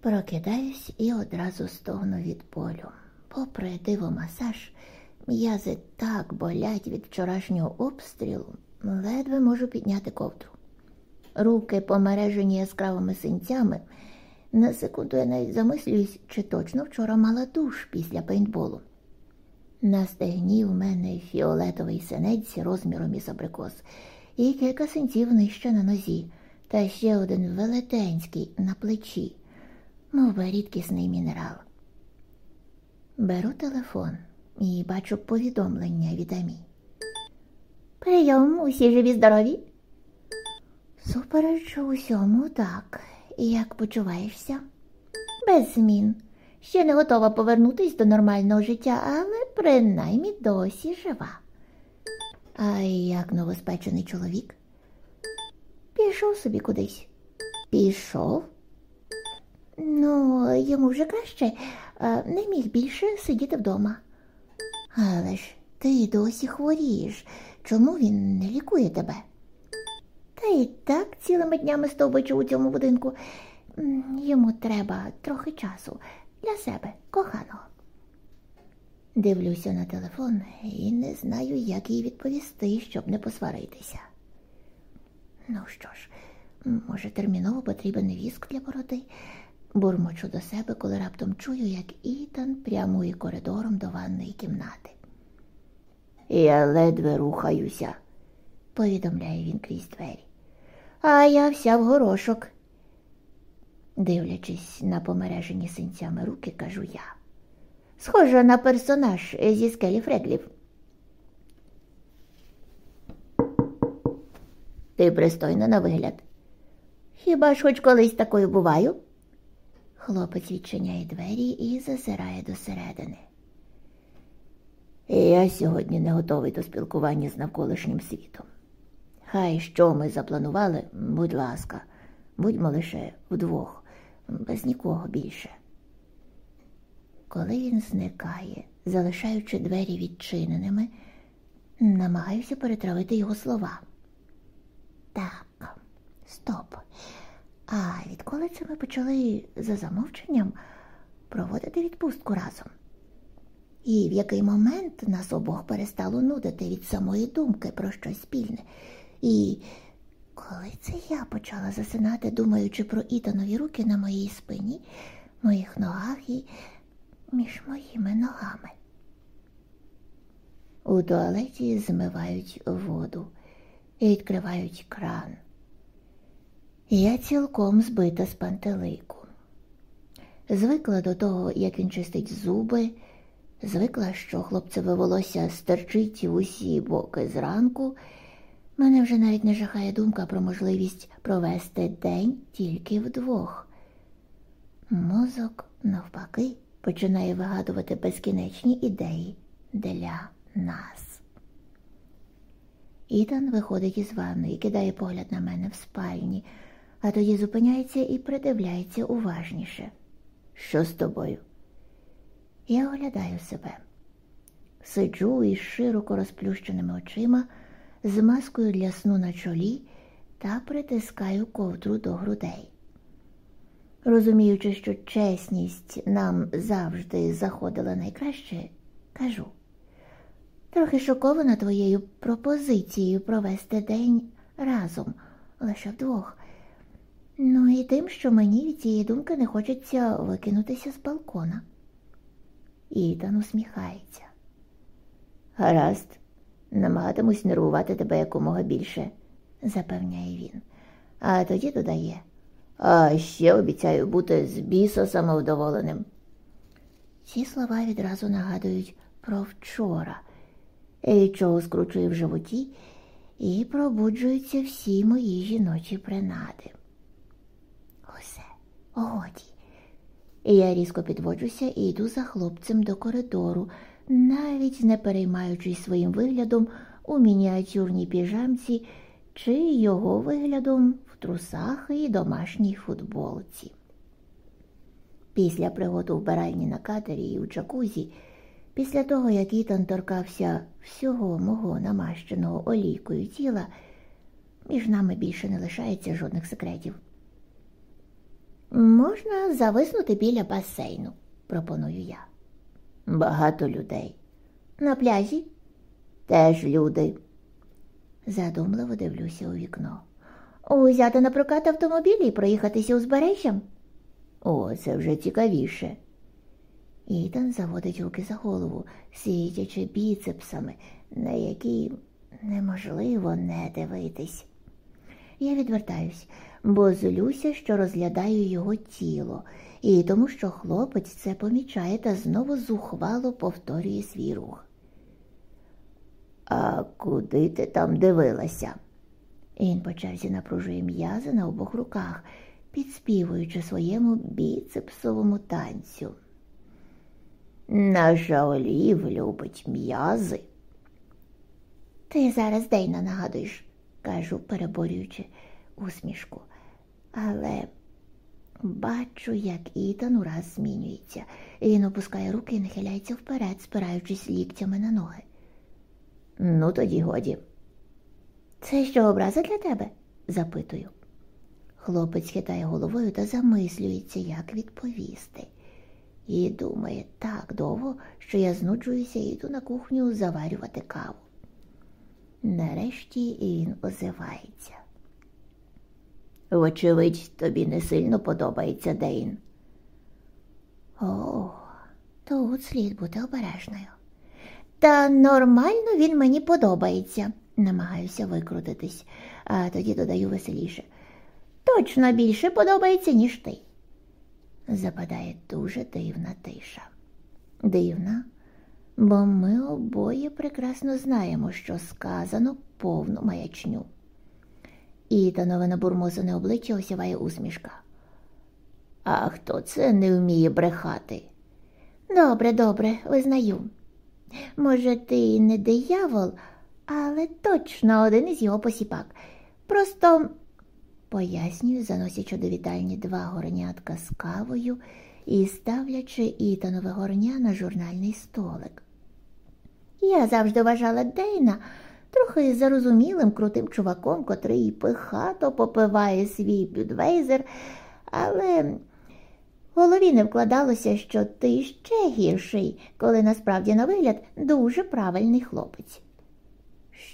Прокидаюсь і одразу стогну від болю. Попри диво масаж, м'язи так болять від вчорашнього обстрілу, ледве можу підняти ковдру. Руки помережені яскравими синцями. На секунду я навіть замислююсь, чи точно вчора мала душ після пейнтболу. На стегні в мене фіолетовий синець розміром із абрикос і кілька синців нижче на нозі, та ще один велетенський на плечі, мов би рідкісний мінерал. Беру телефон і бачу повідомлення від Амі. Прийом, усі живі здорові. Супереч усьому так. Як почуваєшся? Без змін. Ще не готова повернутись до нормального життя, але принаймні досі жива. А як новоспечений чоловік? Пішов собі кудись. Пішов? Ну, йому вже краще, не міг більше сидіти вдома. Але ж ти досі хворієш. Чому він не лікує тебе? Та й так цілими днями стовбичу у цьому будинку. Йому треба трохи часу для себе, коханого. Дивлюся на телефон і не знаю, як їй відповісти, щоб не посваритися. Ну що ж, може, терміново потрібен віск для бороди, бурмочу до себе, коли раптом чую, як Ітан прямує коридором до ванної кімнати. Я ледве рухаюся, повідомляє він крізь двері. А я вся в горошок. Дивлячись на помережені синцями руки, кажу я. Схожа на персонаж зі скелі Фредлів. Ти пристойна на вигляд. Хіба ж хоч колись такою буваю? Хлопець відчиняє двері і зазирає досередини. Я сьогодні не готовий до спілкування з навколишнім світом. Хай що ми запланували, будь ласка, будьмо лише вдвох, без нікого більше. Коли він зникає, залишаючи двері відчиненими, намагаюся перетравити його слова. Так, стоп. А відколи це ми почали за замовченням проводити відпустку разом? І в який момент нас обох перестало нудити від самої думки про щось спільне. І коли це я почала засинати, думаючи про Ітанові руки на моїй спині, моїх ногах і між моїми ногами. У туалеті змивають воду і відкривають кран. Я цілком збита з пантелику. Звикла до того, як він чистить зуби, звикла, що хлопцеве волосся стерчить в усі боки зранку. Мене вже навіть не жахає думка про можливість провести день тільки вдвох. Мозок, навпаки, починає вигадувати безкінечні ідеї для нас. Ітан виходить із ванної, кидає погляд на мене в спальні, а тоді зупиняється і придивляється уважніше. Що з тобою? Я оглядаю себе, сиджу із широко розплющеними очима з маскою для сну на чолі та притискаю ковдру до грудей. Розуміючи, що чесність нам завжди заходила найкраще, кажу трохи шокована твоєю пропозицією провести день разом, лише вдвох. Ну і тим, що мені від цієї думки не хочеться викинутися з балкона. Ітан усміхається. Гаразд, намагатимусь нервувати тебе якомога більше, запевняє він, а тоді додає. А ще обіцяю бути з біса самовдоволеним. Ці слова відразу нагадують про вчора, від чого скручує в животі, і пробуджуються всі мої жіночі принади. Годі. Я різко підводжуся і йду за хлопцем до коридору, навіть не переймаючись своїм виглядом у мініатюрній піжамці чи його виглядом в трусах і домашній футболці. Після пригоду вбиральні на катері і у джакузі, після того, як Ітан торкався всього мого намащеного олійкою тіла, між нами більше не лишається жодних секретів. Можна зависнути біля басейну, пропоную я. Багато людей. На пляжі Теж люди. задумливо дивлюся у вікно. Узяти на прокат автомобілі і проїхатися узбережжям? О, це вже цікавіше. Ітан заводить руки за голову, світячи біцепсами, на які неможливо не дивитись. Я відвертаюсь, бо злюся, що розглядаю його тіло, і тому, що хлопець це помічає та знову зухвало повторює свій рух. А куди ти там дивилася? Він по черзі напружує м'язи на обох руках, підспівуючи своєму біцепсовому танцю. Наша Олів любить м'язи. Ти зараз Дейна нагадуєш, кажу, переборюючи усмішку. Але бачу, як Ітан ураз змінюється. Він опускає руки і нахиляється вперед, спираючись ліктями на ноги. Ну, тоді годі. Це що образа для тебе? запитую. Хлопець хитає головою та замислюється, як відповісти. І думає так довго, що я знуджуюся і йду на кухню заварювати каву. Нарешті він озивається. Вочевидь, тобі не сильно подобається Дейн. О, тут слід бути обережною. Та нормально він мені подобається, намагаюся викрутитись, а тоді додаю веселіше. Точно більше подобається, ніж ти. Западає дуже дивна тиша. Дивна, бо ми обоє прекрасно знаємо, що сказано повну маячню. Ітанове набурмозане обличчя осіває усмішка. А хто це не вміє брехати? Добре, добре, визнаю. Може, ти не диявол, але точно один із його посіпак. Просто пояснюю, заносячи до вітальні два горнятка з кавою і ставлячи ітанове горня на журнальний столик. Я завжди вважала Дейна трохи зарозумілим крутим чуваком, котрий пихато попиває свій бюдвейзер, але в голові не вкладалося, що ти ще гірший, коли насправді на вигляд дуже правильний хлопець.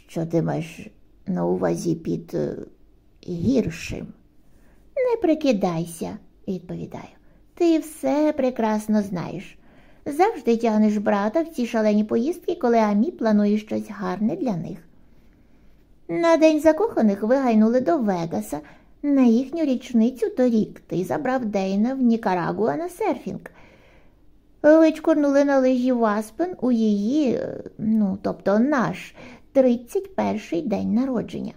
Що ти маєш на увазі під е, гіршим? Не прикидайся, відповідаю. Ти все прекрасно знаєш. Завжди тягнеш брата в ці шалені поїздки, коли Амі планує щось гарне для них. На день закоханих вигайнули до Вегаса. На їхню річницю торік ти забрав Дейна в Нікарагуа на серфінг. Ви чкурнули на лижі в Аспен у її, е, ну, тобто наш, 31-й день народження.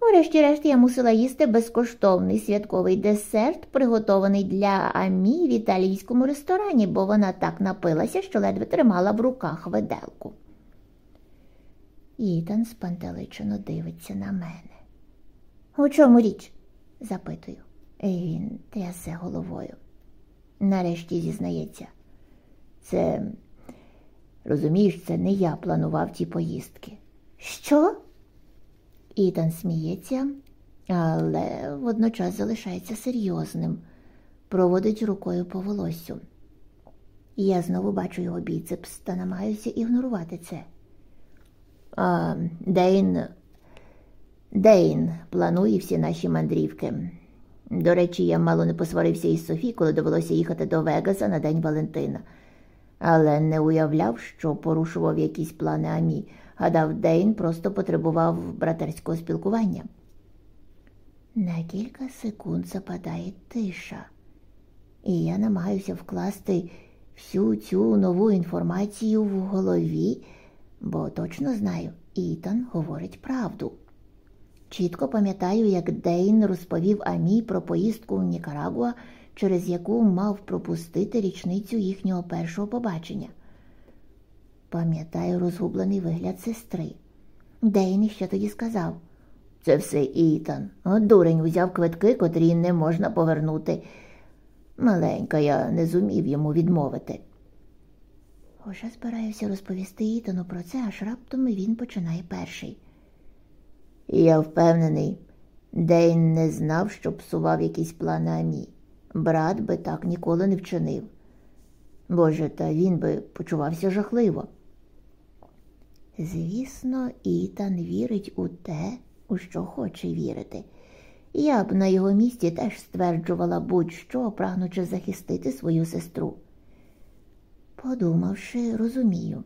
Урешті-решт я мусила їсти безкоштовний святковий десерт, приготований для Амі в італійському ресторані, бо вона так напилася, що ледве тримала в руках виделку. Ітан спантеличено дивиться на мене. У чому річ? запитую. І Він трясе головою. Нарешті зізнається. Це, розумієш, це не я планував ті поїздки. Що? Ітан сміється, але водночас залишається серйозним, проводить рукою по волоссю. Я знову бачу його біцепс та намагаюся ігнорувати це. А Дейн. Дейн планує всі наші мандрівки. До речі, я мало не посварився із Софі, коли довелося їхати до Вегаса на День Валентина, але не уявляв, що порушував якісь плани Амі. Гадав, Дейн просто потребував братерського спілкування. На кілька секунд западає тиша, і я намагаюся вкласти всю цю нову інформацію в голові, бо точно знаю, Ітан говорить правду. Чітко пам'ятаю, як Дейн розповів Амі про поїздку в Нікарагуа, через яку мав пропустити річницю їхнього першого побачення. Пам'ятаю розгублений вигляд сестри. Дейн іще тоді сказав Це все Ітан. От дурень узяв квитки, котрі не можна повернути. Маленька, я не зумів йому відмовити. Уже збираюся розповісти Ітану про це, аж раптом він починає перший. Я впевнений, Дейн не знав, що псував якісь плани Амі. брат би так ніколи не вчинив. Боже, та він би почувався жахливо. Звісно, Ітан вірить у те, у що хоче вірити. Я б на його місці теж стверджувала будь-що, прагнучи захистити свою сестру. Подумавши, розумію.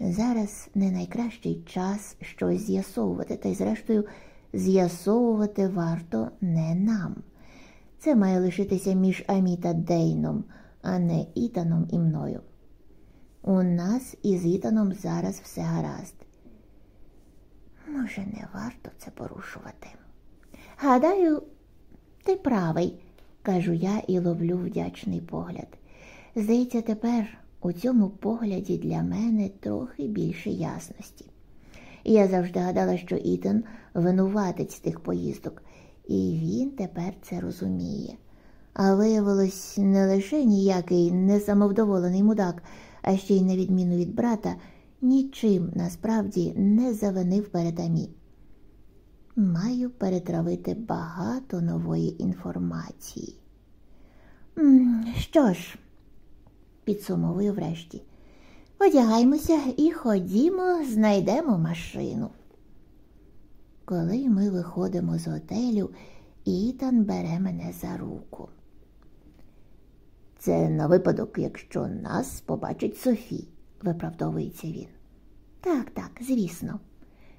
Зараз не найкращий час щось з'ясовувати, та й, зрештою, з'ясовувати варто не нам. Це має лишитися між Амі та Дейном, а не Ітаном і мною. У нас із Ітаном зараз все гаразд. Може, не варто це порушувати. Гадаю, ти правий, кажу я і ловлю вдячний погляд. Здається, тепер у цьому погляді для мене трохи більше ясності. Я завжди гадала, що Ітан винуватець тих поїздок, і він тепер це розуміє. А виявилось не лише ніякий несамовдоволений мудак, а ще й, на відміну від брата, нічим насправді не завинив перед Амі. Маю перетравити багато нової інформації. Що ж, підсумовую врешті, одягаймося і ходімо, знайдемо машину. Коли ми виходимо з готелю, Ітан бере мене за руку. Це на випадок, якщо нас побачить Софі, виправдовується він. Так, так, звісно.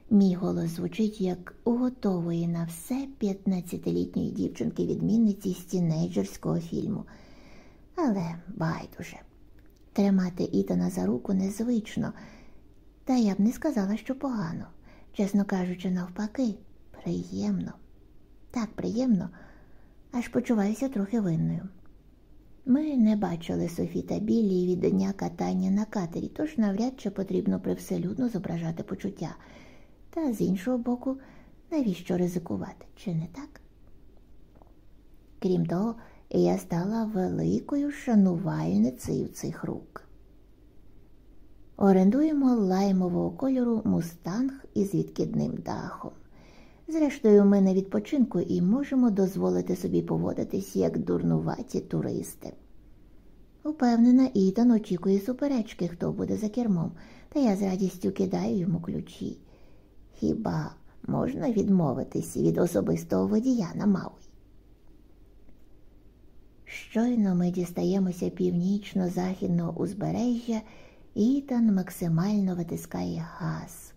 Мій голос звучить як готової на все 15-літньої дівчинки-відмінниці з тінейджерського фільму. Але байдуже, тримати Ітана за руку незвично, та я б не сказала, що погано. Чесно кажучи, навпаки, приємно. Так приємно, аж почуваюся трохи винною. Ми не бачили Софі та Білі від дня катання на катері, тож навряд чи потрібно привселюдно зображати почуття. Та з іншого боку, навіщо ризикувати, чи не так? Крім того, я стала великою шанувальницею цих рук. Орендуємо лаймового кольору мустанг із відкидним дахом. Зрештою, ми на відпочинку і можемо дозволити собі поводитись як дурнуваті туристи. Упевнена, Ітан очікує суперечки, хто буде за кермом, та я з радістю кидаю йому ключі. Хіба можна відмовитись від особистого водія на Мауї? Щойно ми дістаємося північно-західного узбережжя, Ітан максимально витискає газ.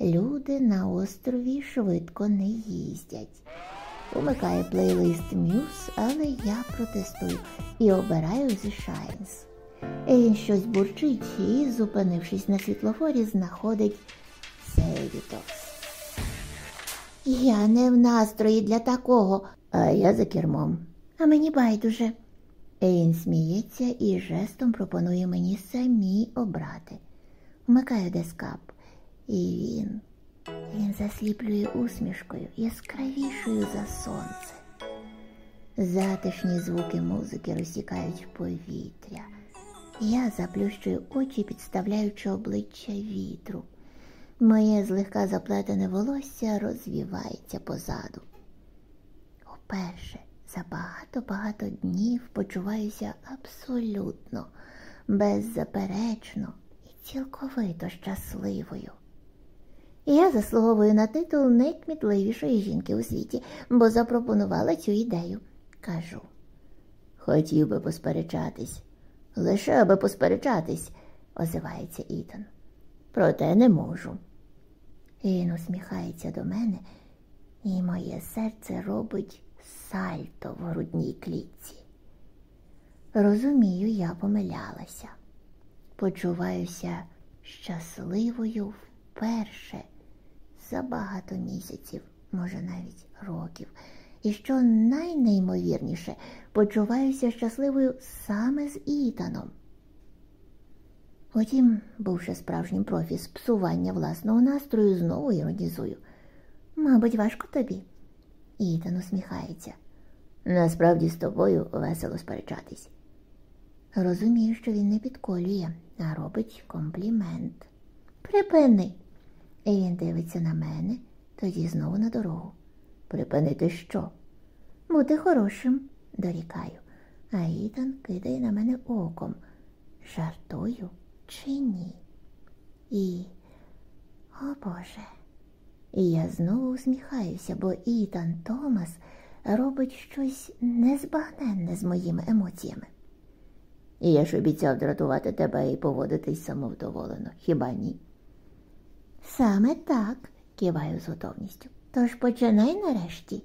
Люди на острові швидко не їздять. Умикає плейлист Мюз, але я протестую і обираю The Shines. Він щось бурчить і, зупинившись на світлофорі, знаходить Севітос. Я не в настрої для такого, а я за кермом. А мені байдуже. Він сміється і жестом пропонує мені самі обрати. Вмикаю дескап, і він, він засліплює усмішкою яскравішою за сонце. Затишні звуки музики розсікають повітря. Я заплющую очі, підставляючи обличчя вітру. Моє злегка заплетене волосся розвівається позаду. Уперше за багато-багато днів почуваюся абсолютно, беззаперечно і цілковито щасливою. Я заслуговую на титул найкмітливішої жінки у світі, бо запропонувала цю ідею, кажу. Хотів би посперечатись, лише аби посперечатись, озивається Ітан. Проте не можу. Він усміхається до мене, і моє серце робить сальто в грудній клітці. Розумію, я помилялася. Почуваюся щасливою вперше за багато місяців, може навіть років. І що найнеймовірніше, почуваюся щасливою саме з Ітаном. Потім, бувши справжнім профі з псування власного настрою, знову іронізую. Мабуть, важко тобі. Ітан усміхається. Насправді з тобою весело сперечатись. Розумію, що він не підколює, а робить комплімент. Припини. І він дивиться на мене, тоді знову на дорогу. Припинити що? Бути хорошим, дорікаю, а Ітан кидає на мене оком. Жартую чи ні? І, о Боже, і я знову усміхаюся, бо Ітан Томас робить щось незбагненне з моїми емоціями. І я ж обіцяв дратувати тебе і поводитись самовдоволено, хіба ні? Саме так, киваю з готовністю. Тож починай нарешті.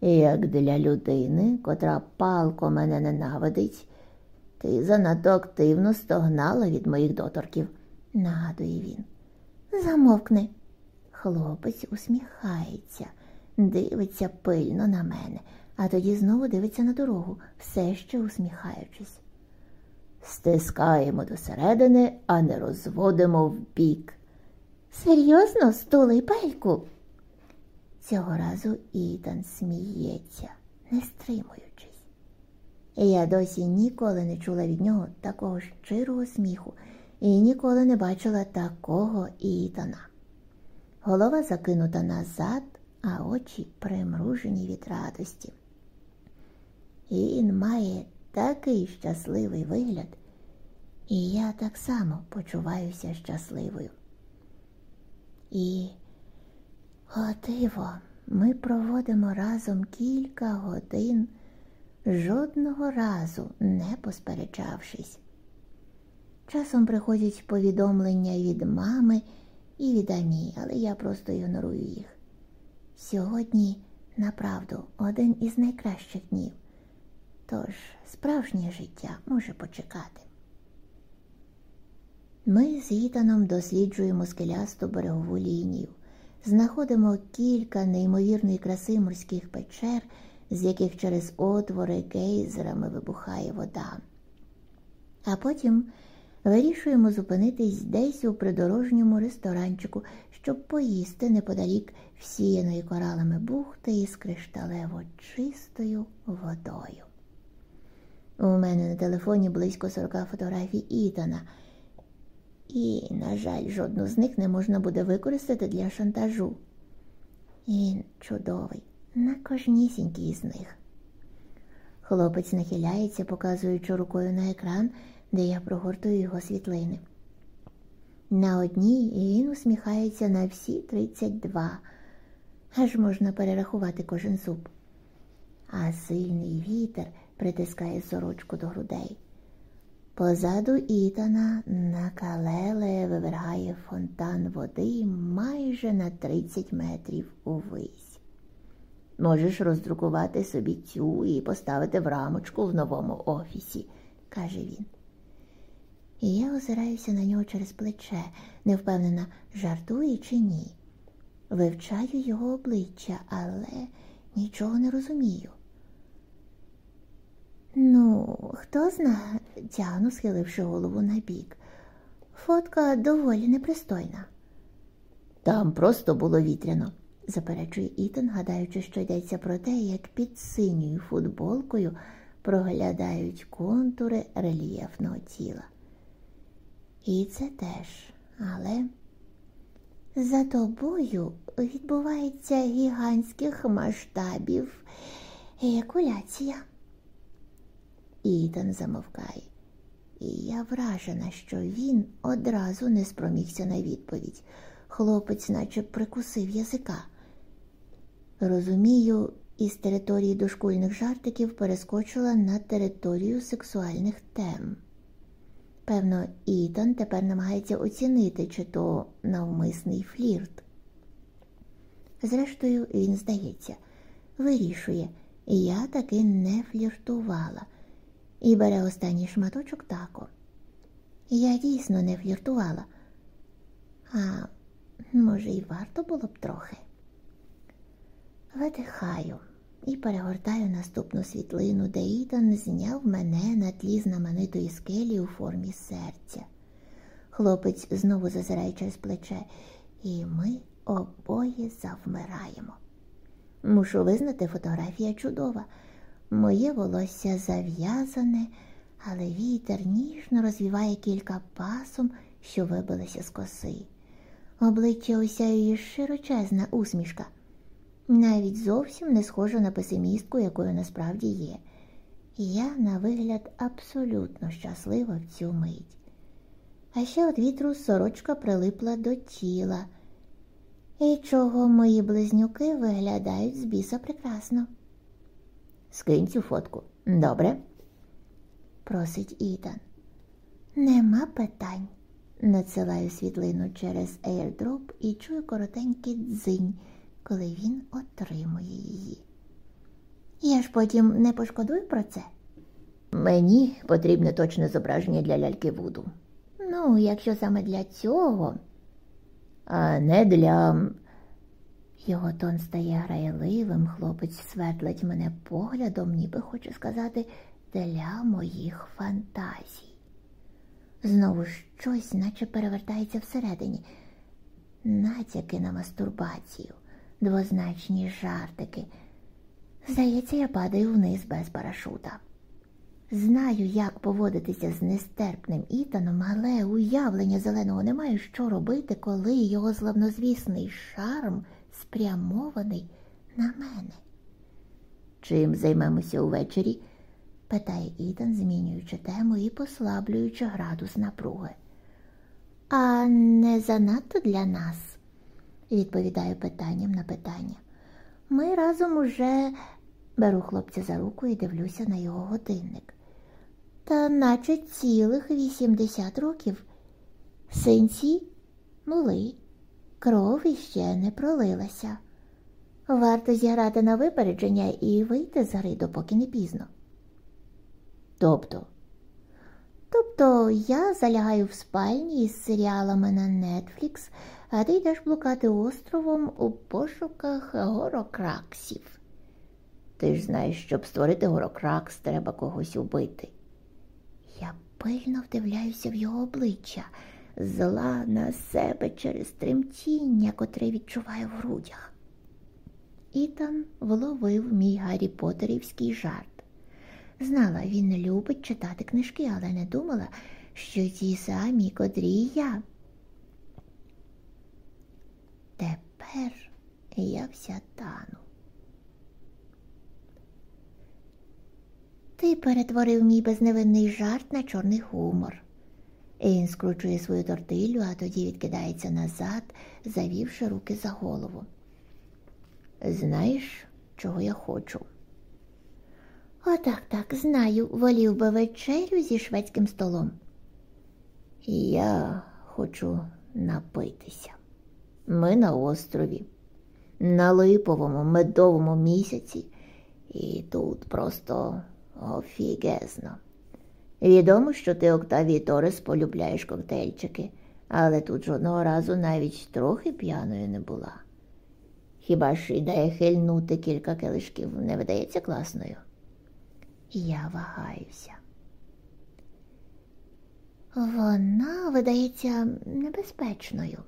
Як для людини, котра палко мене ненавидить, ти занадто активно стогнала від моїх доторків, нагадує він. Замовкни. Хлопець усміхається, дивиться пильно на мене, а тоді знову дивиться на дорогу, все ще усміхаючись. Стискаємо досередини, а не розводимо в бік. Серйозно, стули пельку? Цього разу Ітан сміється, не стримуючись. Я досі ніколи не чула від нього такого щирого сміху і ніколи не бачила такого Ітана. Голова закинута назад, а очі примружені від радості. І він має такий щасливий вигляд, і я так само почуваюся щасливою. І, о диво, ми проводимо разом кілька годин, жодного разу не посперечавшись. Часом приходять повідомлення від мами і від Амі, але я просто ігнорую їх. Сьогодні, направду, один із найкращих днів. Тож справжнє життя може почекати. Ми з Ітаном досліджуємо скелясту берегову лінію, знаходимо кілька неймовірної краси морських печер, з яких через отвори гейзерами вибухає вода. А потім вирішуємо зупинитись десь у придорожньому ресторанчику, щоб поїсти неподалік всіяної коралами бухти із кришталево чистою водою. У мене на телефоні близько 40 фотографій Ітана, і, на жаль, жодну з них не можна буде використати для шантажу. Він чудовий, на кожнісінький з них. Хлопець нахиляється, показуючи рукою на екран, де я прогортую його світлини. На одній він усміхається на всі 32, аж можна перерахувати кожен зуб. А сильний вітер притискає сорочку до грудей. Позаду Ітана на калеле вивергає фонтан води майже на 30 метрів увесь. Можеш роздрукувати собі цю і поставити в рамочку в новому офісі, каже він. І я озираюся на нього через плече, не впевнена, жартує чи ні. Вивчаю його обличчя, але нічого не розумію. Ну, хто зна, тягну, схиливши голову на бік. Фотка доволі непристойна. Там просто було вітряно, заперечує Ітан, гадаючи, що йдеться про те, як під синьою футболкою проглядають контури рельєфного тіла. І це теж, але за тобою відбувається гігантських масштабів еякуляція. Ітан замовкає, і я вражена, що він одразу не спромігся на відповідь. Хлопець наче прикусив язика. Розумію, із території дошкульних жартиків перескочила на територію сексуальних тем. Певно, Ітан тепер намагається оцінити, чи то навмисний флірт. Зрештою, він здається, вирішує, я таки не фліртувала і бере останній шматочок тако. Я дійсно не фліртувала, а може, й варто було б трохи. Видихаю і перегортаю наступну світлину, де Ітан зняв мене на тлі знаменитої скелі у формі серця. Хлопець знову зазирає через плече, і ми обоє завмираємо. Мушу визнати, фотографія чудова. Моє волосся зав'язане, але вітер ніжно розвіває кілька пасом, що вибилися з коси. Обличчя осяює широчезна усмішка. Навіть зовсім не схожа на песимістку, якою насправді є. Я, на вигляд, абсолютно щаслива в цю мить. А ще від вітру сорочка прилипла до тіла, і чого мої близнюки виглядають з біса прекрасно. Скинь цю фотку. Добре? просить Ітан. Нема питань. Надсилаю світлину через airdrop і чую коротенький дзинь, коли він отримує її. Я ж потім не пошкодую про це. Мені потрібне точне зображення для ляльки Вуду. Ну, якщо саме для цього, а не для. Його тон стає грайливим, хлопець свердлить мене поглядом, ніби хоче сказати для моїх фантазій. Знову щось, наче перевертається всередині, натяки на мастурбацію, двозначні жартики. Здається, я падаю вниз без парашута. Знаю, як поводитися з нестерпним Ітаном, але уявлення зеленого не маю, що робити, коли його славнозвісний шарм спрямований на мене. Чим займемося увечері? питає Ітан, змінюючи тему і послаблюючи градус напруги. А не занадто для нас, відповідаю питанням на питання. Ми разом уже беру хлопця за руку і дивлюся на його годинник. Та наче цілих вісімдесят років. Синці були, кров іще не пролилася. Варто зіграти на випередження і вийти з гри, допоки не пізно. Тобто, Тобто я залягаю в спальні із серіалами на Netflix, а ти йдеш блукати островом у пошуках горокраксів. ти ж знаєш, щоб створити горокракс, треба когось убити. Я пильно вдивляюся в його обличчя, зла на себе через тремтіння, котре відчуваю в грудях. Ітан вловив мій Гаррі Поттерівський жарт. Знала, він любить читати книжки, але не думала, що ті самі, котрі я. Тепер я вся тану. Ти перетворив мій безневинний жарт на чорний гумор. Він скручує свою тортилю, а тоді відкидається назад, завівши руки за голову. Знаєш, чого я хочу? Отак так, знаю, волів би вечерю зі шведським столом. Я хочу напитися. Ми на острові, на липовому медовому місяці, і тут просто офігезно. Відомо, що ти Октавій Торес полюбляєш коктейльчики, але тут жодного разу навіть трохи п'яною не була. Хіба ж ідея хильнути кілька келишків не видається класною? Я вагаюся. Вона видається небезпечною.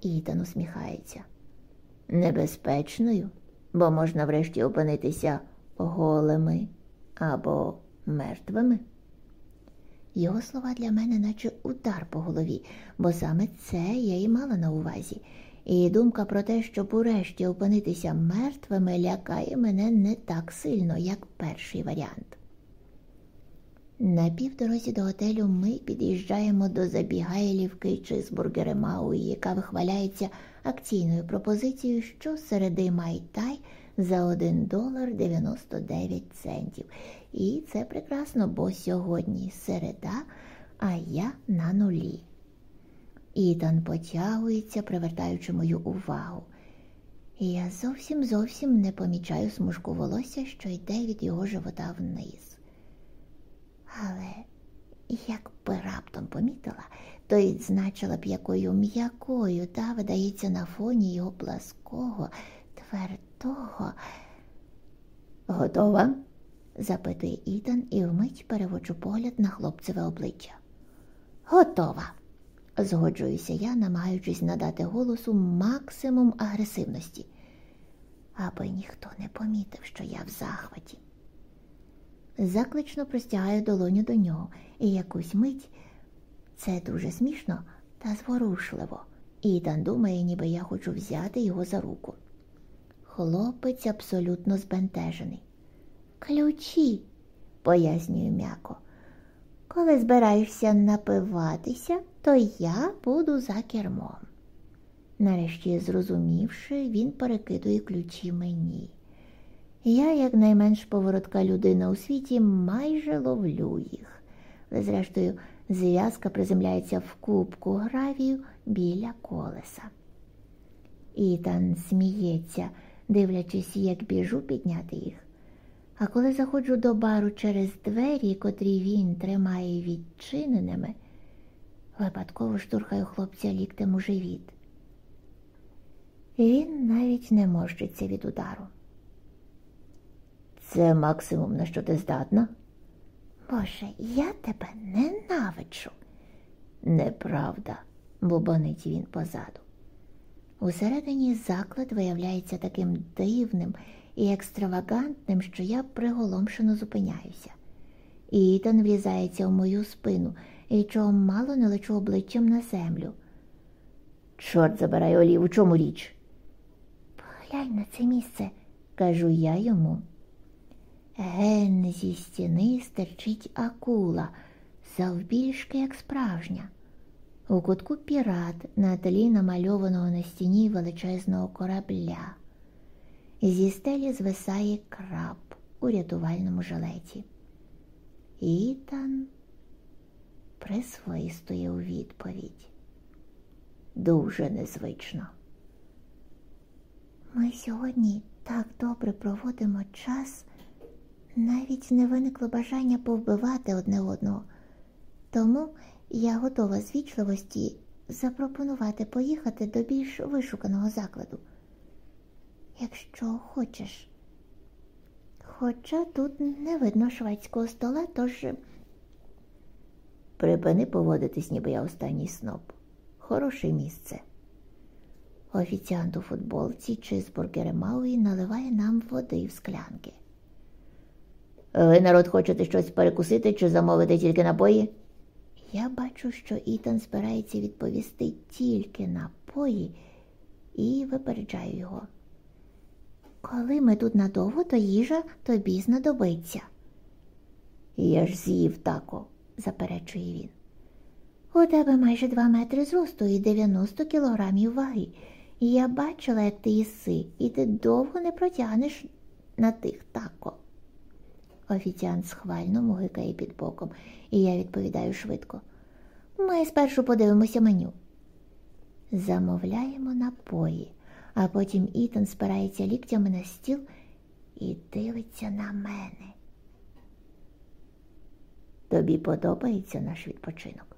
Ітан усміхається. Небезпечною, бо можна врешті опинитися голими або мертвими. Його слова для мене, наче удар по голові, бо саме це я і мала на увазі. І думка про те, щоб урешті опинитися мертвими, лякає мене не так сильно, як перший варіант. На півдорозі до готелю ми під'їжджаємо до забігайлівки чи з бургери Мауї, яка вихваляється акційною пропозицією щосереди Майтай за 1 долар 99 центів. І це прекрасно, бо сьогодні середа, а я на нулі. Ітан потягується, привертаючи мою увагу. І я зовсім зовсім не помічаю смужку волосся, що йде від його живота вниз. Але якби раптом помітила, то відзначила б, якою м'якою та видається на фоні його плаского, твердого. Готова? запитує Ітан і вмить переводжу погляд на хлопцеве обличчя. Готова, згоджуюся я, намагаючись надати голосу максимум агресивності, аби ніхто не помітив, що я в захваті. Заклично простягаю долоню до нього, і якусь мить це дуже смішно та зворушливо. Ітан думає, ніби я хочу взяти його за руку. Хлопець абсолютно збентежений. Ключі, пояснюю м'яко. Коли збираєшся напиватися, то я буду за кермом. Нарешті, зрозумівши, він перекидує ключі мені. Я, як найменш поворотка людина у світі, майже ловлю їх. Але, зрештою, зв'язка приземляється в кубку гравію біля колеса. Ітан сміється, дивлячись, як біжу підняти їх. А коли заходжу до бару через двері, котрі він тримає відчиненими, випадково штурхаю хлопця ліктем у живіт. Він навіть не морщиться від удару. Це максимум, на що ти здатна? Боже, я тебе ненавиджу. Неправда, бубонить він позаду. Усередині заклад виявляється таким дивним і екстравагантним, що я приголомшено зупиняюся. Ітан врізається в мою спину, і чого мало не лечу обличчям на землю. Чорт забирай Олів, у чому річ? Поглянь на це місце, кажу я йому. Ген зі стіни стерчить акула, завбільшки, як справжня. У кутку пірат на тлі намальованого на стіні величезного корабля. Зі стелі звисає краб у рятувальному жилеті. Ітан присвистує у відповідь. Дуже незвично. Ми сьогодні так добре проводимо час, навіть не виникло бажання повбивати одне одного. Тому я готова з вічливості запропонувати поїхати до більш вишуканого закладу. Якщо хочеш. Хоча тут не видно шведського стола, тож. Припини поводитись, ніби я останній сноб. Хороше місце. Офіціант у футболці чизбургери Мауї наливає нам води в склянки. Ви, народ, хочете щось перекусити чи замовити тільки напої? Я бачу, що Ітан збирається відповісти тільки напої і випереджаю його. Коли ми тут надовго, то їжа тобі знадобиться. Я ж з'їв тако, заперечує він. У тебе майже два метри зросту і 90 кілограмів ваги. Я бачила, як ти їси, і ти довго не протягнеш на тих тако. Офіціант схвально мугикає під боком, і я відповідаю швидко. Ми спершу подивимося меню. Замовляємо напої, а потім Ітан спирається ліктями на стіл і дивиться на мене. Тобі подобається наш відпочинок?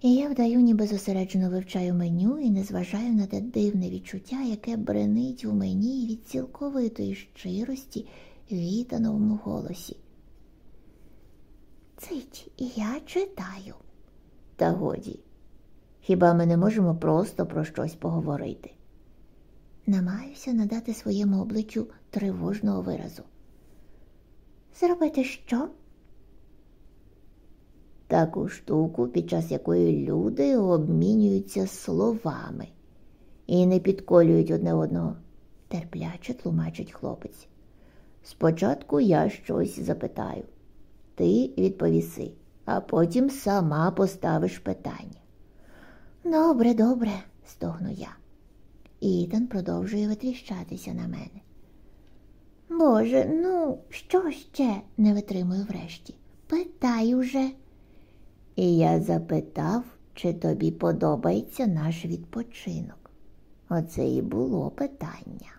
І я вдаю, ніби зосереджено вивчаю меню і не зважаю на те дивне відчуття, яке бренить у мені від цілковитої щирості в Ітановому голосі. Цить, я читаю. Та годі, хіба ми не можемо просто про щось поговорити? Намагаюся надати своєму обличчю тривожного виразу. Зробити що? Таку штуку, під час якої люди обмінюються словами і не підколюють одне одного, терпляче тлумачить хлопець. Спочатку я щось запитаю, ти відповіси, а потім сама поставиш питання. Добре, добре, стогну я. Ітан продовжує витріщатися на мене. Боже, ну, що ще? не витримую врешті. Питай уже. І я запитав, чи тобі подобається наш відпочинок. Оце і було питання.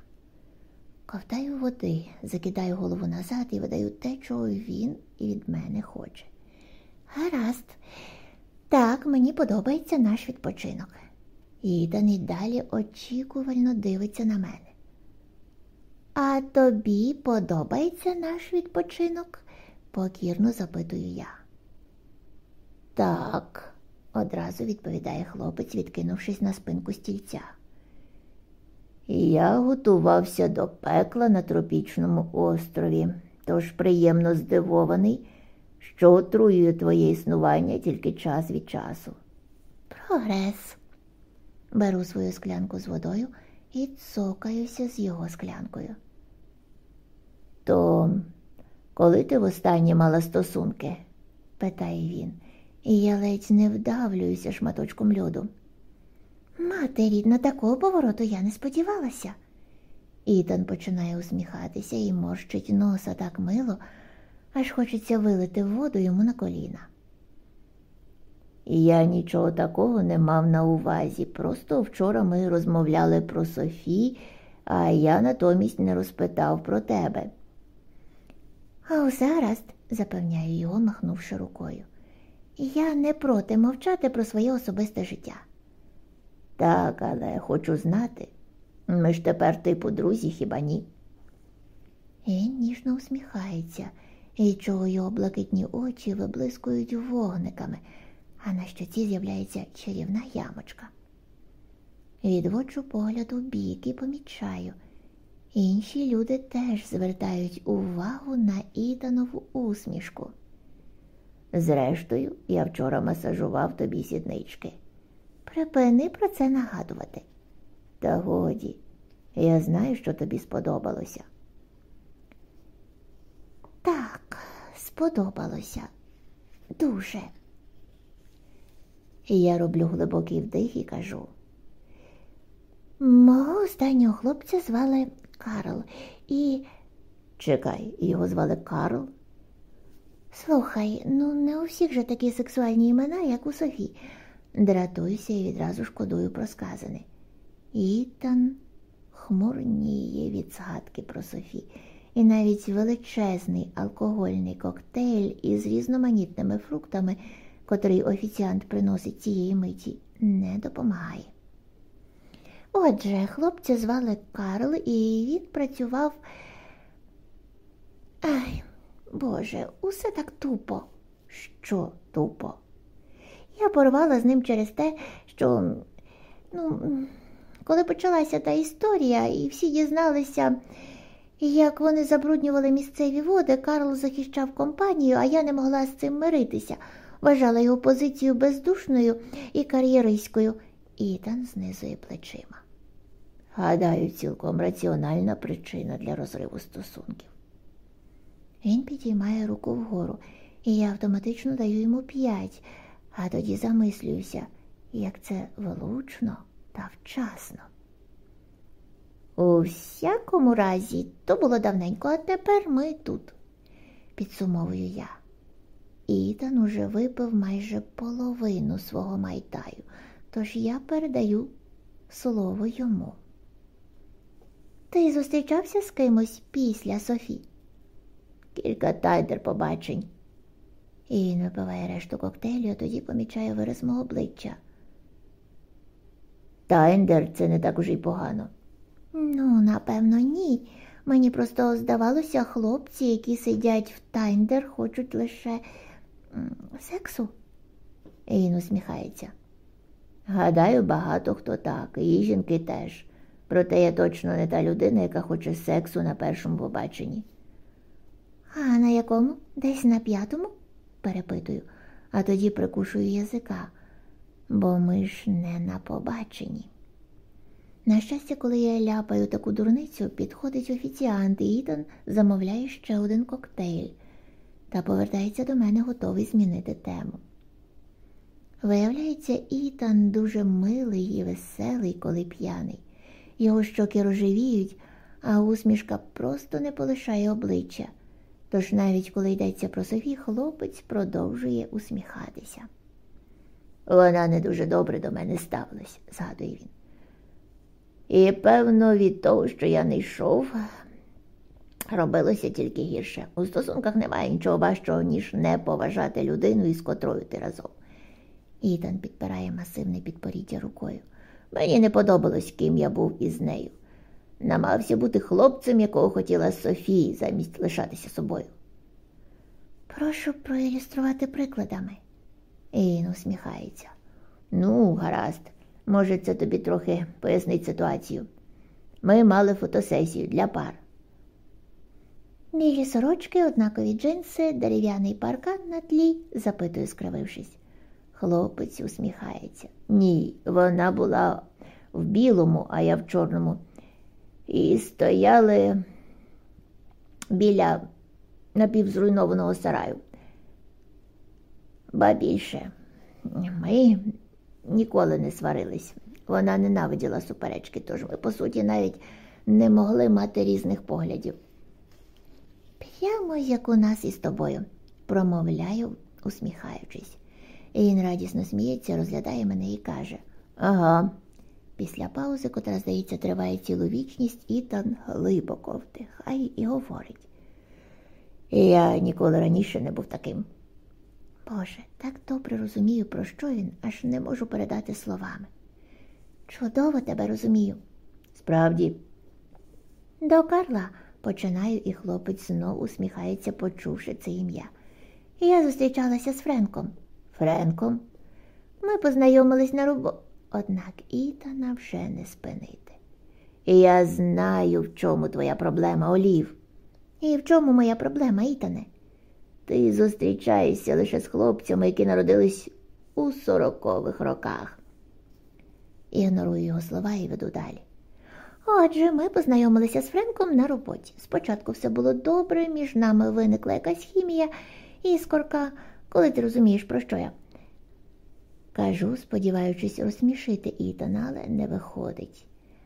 Ковтаю води, закидаю голову назад і видаю те, чого він від мене хоче. Гаразд, так, мені подобається наш відпочинок. Ідан і далі очікувально дивиться на мене. А тобі подобається наш відпочинок? покірно запитую я. Так, одразу відповідає хлопець, відкинувшись на спинку стільця. Я готувався до пекла на тропічному острові, тож приємно здивований, що отруює твоє існування тільки час від часу. Прогрес. Беру свою склянку з водою і цокаюся з його склянкою. То коли ти востаннє мала стосунки? питає він, і я ледь не вдавлююся шматочком льоду. Мати рідна, такого повороту я не сподівалася. Ітан починає усміхатися і морщить носа так мило, аж хочеться вилити воду йому на коліна. Я нічого такого не мав на увазі. Просто вчора ми розмовляли про Софі, а я натомість не розпитав про тебе. А зараз, запевняю його, махнувши рукою, я не проти мовчати про своє особисте життя. Так, але хочу знати. Ми ж тепер типу друзі, хіба ні? Він ніжно усміхається, і чого його блакитні очі виблискують вогниками, а на щоці з'являється чарівна ямочка. Відводжу погляд у бік і помічаю. Інші люди теж звертають увагу на Ітанову усмішку. Зрештою, я вчора масажував тобі сіднички. Припини про це нагадувати. Та годі, я знаю, що тобі сподобалося. Так, сподобалося. Дуже. Я роблю глибокий вдих і кажу. Мого останнього хлопця звали Карл і. Чекай, його звали Карл? Слухай, ну не у всіх же такі сексуальні імена, як у Софі. Дратуюся і відразу шкодую про сказане. Ітан хмурніє від згадки про Софі, і навіть величезний алкогольний коктейль із різноманітними фруктами, котрий офіціант приносить цієї миті, не допомагає. Отже, хлопця звали Карл, і він працював. Ай, Боже, усе так тупо. Що тупо? Я порвала з ним через те, що, ну, коли почалася та історія, і всі дізналися, як вони забруднювали місцеві води, Карл захищав компанію, а я не могла з цим миритися, вважала його позицію бездушною і кар'єристською. Ітан знизує плечима. Гадаю, цілком раціональна причина для розриву стосунків. Він підіймає руку вгору, і я автоматично даю йому п'ять, а тоді замислююся, як це влучно та вчасно. У всякому разі, то було давненько, а тепер ми тут, підсумовую я. Ітан уже випив майже половину свого майтаю, тож я передаю слово йому. Ти зустрічався з кимось після Софі? Кілька тайдер побачень. І він випиває решту коктейлю, а тоді помічає вираз мого обличчя. Тайндер це не так уже й погано. Ну, напевно, ні. Мені просто здавалося, хлопці, які сидять в Тайндер, хочуть лише сексу. Він усміхається. Гадаю, багато хто так, і жінки теж. Проте я точно не та людина, яка хоче сексу на першому побаченні. А на якому? Десь на п'ятому? перепитую, а тоді прикушую язика, бо ми ж не на побаченні. На щастя, коли я ляпаю таку дурницю, підходить офіціант і Ітан замовляє ще один коктейль та повертається до мене, готовий змінити тему. Виявляється, Ітан дуже милий і веселий, коли п'яний. Його щоки рожевіють, а усмішка просто не полишає обличчя. Тож навіть коли йдеться про Софі, хлопець продовжує усміхатися. Вона не дуже добре до мене ставилась, згадує він. І, певно, від того, що я не йшов, робилося тільки гірше. У стосунках немає нічого важчого, ніж не поважати людину, із котрою ти разом. Ітан підпирає масивне підпоріддя рукою. Мені не подобалось, ким я був із нею. Намагався бути хлопцем, якого хотіла Софії, замість лишатися собою. Прошу проілюструвати прикладами. І він усміхається. Ну, гаразд, може, це тобі трохи пояснить ситуацію. Ми мали фотосесію для пар. Білі сорочки, однакові джинси, дерев'яний паркан на тлі, запитую, скривившись. Хлопець усміхається. Ні, вона була в білому, а я в чорному, і стояли біля напівзруйнованого сараю. Ба більше, ми ніколи не сварились. Вона ненавиділа суперечки, тож ми, по суті, навіть не могли мати різних поглядів. Прямо як у нас із тобою, промовляю, усміхаючись. І він радісно сміється, розглядає мене і каже Ага. Після паузи, котра, здається, триває цілу вічність, Ітан глибоко вдихає і говорить. Я ніколи раніше не був таким. Боже, так добре розумію, про що він, аж не можу передати словами. Чудово тебе розумію. Справді. До Карла починаю, і хлопець знов усміхається, почувши це ім'я. Я зустрічалася з Френком. Френком? Ми познайомились на роботі. Однак Ітана вже не спинити. Я знаю, в чому твоя проблема, Олів. І в чому моя проблема, Ітане? Ти зустрічаєшся лише з хлопцями, які народились у сорокових роках. Ігнорую його слова і веду далі. Отже, ми познайомилися з Френком на роботі. Спочатку все було добре, між нами виникла якась хімія, іскорка, коли ти розумієш, про що я. Кажу, сподіваючись розсмішити Ітана, але не виходить.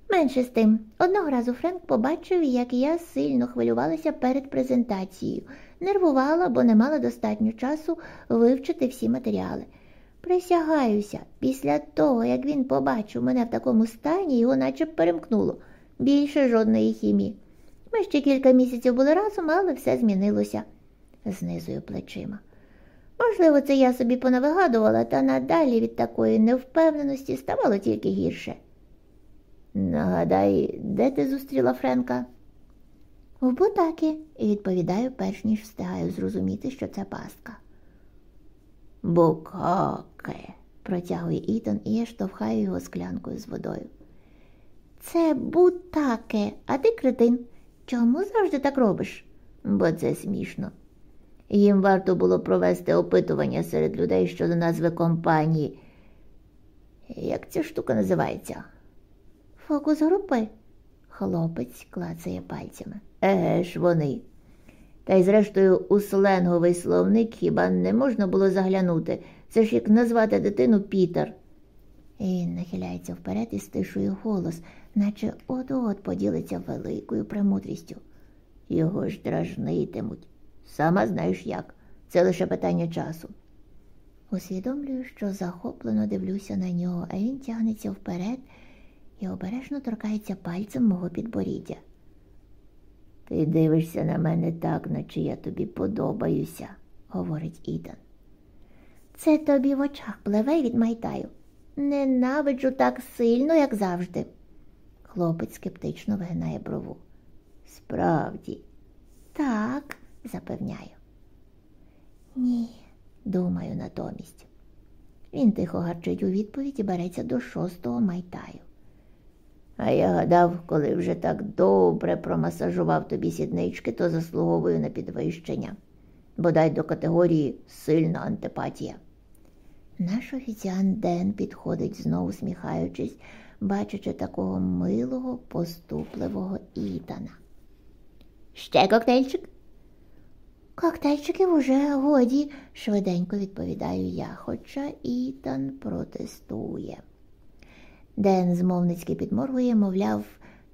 Менше з тим, одного разу Френк побачив, як я сильно хвилювалася перед презентацією, нервувала, бо не мала достатньо часу вивчити всі матеріали. Присягаюся, після того, як він побачив мене в такому стані, його наче перемкнуло. Більше жодної хімії. Ми ще кілька місяців були разом, але все змінилося. Знизую плечима. Можливо, це я собі понавигадувала, та надалі від такої невпевненості ставало тільки гірше. Нагадай, де ти зустріла Френка? В Бутакі, і відповідаю, перш ніж встигаю зрозуміти, що це пастка. Букаке, протягує Ітан, і я штовхаю його склянкою з водою. Це бутаке, а ти кретин. Чому завжди так робиш? Бо це смішно. Їм варто було провести опитування серед людей щодо назви компанії. Як ця штука називається? Фокус групи. Хлопець клацає пальцями. Еге ж вони. Та й зрештою у сленговий словник хіба не можна було заглянути. Це ж як назвати дитину Пітер. Він нахиляється вперед і стишує голос, наче от-от поділиться великою премудрістю. Його ж дражнитимуть. Сама знаєш як. Це лише питання часу. Усвідомлюю, що захоплено дивлюся на нього, а він тягнеться вперед і обережно торкається пальцем мого підборіддя. Ти дивишся на мене так, наче я тобі подобаюся, говорить Ітан. Це тобі в очах пливе від майтаю. Ненавиджу так сильно, як завжди. Хлопець скептично вигинає брову. Справді, так, запевняю. Ні, думаю натомість. Він тихо гарчить у відповідь і береться до шостого майтаю. А я гадав, коли вже так добре промасажував тобі сіднички, то заслуговую на підвищення, бодай до категорії сильна антипатія. Наш офіціант Ден підходить знову сміхаючись, бачачи такого милого, поступливого Ітана. Ще коктейльчик? Коктейльчиків уже годі, швиденько відповідаю я, хоча Ітан протестує. Ден змовницьки підморгує, мовляв,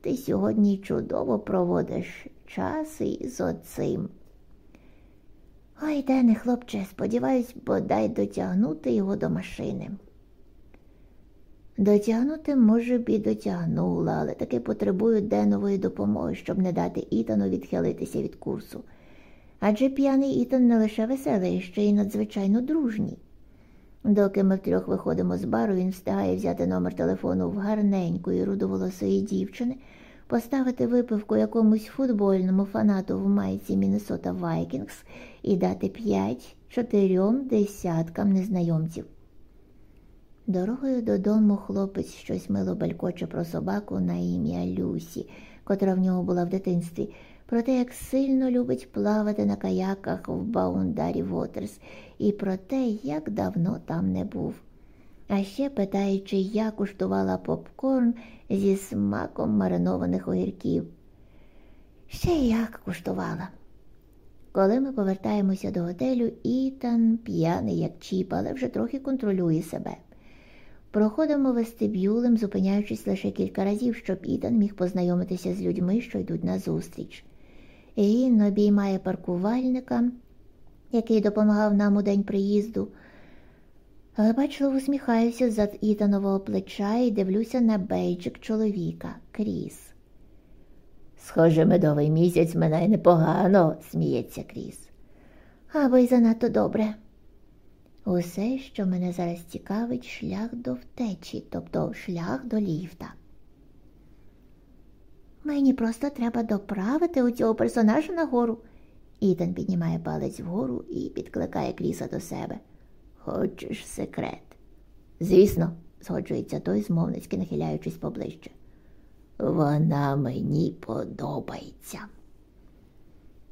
ти сьогодні чудово проводиш час із оцим. Ой, Дене, хлопче, сподіваюсь, бодай дотягнути його до машини. Дотягнути, може б і дотягнула, але таки потребую Денової допомоги, щоб не дати Ітану відхилитися від курсу. Адже п'яний Ітан не лише веселий, ще й надзвичайно дружній. Доки ми втрьох виходимо з бару, він встигає взяти номер телефону в гарненької рудоволосої дівчини, поставити випивку якомусь футбольному фанату в майці Міннесота Вайкінгс і дати п'ять чотирьом десяткам незнайомців. Дорогою додому хлопець щось мило балькоче про собаку на ім'я Люсі, котра в нього була в дитинстві, про те, як сильно любить плавати на каяках в Баундарі Вотерс, і про те, як давно там не був. а ще питає, чи я куштувала попкорн зі смаком маринованих огірків. Ще як куштувала. Коли ми повертаємося до готелю, Ітан п'яний, як чіп, але вже трохи контролює себе. Проходимо вестибюлем, зупиняючись лише кілька разів, щоб Ітан міг познайомитися з людьми, що йдуть назустріч. Він обіймає паркувальника, який допомагав нам у день приїзду. Але бачливо усміхаюся з Ітанового плеча і дивлюся на бейджик чоловіка Кріс. Схоже, медовий місяць минає непогано, сміється Кріс. Або й занадто добре. Усе, що мене зараз цікавить, шлях до втечі, тобто шлях до ліфта. Мені просто треба доправити у цього персонажа нагору. Ітан піднімає палець вгору і підкликає кріса до себе. Хочеш секрет? Звісно, згоджується той, змовницьки нахиляючись поближче. Вона мені подобається.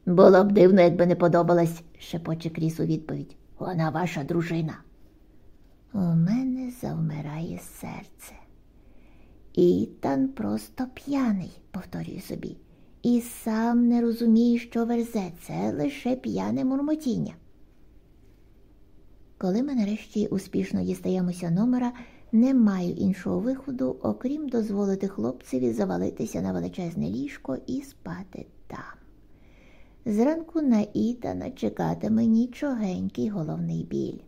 Було б дивно, якби не подобалась, шепоче кріс у відповідь. Вона ваша дружина. У мене завмирає серце. Ітан просто п'яний, повторюю собі, і сам не розуміє, що верзе це лише п'яне мурмотіння. Коли ми нарешті успішно дістаємося номера, не маю іншого виходу, окрім дозволити хлопцеві завалитися на величезне ліжко і спати там. Зранку на Ітана чекатиме нічогенький головний біль.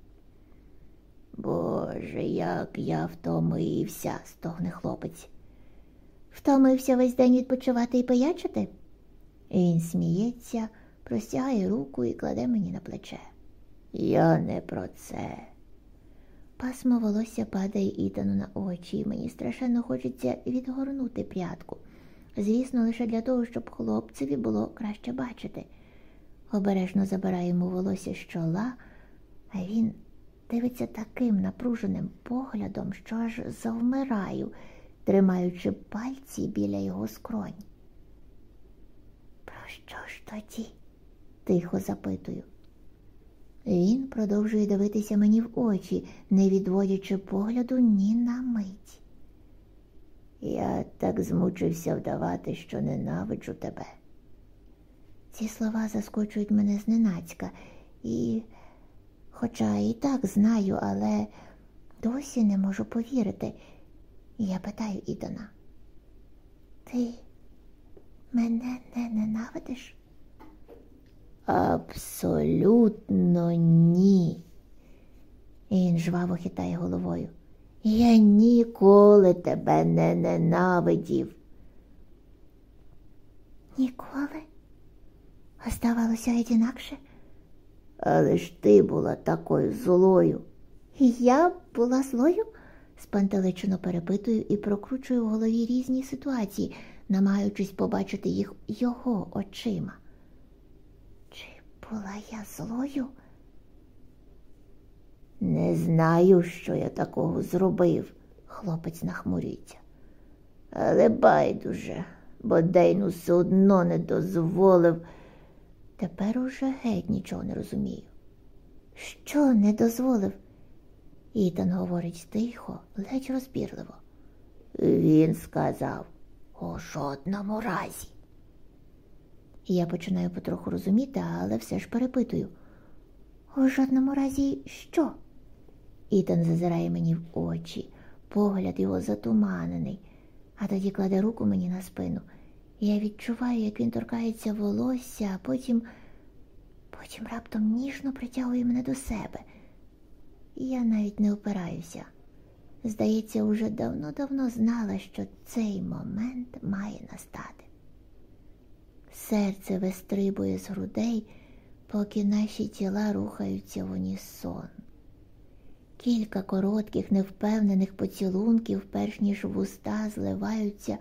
Боже, як я втомився, стогне хлопець. Втомився весь день відпочивати і пиячити? Він сміється, простягає руку і кладе мені на плече. Я не про це. Пасмо волосся падає Ітану на очі, і мені страшенно хочеться відгорнути прядку. Звісно, лише для того, щоб хлопцеві було краще бачити. Обережно забираю йому волосся з чола, а він дивиться таким напруженим поглядом, що аж завмираю, тримаючи пальці біля його скронь. Про що ж тоді? тихо запитую. Він продовжує дивитися мені в очі, не відводячи погляду ні на мить. Я так змучився вдавати, що ненавиджу тебе. Ці слова заскочують мене зненацька, і, хоча і так знаю, але досі не можу повірити. Я питаю Ідана, ти мене не ненавидиш? Абсолютно ні. Він жваво хитає головою. Я ніколи тебе не ненавидів. Ніколи? А ставалося інакше? Але ж ти була такою злою. Я була злою? спантеличено перепитую і прокручую в голові різні ситуації, намагаючись побачити їх його очима. Чи була я злою? Не знаю, що я такого зробив, хлопець нахмурюється. Але байдуже, бо Дейну все одно не дозволив. Тепер уже геть нічого не розумію. Що не дозволив? Ітан говорить тихо, ледь розбірливо. Він сказав у жодному разі. Я починаю потроху розуміти, але все ж перепитую. У жодному разі що? Ітан зазирає мені в очі, погляд його затуманений, а тоді кладе руку мені на спину. Я відчуваю, як він торкається волосся, а потім потім раптом ніжно притягує мене до себе. Я навіть не опираюся. Здається, уже давно-давно знала, що цей момент має настати. Серце вистрибує з грудей, поки наші тіла рухаються в унісон. Кілька коротких, невпевнених поцілунків, перш ніж вуста зливаються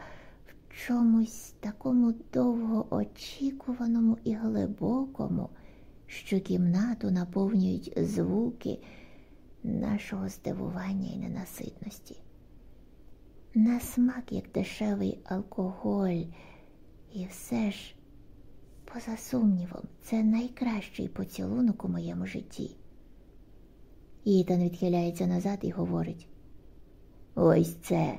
чомусь такому довгоочікуваному і глибокому, що кімнату наповнюють звуки нашого здивування і ненаситності. На смак, як дешевий алкоголь, і все ж, поза сумнівом, це найкращий поцілунок у моєму житті. Ітан відхиляється назад і говорить Ось це.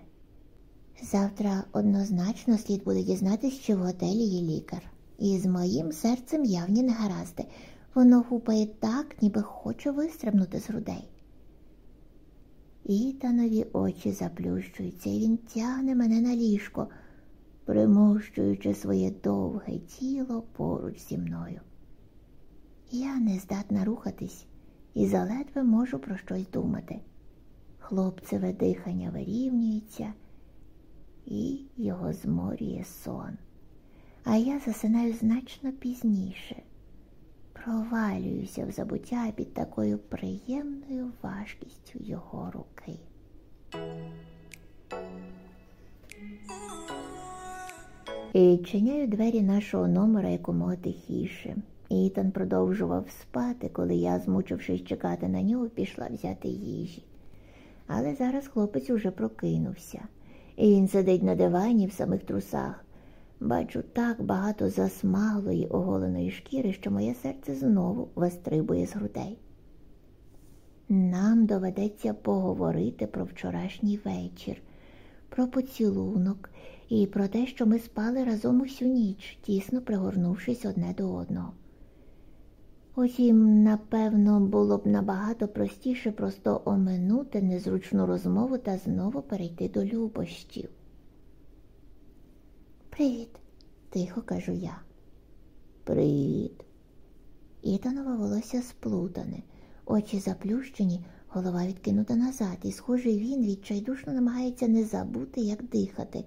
Завтра однозначно слід буде дізнатися, що в готелі є лікар. І з моїм серцем явні негаразди. Воно гупає так, ніби хоче вистрибнути з грудей. Ітанові очі заплющуються, і він тягне мене на ліжко, примощуючи своє довге тіло поруч зі мною. Я не здатна рухатись і заледве можу про щось думати. Хлопцеве дихання вирівнюється, і його зморює сон. А я засинаю значно пізніше, провалююся в забуття під такою приємною важкістю його руки. І чиняю двері нашого номера якомога тихіше. Ітан продовжував спати, коли я, змучившись чекати на нього, пішла взяти їжі. Але зараз хлопець уже прокинувся, і він сидить на дивані в самих трусах. Бачу так багато засмаглої оголеної шкіри, що моє серце знову вистрибує з грудей. Нам доведеться поговорити про вчорашній вечір, про поцілунок і про те, що ми спали разом усю ніч, тісно пригорнувшись одне до одного. Утім, напевно, було б набагато простіше просто оминути незручну розмову та знову перейти до любощів. Привіт, тихо кажу я. Привіт. Ітанове волосся сплутане, очі заплющені, голова відкинута назад, і, схоже, він відчайдушно намагається не забути, як дихати,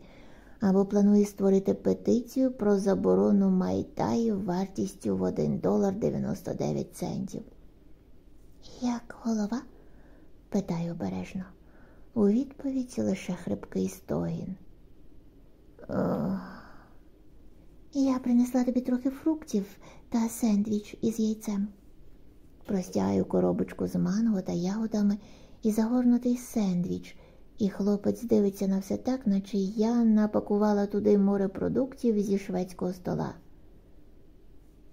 або планує створити петицію про заборону майтаю вартістю в 1 долар 99 центів. Як голова? питаю обережно. У відповідь лише хрипкий стогін. Я принесла тобі трохи фруктів та сендвіч із яйцем. Простягаю коробочку з манго та ягодами і загорнутий сендвіч, і хлопець дивиться на все так, наче я напакувала туди море продуктів зі шведського стола.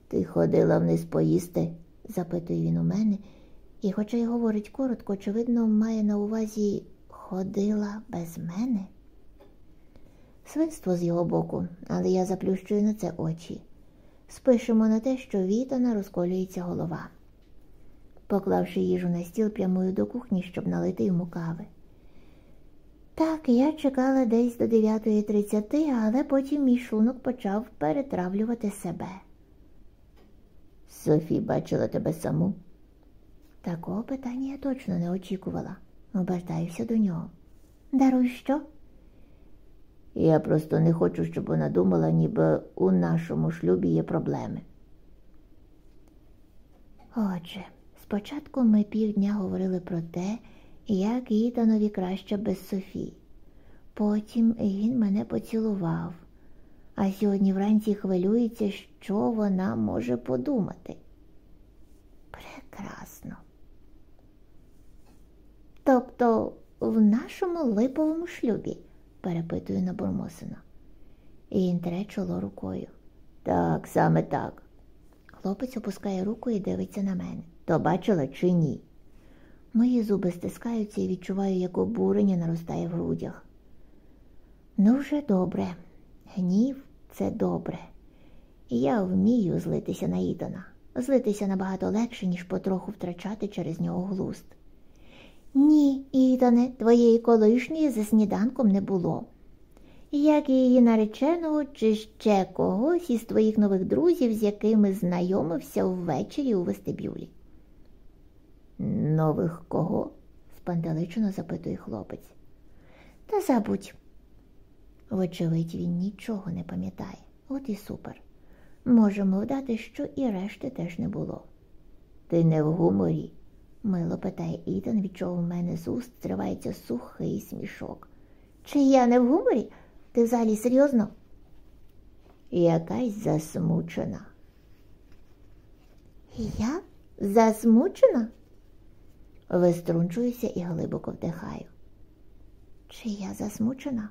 Ти ходила вниз поїсти? запитує він у мене, і, хоча й говорить коротко, очевидно, має на увазі ходила без мене. Свинство з його боку, але я заплющую на це очі. Спишемо на те, що вітана розколюється голова. Поклавши їжу на стіл, прямую до кухні, щоб налити йому кави. Так, я чекала десь до 9.30, але потім мій шлунок почав перетравлювати себе. Софі бачила тебе саму. Такого питання я точно не очікувала. Обертаюся до нього. Даруй що? Я просто не хочу, щоб вона думала, ніби у нашому шлюбі є проблеми. Отже, спочатку ми півдня говорили про те, як Ітанові краще без Софії. Потім він мене поцілував, а сьогодні вранці хвилюється, що вона може подумати. Прекрасно. Тобто в нашому липовому шлюбі, перепитую набурмосено. І він тре чоло рукою. Так, саме так. Хлопець опускає руку і дивиться на мене. То бачила чи ні? Мої зуби стискаються і відчуваю, як обурення наростає в грудях. Ну, вже добре. Гнів це добре. І я вмію злитися на Ітана. Злитися набагато легше, ніж потроху втрачати через нього глуст. Ні, Ітане, твоєї колишньої за сніданком не було. Як і її нареченого, чи ще когось із твоїх нових друзів, з якими знайомився ввечері у вестибюлі. Нових кого? спантеличено запитує хлопець. Та забудь. Вочевидь, він нічого не пам'ятає. От і супер. Можемо вдати, що і решти теж не було. Ти не в гуморі? мило питає Ітан, від чого в мене з уст зривається сухий смішок. Чи я не в гуморі? Ти взагалі серйозно? Якась засмучена. Я засмучена? Виструнчуюся і глибоко вдихаю. Чи я засмучена?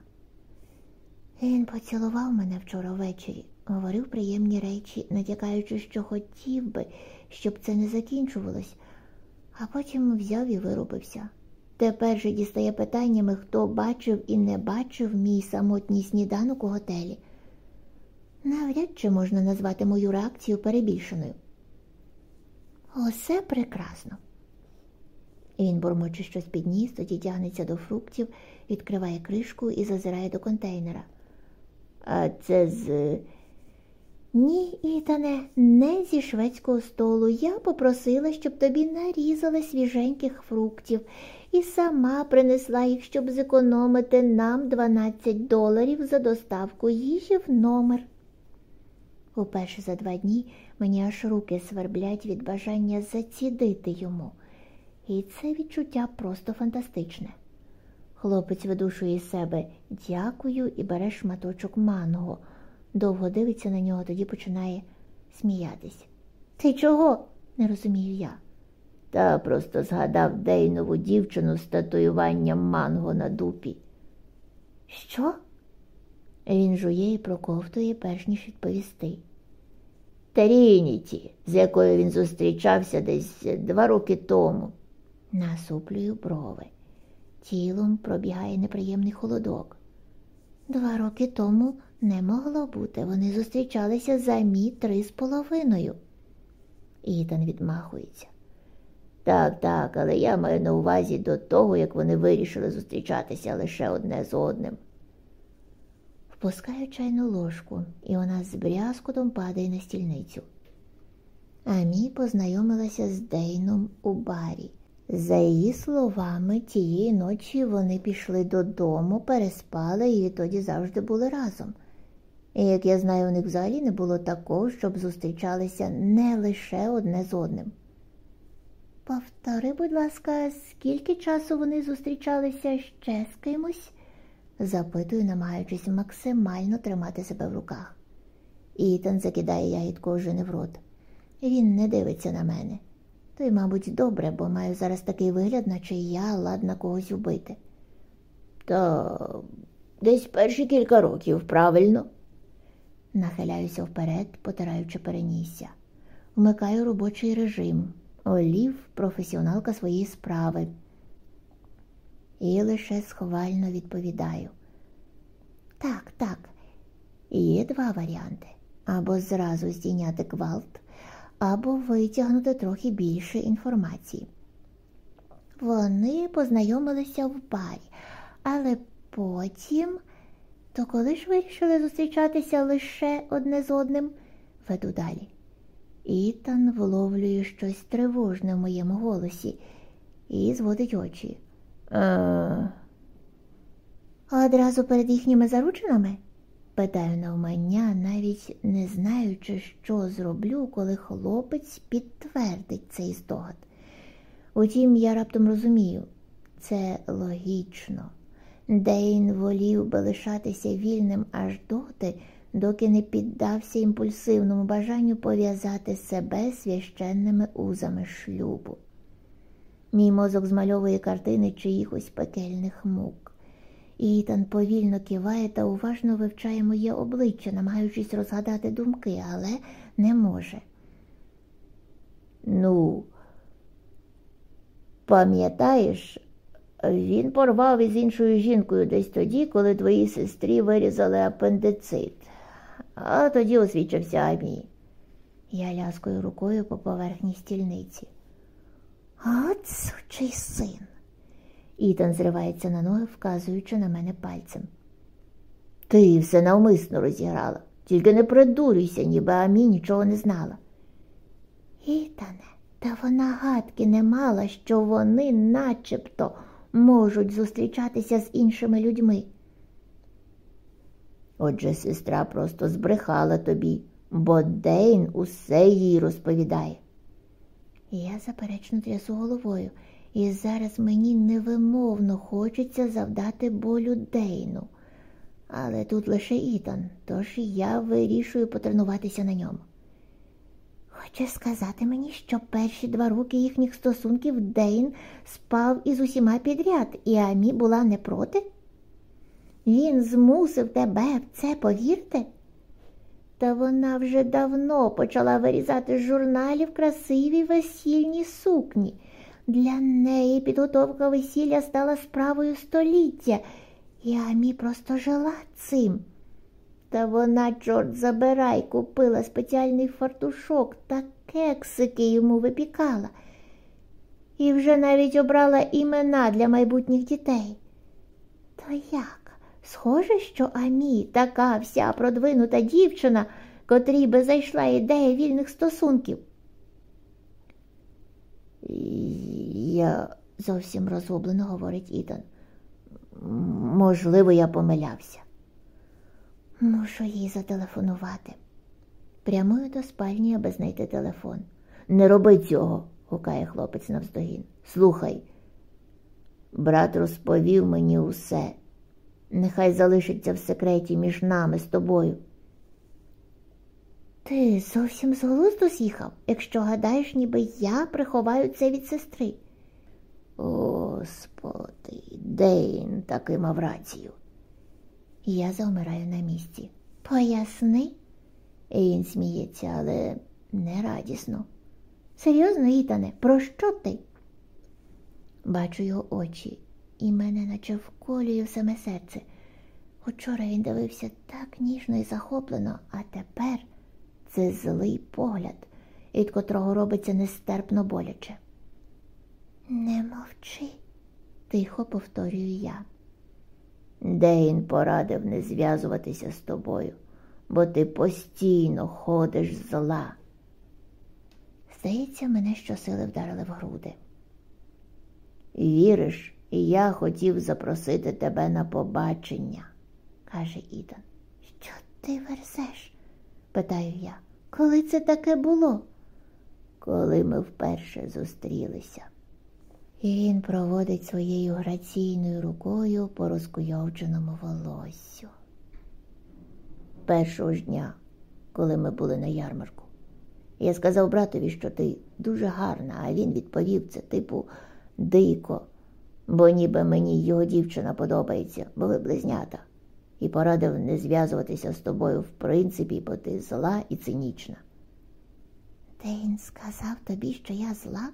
Він поцілував мене вчора ввечері, говорив приємні речі, натякаючи, що хотів би, щоб це не закінчувалось, а потім взяв і вирубився. Тепер же дістає питаннями, хто бачив і не бачив мій самотній сніданок у готелі. Навряд чи можна назвати мою реакцію перебільшеною. Усе прекрасно. Він бурмоче щось підніс, тоді тягнеться до фруктів, відкриває кришку і зазирає до контейнера. А це з. Ні, Ітане, не зі шведського столу. Я попросила, щоб тобі нарізали свіженьких фруктів і сама принесла їх, щоб зекономити нам 12 доларів за доставку їжі в номер. Уперше за два дні мені аж руки сверблять від бажання зацідити йому, і це відчуття просто фантастичне. Хлопець видушує себе дякую і бере шматочок манго. Довго дивиться на нього, тоді починає сміятись. Ти чого? не розумію я. Та просто згадав Дейнову дівчину з татуюванням манго на дупі. Що? Він жує і проковтує, перш ніж відповісти. Терініті, з якою він зустрічався десь два роки тому. Насуплюю брови. Тілом пробігає неприємний холодок. Два роки тому не могло бути. Вони зустрічалися за мі три з половиною. Ітан відмахується. Так, так, але я маю на увазі до того, як вони вирішили зустрічатися лише одне з одним. Впускаю чайну ложку, і вона з брязкотом падає на стільницю. Амі познайомилася з Дейном у барі. За її словами, тієї ночі вони пішли додому, переспали і відтоді завжди були разом. І, як я знаю, у них взагалі не було такого, щоб зустрічалися не лише одне з одним. Повтори, будь ласка, скільки часу вони зустрічалися ще з кимось? запитую, намагаючись максимально тримати себе в руках. Ітан закидає ягідку жени в рот. Він не дивиться на мене. То й, мабуть, добре, бо маю зараз такий вигляд, наче я ладна когось убити. Та десь перші кілька років, правильно? Нахиляюся вперед, потираючи перенісся. Вмикаю робочий режим. Олів професіоналка своєї справи. І лише схвально відповідаю. Так, так, є два варіанти. Або зразу здійняти гвалт, або витягнути трохи більше інформації. Вони познайомилися в барі, але потім, то коли ж вирішили зустрічатися лише одне з одним, веду далі. Ітан вловлює щось тривожне в моєму голосі і зводить очі. А... Одразу перед їхніми заручинами? Питаю навмання, навіть не знаючи, що зроблю, коли хлопець підтвердить цей здогад. Утім, я раптом розумію, це логічно. Дейн волів би лишатися вільним аж доти, доки не піддався імпульсивному бажанню пов'язати себе священними узами шлюбу. Мій мозок змальовує картини чиїхось пекельних мук. Ітан повільно киває та уважно вивчає моє обличчя, намагаючись розгадати думки, але не може. Ну, пам'ятаєш, він порвав із іншою жінкою десь тоді, коли твоїй сестрі вирізали апендицит, а тоді освічився Амі. Я ляскою рукою по поверхні стільниці. От сучий син. Ітан зривається на ноги, вказуючи на мене пальцем. Ти все навмисно розіграла, тільки не придурюйся, ніби Амі нічого не знала. Ітане, та вона гадки не мала, що вони начебто можуть зустрічатися з іншими людьми. Отже, сестра просто збрехала тобі, бо Дейн усе їй розповідає. Я заперечно трясу головою, і зараз мені невимовно хочеться завдати болю Дейну. Але тут лише Ітан, тож я вирішую потренуватися на ньому. Хочеш сказати мені, що перші два роки їхніх стосунків Дейн спав із усіма підряд, і Амі була не проти? Він змусив тебе в це повірити? Та вона вже давно почала вирізати з журналів красиві весільні сукні. Для неї підготовка весілля стала справою століття, і Амі просто жила цим. Та вона, чорт забирай, купила спеціальний фартушок та кексики йому випікала. І вже навіть обрала імена для майбутніх дітей. То як? Схоже, що Амі така вся продвинута дівчина, котрій би зайшла ідея вільних стосунків. Я зовсім розгублено говорить Ітан. Можливо, я помилявся. Мушу їй зателефонувати. Прямую до спальні, аби знайти телефон. Не роби цього, гукає хлопець навздогін. Слухай, брат розповів мені усе. Нехай залишиться в секреті між нами з тобою. Ти зовсім з глузду з'їхав, якщо гадаєш, ніби я приховаю це від сестри. Господи, Дейн таки мав рацію. Я завмираю на місці. Поясни. І Він сміється, але не радісно. Серйозно, Ітане, про що ти? Бачу його очі, і мене наче вколює в саме серце. Учора він дивився так ніжно і захоплено, а тепер це злий погляд, від котрого робиться нестерпно боляче. Не мовчи, тихо повторюю я. Дейн порадив не зв'язуватися з тобою, бо ти постійно ходиш зла. Здається, мене щосили вдарили в груди. Віриш, я хотів запросити тебе на побачення, каже Ідан. Що ти верзеш? питаю я. Коли це таке було? Коли ми вперше зустрілися. І він проводить своєю граційною рукою по розкуйовдженому волоссю. Першого ж дня, коли ми були на ярмарку, я сказав братові, що ти дуже гарна, а він відповів це, типу, дико, бо ніби мені його дівчина подобається, бо ви близнята, і порадив не зв'язуватися з тобою в принципі, бо ти зла і цинічна. Дейн сказав тобі, що я зла?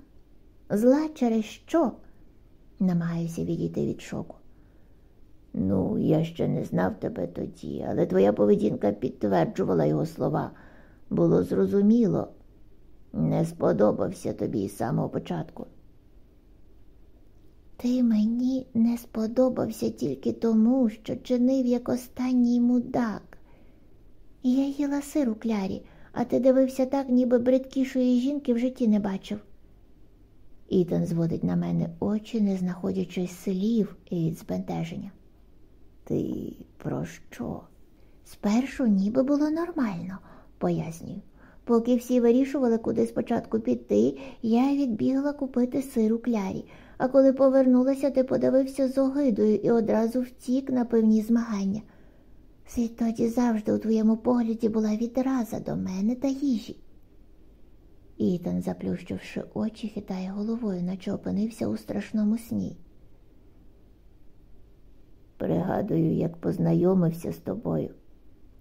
Зла через що? Намагаюся відійти від шоку. Ну, я ще не знав тебе тоді, але твоя поведінка підтверджувала його слова. Було зрозуміло, не сподобався тобі з самого початку. Ти мені не сподобався тільки тому, що чинив як останній мудак. Я їла сир у клярі, а ти дивився так, ніби бридкішої жінки в житті не бачив. Ітан зводить на мене очі, не знаходячи слів від збентеження. Ти про що? Спершу ніби було нормально, пояснюю. Поки всі вирішували, куди спочатку піти, я відбігла купити сир у клярі, а коли повернулася, ти подивився з огидою і одразу втік на певні змагання. Відтоді завжди у твоєму погляді була відраза до мене та їжі. Ітан, заплющивши очі, хитає головою, наче опинився у страшному сні. Пригадую, як познайомився з тобою,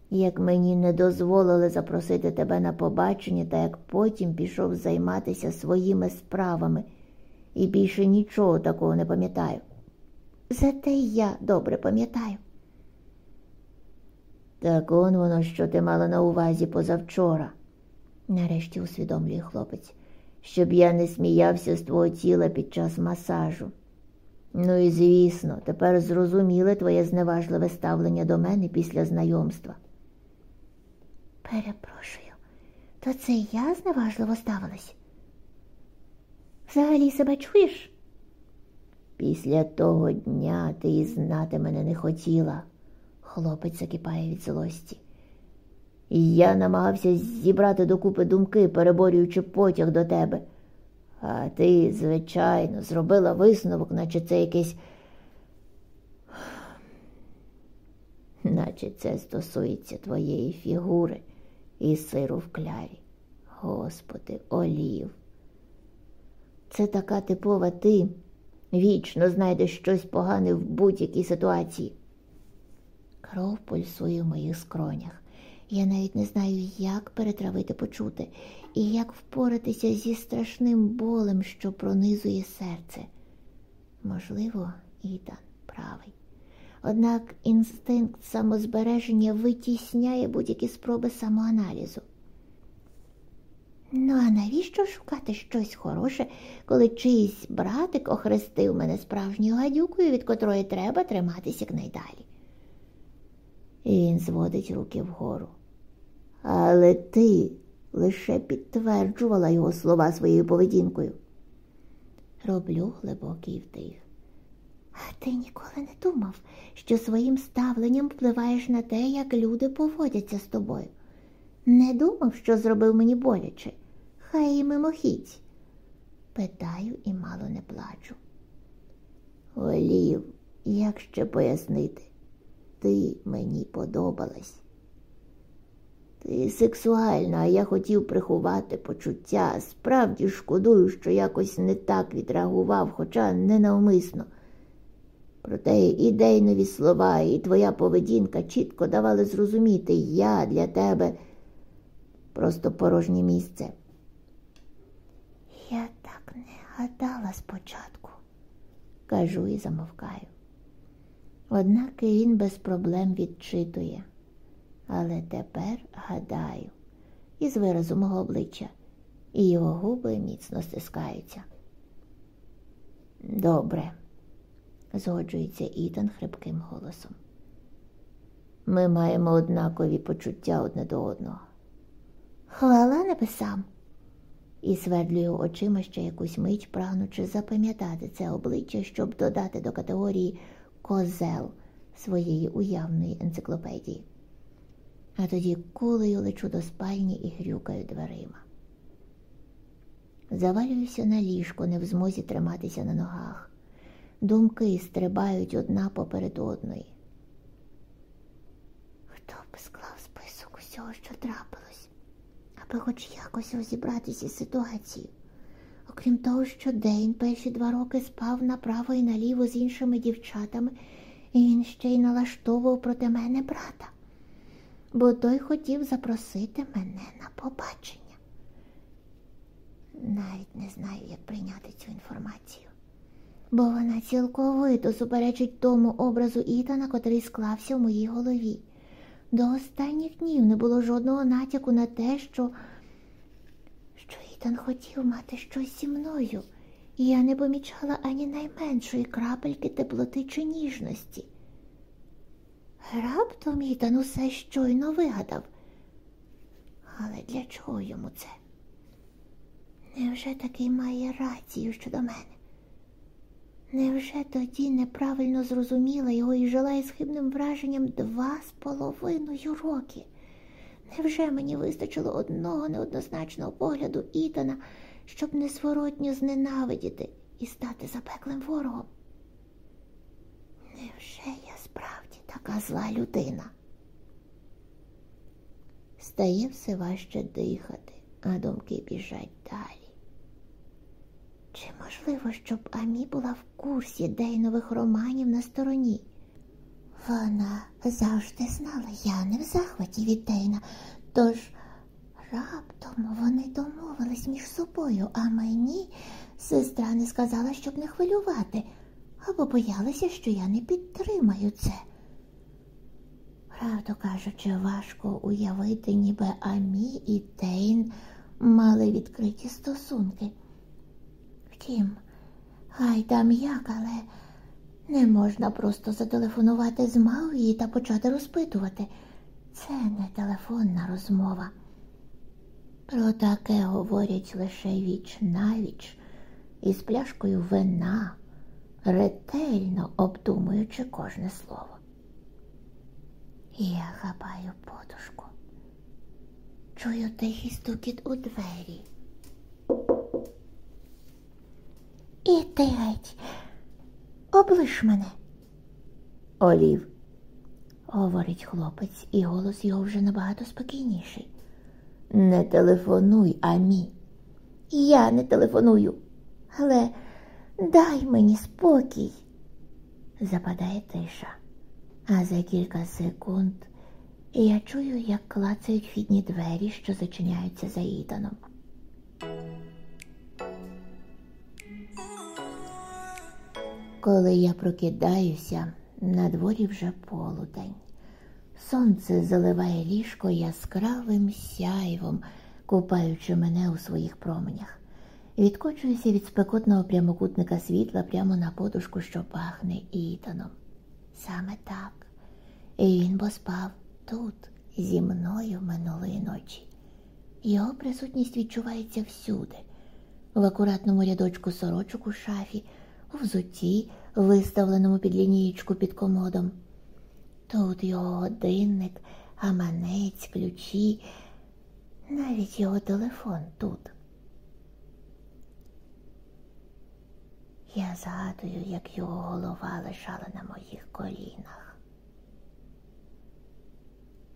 як мені не дозволили запросити тебе на побачення, та як потім пішов займатися своїми справами і більше нічого такого не пам'ятаю. Зате я добре пам'ятаю. Так он воно, що ти мала на увазі позавчора нарешті усвідомлює хлопець, щоб я не сміявся з твого тіла під час масажу. Ну і звісно, тепер зрозуміле твоє зневажливе ставлення до мене після знайомства. Перепрошую, то це я зневажливо ставилась? Взагалі себе чуєш? Після того дня ти і знати мене не хотіла. Хлопець закипає від злості. Я намагався зібрати докупи думки, переборюючи потяг до тебе. А ти, звичайно, зробила висновок, наче це якесь. Наче це стосується твоєї фігури і сиру в клярі. Господи, олів. Це така типова ти вічно знайдеш щось погане в будь-якій ситуації. Кров пульсує в моїх скронях. Я навіть не знаю, як перетравити почути і як впоратися зі страшним болем, що пронизує серце. Можливо, Ітан правий. Однак інстинкт самозбереження витісняє будь-які спроби самоаналізу. Ну, а навіщо шукати щось хороше, коли чийсь братик охрестив мене справжньою гадюкою, від котрої треба триматися якнайдалі? І він зводить руки вгору. Але ти лише підтверджувала його слова своєю поведінкою. Роблю глибокий вдих. А ти ніколи не думав, що своїм ставленням впливаєш на те, як люди поводяться з тобою. Не думав, що зробив мені боляче, хай і мимохідь. Питаю і мало не плачу. Олів, як ще пояснити, ти мені подобалась. Ти сексуальна, а я хотів приховати почуття. Справді шкодую, що якось не так відреагував, хоча ненавмисно. Проте ідейнові слова і твоя поведінка чітко давали зрозуміти, я для тебе просто порожнє місце. Я так не гадала спочатку, кажу і замовкаю. Однак він без проблем відчитує. Але тепер гадаю, із виразу мого обличчя, і його губи міцно стискаються. Добре, згоджується Ітан хрипким голосом. Ми маємо однакові почуття одне до одного. Хвала небесам. І свердлюю очима ще якусь мить, прагнучи запам'ятати це обличчя, щоб додати до категорії козел своєї уявної енциклопедії. А тоді кулею лечу до спальні і грюкаю дверима. Завалююся на ліжко, не в змозі триматися на ногах. Думки стрибають одна поперед одної. Хто б склав список усього, що трапилось, аби хоч якось розібратися з ситуацією? Окрім того, що Дейн перші два роки спав направо і наліво з іншими дівчатами, і він ще й налаштовував проти мене брата, бо той хотів запросити мене на побачення. Навіть не знаю, як прийняти цю інформацію, бо вона цілковито суперечить тому образу Ітана, котрий склався в моїй голові. До останніх днів не було жодного натяку на те, що що Ітан хотів мати щось зі мною, і я не помічала ані найменшої крапельки теплоти чи ніжності. Раптом Ітан усе щойно вигадав. Але для чого йому це? Невже такий має рацію щодо мене? Невже тоді неправильно зрозуміла його і жила із хибним враженням два з половиною роки? Невже мені вистачило одного неоднозначного погляду Ітана, щоб несворотньо зненавидіти і стати запеклим ворогом? Невже я справді така зла людина? Стає все важче дихати, а думки біжать далі. Чи можливо, щоб Амі була в курсі Дейнових романів на стороні? Вона завжди знала, я не в захваті від Дейна, тож раптом вони домовились між собою, а мені сестра не сказала, щоб не хвилювати, або боялася, що я не підтримаю це. Правду кажучи, важко уявити, ніби Амі і Дейн мали відкриті стосунки. Втім, хай там як, але не можна просто зателефонувати з Мауї та почати розпитувати. Це не телефонна розмова. Про таке говорять лише віч навіч із пляшкою вина, ретельно обдумуючи кожне слово. Я хапаю подушку. Чую тихий стукіт у двері. І ти геть, облиш мене. Олів, говорить хлопець, і голос його вже набагато спокійніший. Не телефонуй, Амі. Я не телефоную, але дай мені спокій. Западає тиша, а за кілька секунд я чую, як клацають вхідні двері, що зачиняються за Ітаном. Коли я прокидаюся, на дворі вже полудень. Сонце заливає ліжко яскравим сяйвом, купаючи мене у своїх променях. Відкочуюся від спекотного прямокутника світла прямо на подушку, що пахне ітаном. Саме так. І він бо спав тут, зі мною минулої ночі. Його присутність відчувається всюди, в акуратному рядочку сорочок у шафі, взутті, виставленому під лінієчку під комодом. Тут його годинник, гаманець, ключі, навіть його телефон тут. Я згадую, як його голова лежала на моїх колінах.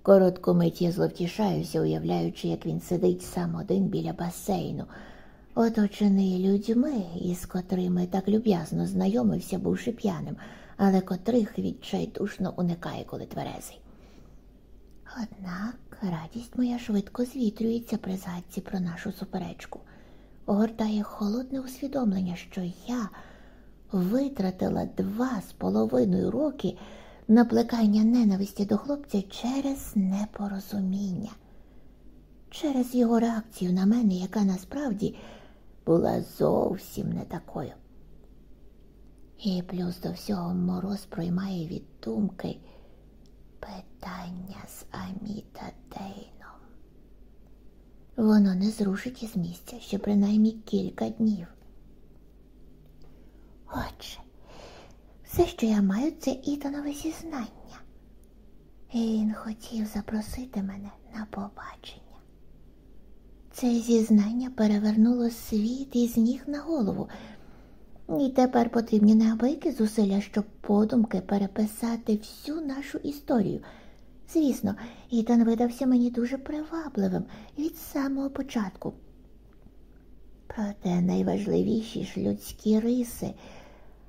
Коротку мить я зловтішаюся, уявляючи, як він сидить сам один біля басейну, оточений людьми, із котрими так люб'язно знайомився, бувши п'яним, але котрих відчайдушно уникає, коли тверезий. Однак радість моя швидко звітрюється при згадці про нашу суперечку, огортає холодне усвідомлення, що я витратила два з половиною роки на плекання ненависті до хлопця через непорозуміння, через його реакцію на мене, яка насправді була зовсім не такою. І плюс до всього мороз проймає від думки питання з Аміта Дейном. Воно не зрушить із місця ще принаймні кілька днів. Отже, все, що я маю, це Ітанове зізнання. І він хотів запросити мене на побачення. Це зізнання перевернуло світ із ніг на голову. І тепер потрібні неабиякі зусилля, щоб подумки переписати всю нашу історію. Звісно, Ітан видався мені дуже привабливим від самого початку. Проте найважливіші ж людські риси,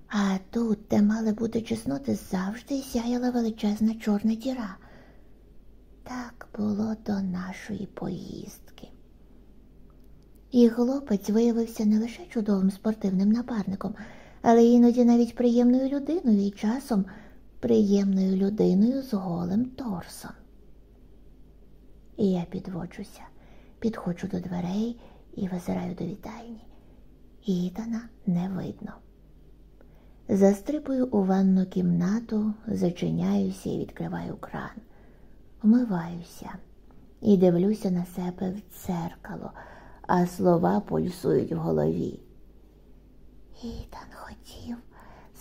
а тут, де мали бути чесноти, завжди сяяла величезна чорна діра. Так було до нашої поїздки. І хлопець виявився не лише чудовим спортивним напарником, але іноді навіть приємною людиною і часом приємною людиною з голим торсом. І я підводжуся, підходжу до дверей і визираю до вітальні. Ітана не видно. Застрипую у ванну кімнату, зачиняюся і відкриваю кран, вмиваюся і дивлюся на себе в дзеркало – а слова пульсують в голові. Ітан хотів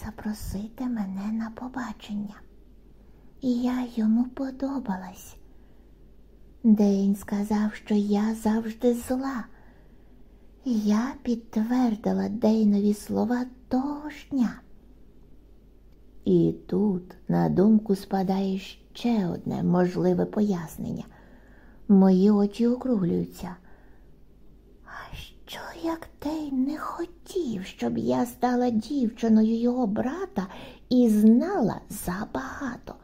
запросити мене на побачення, і я йому подобалась. День сказав, що я завжди зла. Я підтвердила Дейнові слова того ж дня. І тут на думку спадає ще одне можливе пояснення. Мої очі округлюються. Як Тей не хотів, щоб я стала дівчиною його брата і знала забагато.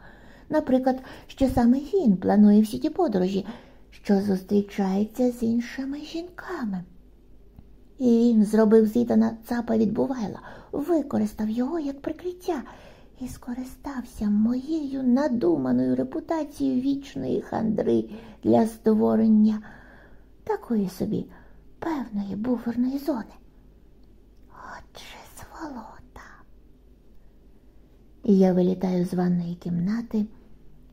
Наприклад, що саме він планує всі ті подорожі, що зустрічається з іншими жінками. І він зробив з Ітана цапа від Бувайла, використав його як прикриття і скористався моєю надуманою репутацією вічної хандри для створення такої собі певної буферної зони. Отже, сволота. Я вилітаю з ванної кімнати,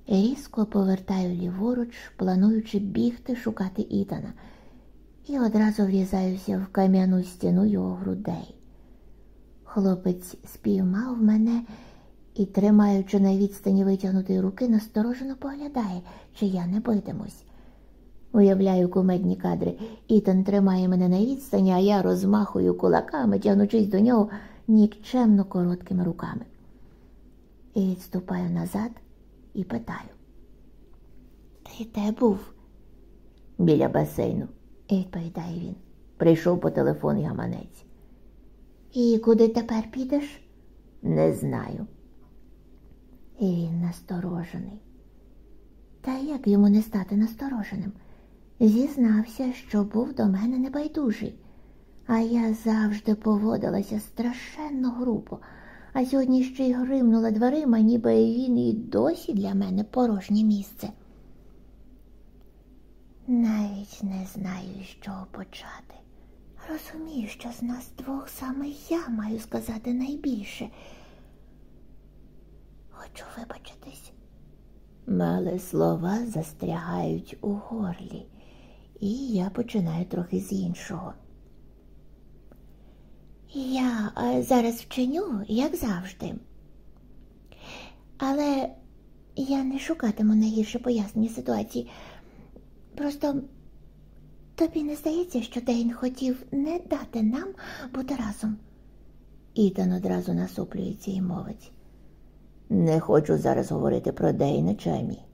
різко повертаю ліворуч, плануючи бігти шукати Ітана, і одразу врізаюся в кам'яну стіну його грудей. Хлопець спіймав мене і, тримаючи на відстані витягнутої руки, насторожено поглядає, чи я не битимусь. Уявляю кумедні кадри. Ітан тримає мене на відстані, а я розмахую кулаками, тягнучись до нього нікчемно короткими руками. І відступаю назад і питаю. Ти де був? Біля басейну, відповідає він. Прийшов по телефону гаманець. І куди тепер підеш? Не знаю. І він насторожений. Та як йому не стати настороженим? Зізнався, що був до мене небайдужий, а я завжди поводилася страшенно грубо, а сьогодні ще й гримнула дверима, ніби він і досі для мене порожнє місце. Навіть не знаю, з чого почати. Розумію, що з нас двох саме я маю сказати найбільше. Хочу вибачитись. Мали слова застрягають у горлі, і я починаю трохи з іншого. Я е, зараз вчиню, як завжди. Але я не шукатиму найгірше пояснення ситуації. Просто тобі не здається, що Дейн хотів не дати нам бути разом. Ітан одразу насуплюється і мовить. Не хочу зараз говорити про Дейна Чемі.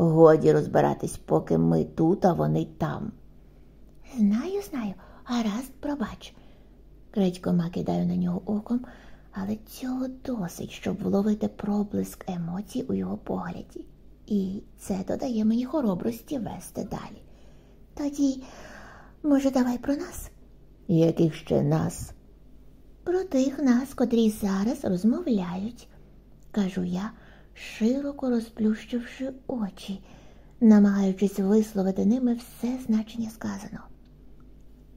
Годі розбиратись, поки ми тут, а вони там. Знаю, знаю, гаразд, пробач. Крадькома кидаю на нього оком, але цього досить, щоб вловити проблиск емоцій у його погляді. І це додає мені хоробрості вести далі. Тоді, може, давай про нас? Яких ще нас? Про тих нас, котрі зараз розмовляють, кажу я, широко розплющивши очі, намагаючись висловити ними все значення сказаного.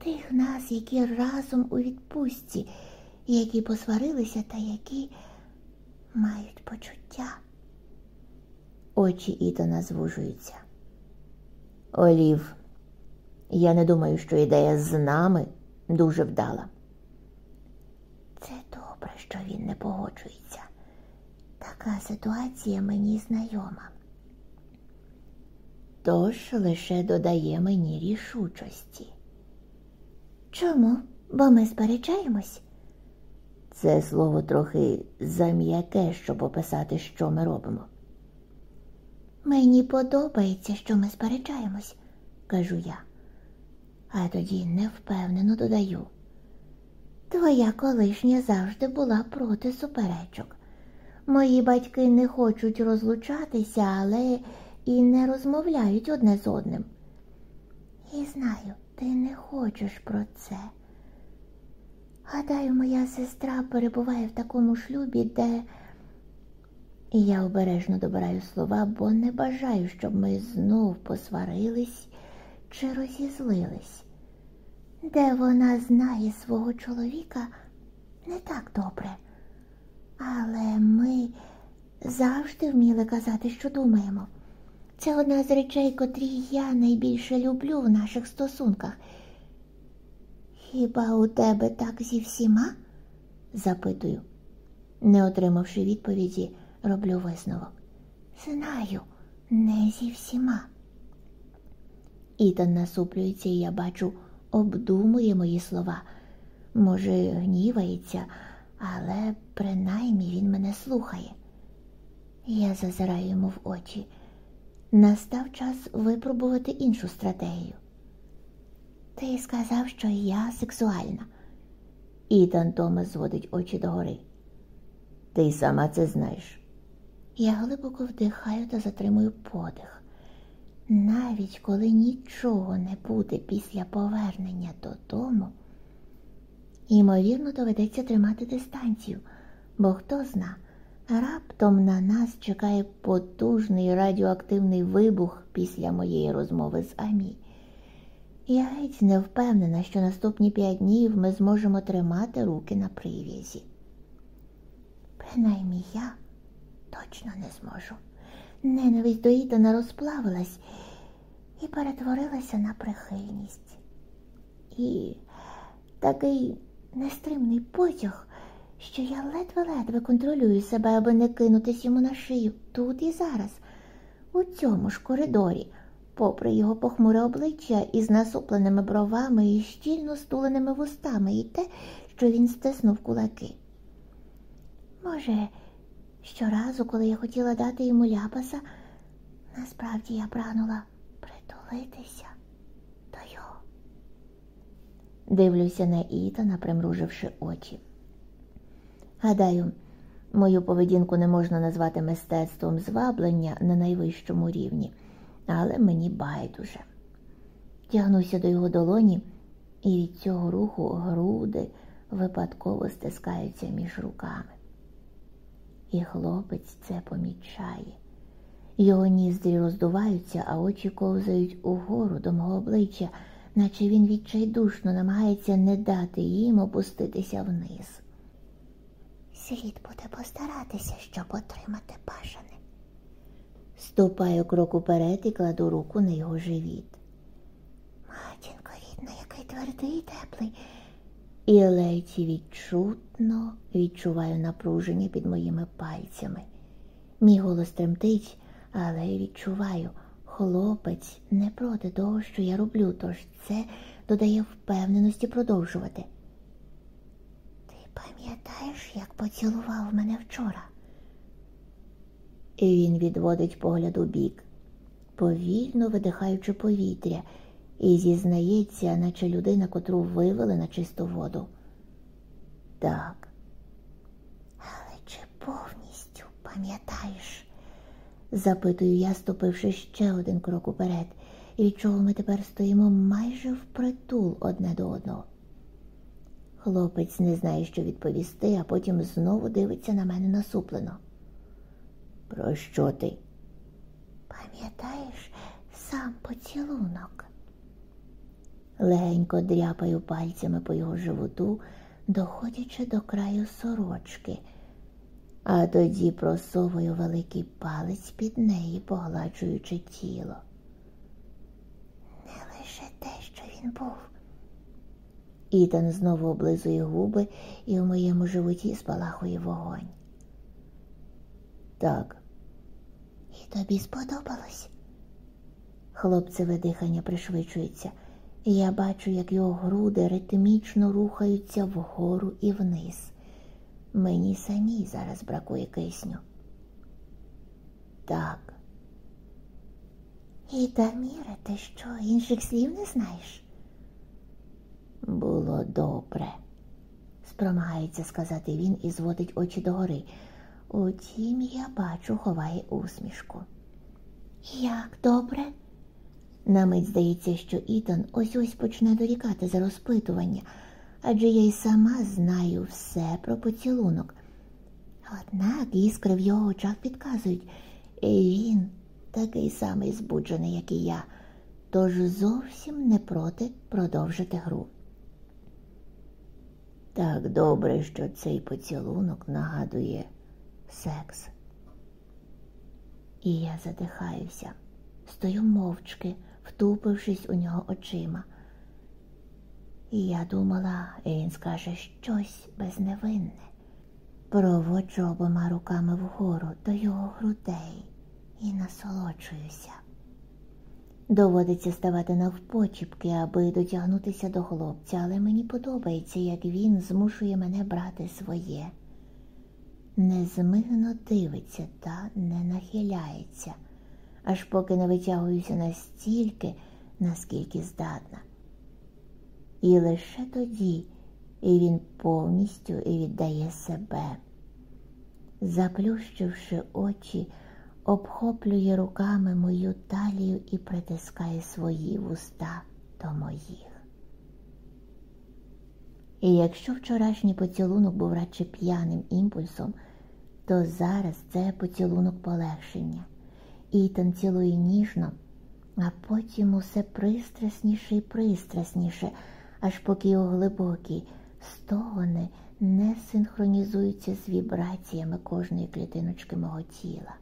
Тих нас, які разом у відпустці, які посварилися та які мають почуття. Очі Ітана звужуються. Олів, я не думаю, що ідея з нами дуже вдала. Це добре, що він не погоджується. Така ситуація мені знайома. Тож лише додає мені рішучості. Чому? Бо ми сперечаємось? Це слово трохи зам'яке, щоб описати, що ми робимо. Мені подобається, що ми сперечаємось, кажу я, а тоді невпевнено додаю. Твоя колишня завжди була проти суперечок. Мої батьки не хочуть розлучатися, але і не розмовляють одне з одним. І знаю, ти не хочеш про це. Гадаю, моя сестра перебуває в такому шлюбі, де і я обережно добираю слова, бо не бажаю, щоб ми знов посварились чи розізлились, де вона знає свого чоловіка не так добре, але ми завжди вміли казати, що думаємо. Це одна з речей, котрі я найбільше люблю в наших стосунках. Хіба у тебе так зі всіма? запитую. Не отримавши відповіді, роблю висновок. Знаю, не зі всіма. Ітан насуплюється, і я бачу, обдумує мої слова. Може, гнівається, але принаймні він мене слухає. Я зазираю йому в очі. Настав час випробувати іншу стратегію. Ти сказав, що я сексуальна. Ітан Томас зводить очі догори. Ти сама це знаєш. Я глибоко вдихаю та затримую подих. Навіть коли нічого не буде після повернення додому, ймовірно, доведеться тримати дистанцію, бо хто зна, раптом на нас чекає потужний радіоактивний вибух після моєї розмови з Амі. Я геть не впевнена, що наступні п'ять днів ми зможемо тримати руки на прив'язі. Принаймні я точно не зможу. Ненависть до Ітана розплавилась і перетворилася на прихильність. І такий нестримний потяг, що я ледве-ледве контролюю себе, аби не кинутись йому на шию тут і зараз, у цьому ж коридорі, попри його похмуре обличчя із насупленими бровами і щільно стуленими вустами, і те, що він стиснув кулаки. Може, щоразу, коли я хотіла дати йому ляпаса, насправді я прагнула притулитися до його. Дивлюся на Ітана, примруживши очі. Гадаю, мою поведінку не можна назвати мистецтвом зваблення на найвищому рівні, але мені байдуже. Тягнуся до його долоні, і від цього руху груди випадково стискаються між руками. І хлопець це помічає. Його ніздрі роздуваються, а очі ковзають угору до мого обличчя, наче він відчайдушно намагається не дати їм опуститися вниз. Слід буде постаратися, щоб отримати бажане. Ступаю крок уперед і кладу руку на його живіт. Матінко рідна, який твердий і теплий. І ледь відчутно відчуваю напруження під моїми пальцями. Мій голос тремтить, але відчуваю, хлопець не проти того, що я роблю, тож це додає впевненості продовжувати. Ти пам'ятаєш, як поцілував мене вчора? І він відводить погляд у бік, повільно видихаючи повітря, і зізнається, наче людина, котру вивели на чисту воду. Так. Але чи повністю пам'ятаєш? Запитую я, ступивши ще один крок уперед, і чого ми тепер стоїмо майже впритул одне до одного. Хлопець не знає, що відповісти, а потім знову дивиться на мене насуплено. Про що ти? Пам'ятаєш сам поцілунок? Легенько дряпаю пальцями по його животу, доходячи до краю сорочки, а тоді просовую великий палець під неї, погладжуючи тіло. Не лише те, що він був. Ітан знову облизує губи, і в моєму животі спалахує вогонь. Так. І тобі сподобалось? Хлопцеве дихання пришвидшується. Я бачу, як його груди ритмічно рухаються вгору і вниз. Мені самій зараз бракує кисню. Так. І Даміре, ти що, інших слів не знаєш? Було добре, спромагається сказати він і зводить очі догори. Утім, я бачу, ховає усмішку. Як добре? На мить здається, що Ітан ось ось почне дорікати за розпитування, адже я й сама знаю все про поцілунок. Однак іскри в його очах підказують, і він такий самий збуджений, як і я, тож зовсім не проти продовжити гру. Так добре, що цей поцілунок нагадує секс. І я задихаюся, стою мовчки, втупившись у нього очима. І я думала, він скаже щось безневинне. Проводжу обома руками вгору до його грудей і насолоджуюся. Доводиться ставати навпочіпки, аби дотягнутися до хлопця, але мені подобається, як він змушує мене брати своє. Незмигно дивиться та не нахиляється, аж поки не витягуюся настільки, наскільки здатна. І лише тоді він повністю віддає себе. Заплющивши очі, обхоплює руками мою талію і притискає свої вуста до моїх. І якщо вчорашній поцілунок був радше п'яним імпульсом, то зараз це поцілунок полегшення. Ітан цілує ніжно, а потім усе пристрасніше і пристрасніше, аж поки його глибокі стогони не синхронізуються з вібраціями кожної клітиночки мого тіла.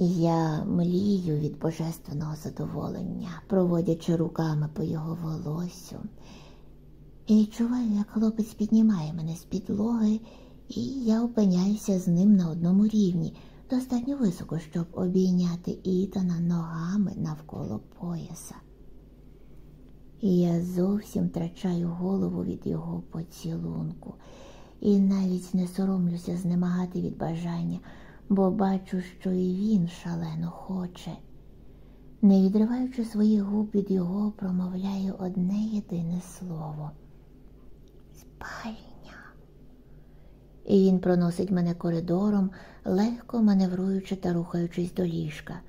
Я млію від божественного задоволення, проводячи руками по його волосю, і відчуваю, як хлопець піднімає мене з підлоги, і я опиняюся з ним на одному рівні, достатньо високо, щоб обійняти Ітана ногами навколо пояса. І я зовсім втрачаю голову від його поцілунку, і навіть не соромлюся знемагати від бажання бо бачу, що і він шалено хоче. Не відриваючи своїх губ від його, промовляю одне єдине слово спальня. І він проносить мене коридором, легко маневруючи та рухаючись до ліжка.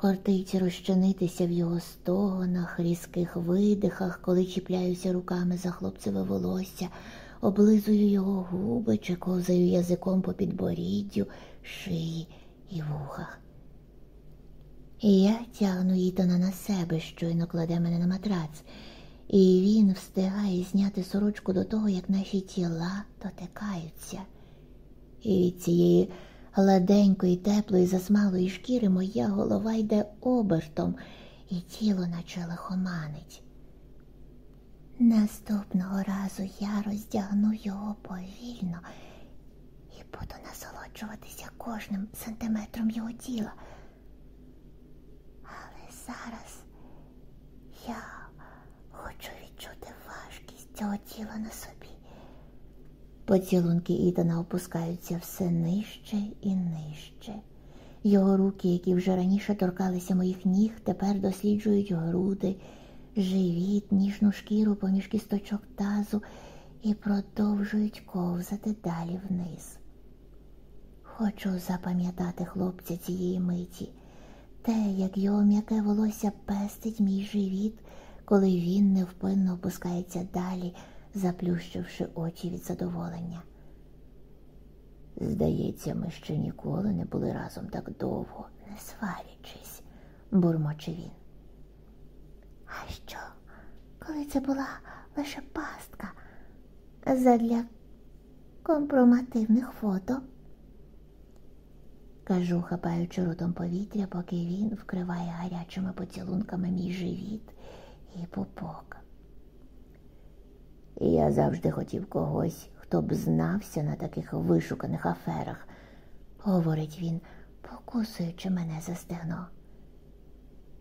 Кортить розчинитися в його стогонах, різких видихах, коли чіпляюся руками за хлопцеве волосся, облизую його губи чи ковзаю язиком по підборіддю, шиї і вухах. І я тягну Ітана на себе, щойно кладе мене на матрац, і він встигає зняти сорочку до того, як наші тіла дотикаються. І від цієї гладенької, теплої, засмалої шкіри моя голова йде обертом, і тіло наче лихоманить. Наступного разу я роздягну його повільно і буду насолоджуватися кожним сантиметром його тіла. Але зараз я хочу відчути важкість цього тіла на собі. Поцілунки Ітана опускаються все нижче і нижче. Його руки, які вже раніше торкалися моїх ніг, тепер досліджують груди, живіт, ніжну шкіру поміж кісточок тазу і продовжують ковзати далі вниз. Хочу запам'ятати хлопця цієї миті, те, як його м'яке волосся пестить мій живіт, коли він невпинно опускається далі заплющивши очі від задоволення. Здається, ми ще ніколи не були разом так довго, не сварячись, бурмоче він. А що, коли це була лише пастка задля компромативних фото? Кажу, хапаючи ротом повітря, поки він вкриває гарячими поцілунками мій живіт і пупок. І я завжди хотів когось, хто б знався на таких вишуканих аферах, говорить він, покусуючи мене за стегно.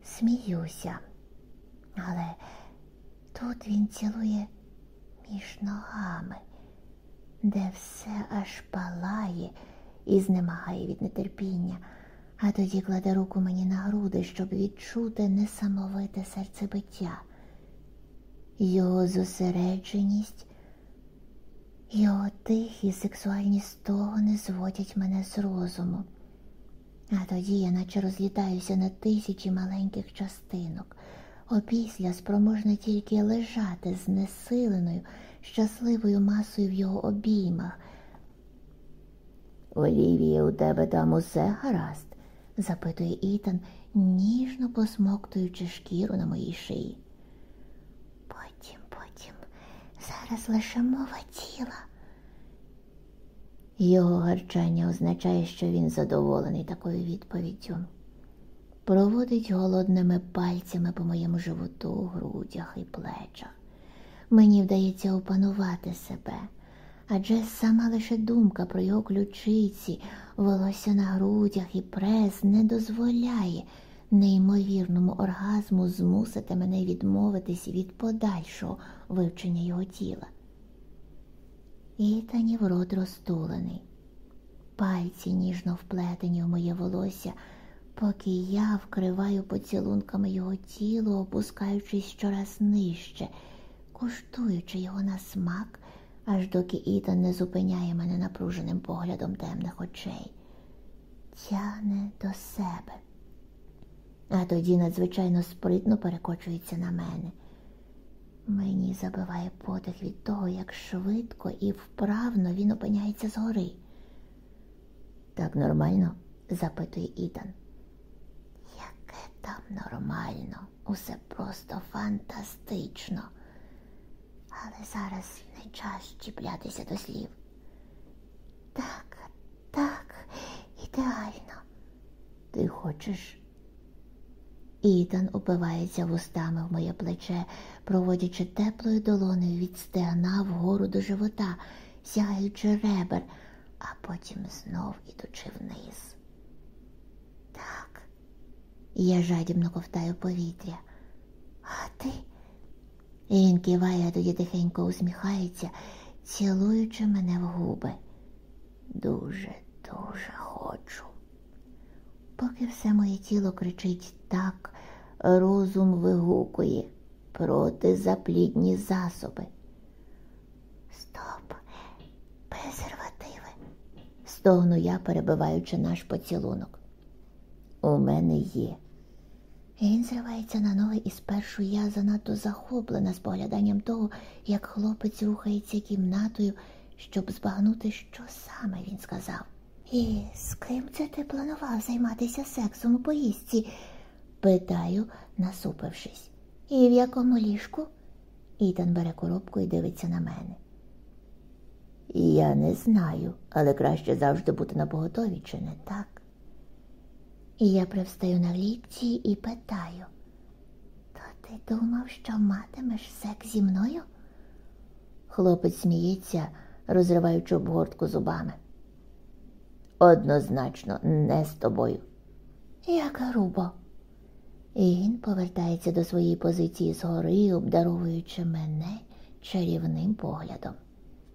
Сміюся, але тут він цілує між ногами, де все аж палає і знемагає від нетерпіння, а тоді кладе руку мені на груди, щоб відчути несамовите серцебиття його зосередженість, його тихі сексуальні стогони зводять мене з розуму. А тоді я наче розлітаюся на тисячі маленьких частинок, опісля спроможна тільки лежати знесиленою, щасливою масою в його обіймах. Олівія, у тебе там усе гаразд? запитує Ітан, ніжно посмоктуючи шкіру на моїй шиї. Зараз лише мова тіла. Його гарчання означає, що він задоволений такою відповіддю. Проводить голодними пальцями по моєму животу, грудях і плечах. Мені вдається опанувати себе, адже сама лише думка про його ключиці, волосся на грудях і прес не дозволяє неймовірному оргазму змусити мене відмовитись від подальшого вивчення його тіла. Ітанів рот розтулений, пальці ніжно вплетені в моє волосся, поки я вкриваю поцілунками його тіло, опускаючись щораз нижче, куштуючи його на смак, аж доки Ітан не зупиняє мене напруженим поглядом темних очей, тягне до себе а тоді надзвичайно спритно перекочується на мене. Мені забиває подих від того, як швидко і вправно він опиняється згори. Так нормально? запитує Ітан. Яке там нормально, усе просто фантастично. Але зараз не час чіплятися до слів. Так, так, ідеально. Ти хочеш Ітан упивається вустами в моє плече, проводячи теплою долонею від стегна вгору до живота, сягаючи ребер, а потім знов ідучи вниз. Так, я жадібно ковтаю повітря. А ти? Він киває, а тоді тихенько усміхається, цілуючи мене в губи. Дуже, дуже хочу. Поки все моє тіло кричить так, розум вигукує протизаплідні засоби. Стоп, презервативи, стогну я, перебиваючи наш поцілунок. У мене є, Він зривається на ноги, і спершу я занадто захоплена спогляданням того, як хлопець рухається кімнатою, щоб збагнути, що саме він сказав. І з ким це ти планував займатися сексом у поїздці? питаю, насупившись. І в якому ліжку? Ітан бере коробку і дивиться на мене. Я не знаю, але краще завжди бути на поготові, чи не так? І я привстаю на лікті і питаю, то ти думав, що матимеш секс зі мною? Хлопець сміється, розриваючи обгортку зубами. Однозначно, не з тобою. Як грубо. І він повертається до своєї позиції згори, обдаровуючи мене чарівним поглядом.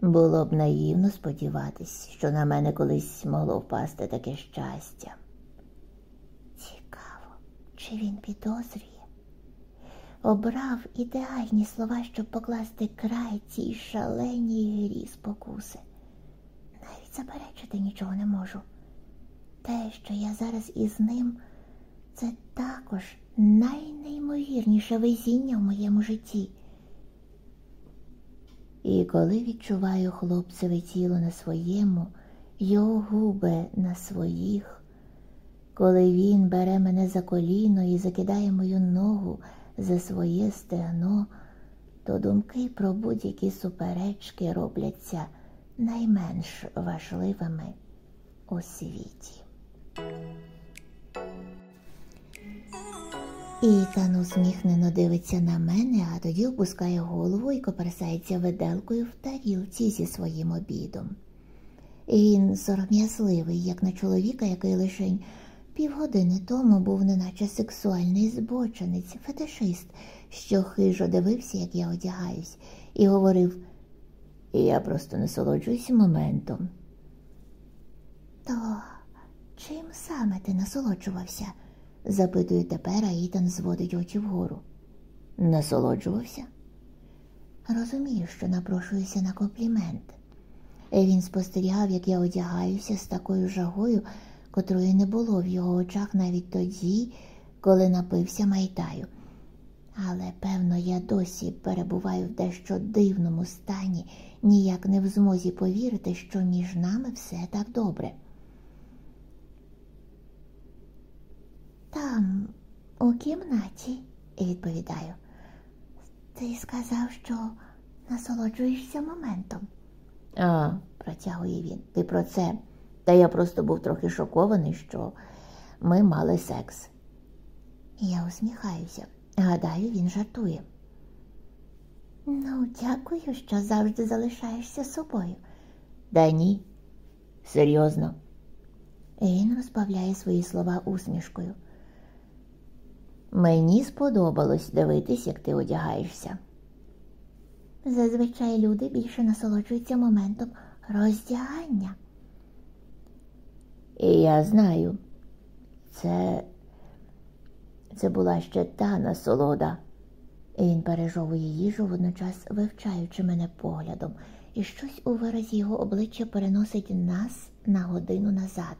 Було б наївно сподіватись, що на мене колись могло впасти таке щастя. Цікаво, чи він підозрює? Обрав ідеальні слова, щоб покласти край цій шаленій грі спокуси. Заперечити нічого не можу. Те, що я зараз із ним, це також найнеймовірніше везіння в моєму житті. І коли відчуваю хлопцеве тіло на своєму, його губи на своїх, коли він бере мене за коліно і закидає мою ногу за своє стегно, то думки про будь-які суперечки робляться найменш важливими у світі. Ітан усміхнено дивиться на мене, а тоді опускає голову і коперсається виделкою в тарілці зі своїм обідом. Він сором'язливий, як на чоловіка, який лишень півгодини тому був неначе сексуальний збочинець, фетишист, що хижо дивився, як я одягаюсь, і говорив Я просто насолоджуюсь моментом. То чим саме ти насолоджувався? запитує тепер, а зводить очі вгору. Насолоджувався? Розумію, що напрошуюся на комплімент. Він спостерігав, як я одягаюся з такою жагою, котрої не було в його очах навіть тоді, коли напився майтаю. Але, певно, я досі перебуваю в дещо дивному стані, ніяк не в змозі повірити, що між нами все так добре. Там, у кімнаті, відповідаю. Ти сказав, що насолоджуєшся моментом. А, протягує він. Ти про це. Та я просто був трохи шокований, що ми мали секс. Я усміхаюся. Гадаю, він жартує. Ну, дякую, що завжди залишаєшся собою. Да ні. Серйозно. Він розбавляє свої слова усмішкою. Мені сподобалось дивитись, як ти одягаєшся. Зазвичай люди більше насолоджуються моментом роздягання. І я знаю, це це була ще та насолода. Він пережовує їжу, водночас вивчаючи мене поглядом, і щось у виразі його обличчя переносить нас на годину назад,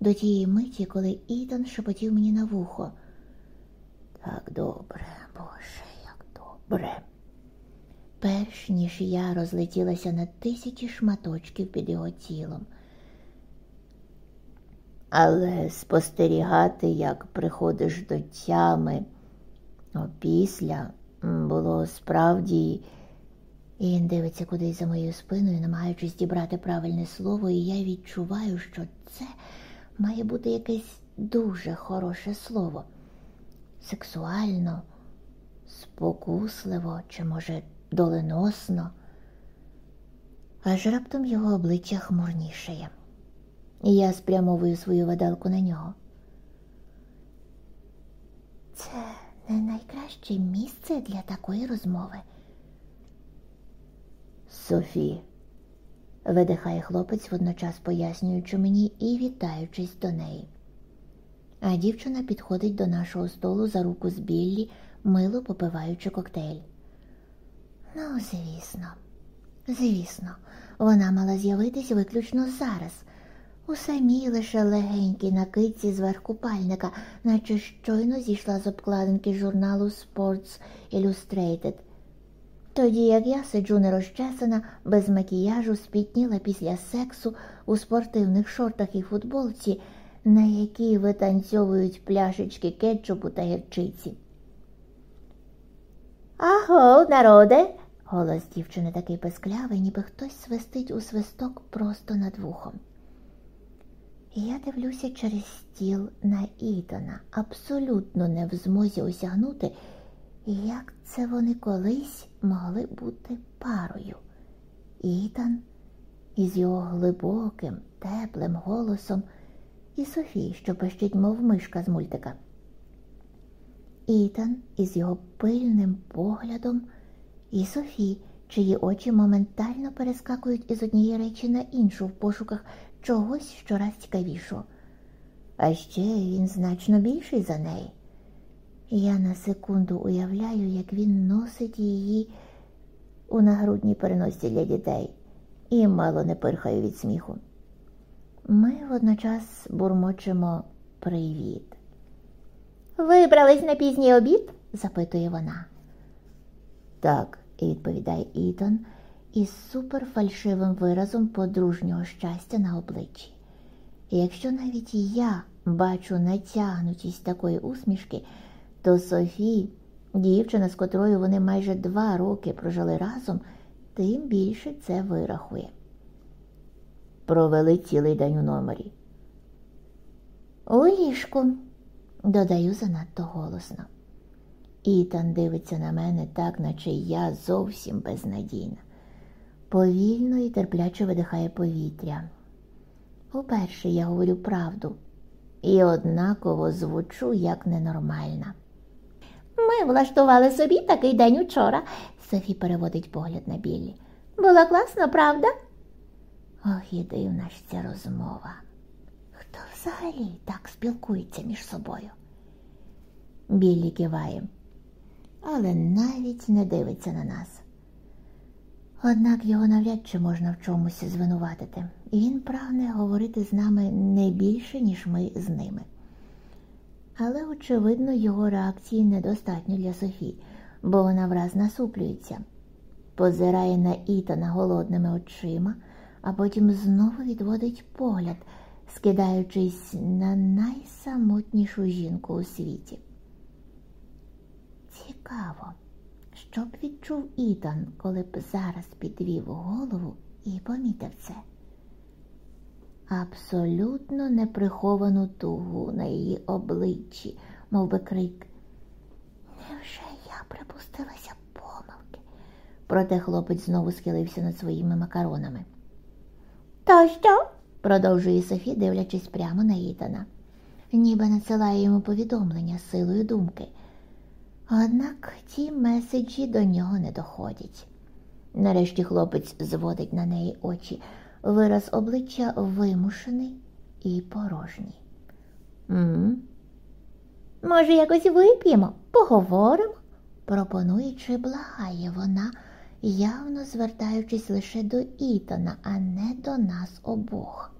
до тієї миті, коли Ітан шепотів мені на вухо. Так добре, Боже, як добре. Перш ніж я розлетілася на тисячі шматочків під його тілом. Але спостерігати, як приходиш до тями опісля, було справді. І він дивиться кудись за моєю спиною, намагаючись дібрати правильне слово, і я відчуваю, що це має бути якесь дуже хороше слово. Сексуально, спокусливо чи, може, доленосно. Аж раптом його обличчя хмурнішає і я спрямовую свою виделку на нього. Це не найкраще місце для такої розмови. Софі, видихає хлопець, водночас пояснюючи мені і вітаючись до неї. А дівчина підходить до нашого столу за руку з Біллі, мило попиваючи коктейль. Ну, звісно, звісно, вона мала з'явитись виключно зараз. У самій лише легенькій накидці зверх купальника, наче щойно зійшла з обкладинки журналу Sports Illustrated. Тоді як я сиджу нерозчесана, без макіяжу, спітніла після сексу у спортивних шортах і футболці, на якій витанцьовують пляшечки кетчупу та гірчиці. Аго, народе. Голос дівчини такий песклявий, ніби хтось свистить у свисток просто над вухом. Я дивлюся через стіл на Ітана, абсолютно не в змозі осягнути, як це вони колись могли бути парою. Ітан із його глибоким, теплим голосом і Софій, що пищить, мов мишка з мультика. Ітан із його пильним поглядом і Софі, чиї очі моментально перескакують із однієї речі на іншу в пошуках чогось щораз цікавішого. А ще він значно більший за неї. Я на секунду уявляю, як він носить її у нагрудній переносці для дітей і мало не пирхаю від сміху. Ми водночас бурмочемо привіт. Вибрались на пізній обід? запитує вона. Так, відповідає Ітон із суперфальшивим виразом подружнього щастя на обличчі. І якщо навіть я бачу натягнутість такої усмішки, то Софі, дівчина, з котрою вони майже два роки прожили разом, тим більше це вирахує. Провели цілий день у номері. У ліжку, додаю занадто голосно. Ітан дивиться на мене так, наче я зовсім безнадійна. Повільно і терпляче видихає повітря. Уперше я говорю правду і однаково звучу як ненормальна. Ми влаштували собі такий день учора, Софі переводить погляд на Біллі. Була класна, правда? Ох, і дивна ж ця розмова. Хто взагалі так спілкується між собою? Біллі киває, але навіть не дивиться на нас. Однак його навряд чи можна в чомусь звинуватити, і він прагне говорити з нами не більше, ніж ми з ними. Але, очевидно, його реакції недостатньо для Софі, бо вона враз насуплюється, позирає на Ітана голодними очима, а потім знову відводить погляд, скидаючись на найсамотнішу жінку у світі. Цікаво, що б відчув Ітан, коли б зараз підвів голову і помітив це. Абсолютно неприховану тугу на її обличчі, мов би крик. Невже я припустилася помилки? Проте хлопець знову схилився над своїми макаронами. То що? продовжує Софі, дивлячись прямо на Ітана, ніби надсилає йому повідомлення силою думки. Однак ті меседжі до нього не доходять. Нарешті хлопець зводить на неї очі, вираз обличчя вимушений і порожній. «М? Може, якось вип'ємо, поговоримо, пропонуючи, благає вона, явно звертаючись лише до Ітана, а не до нас обох.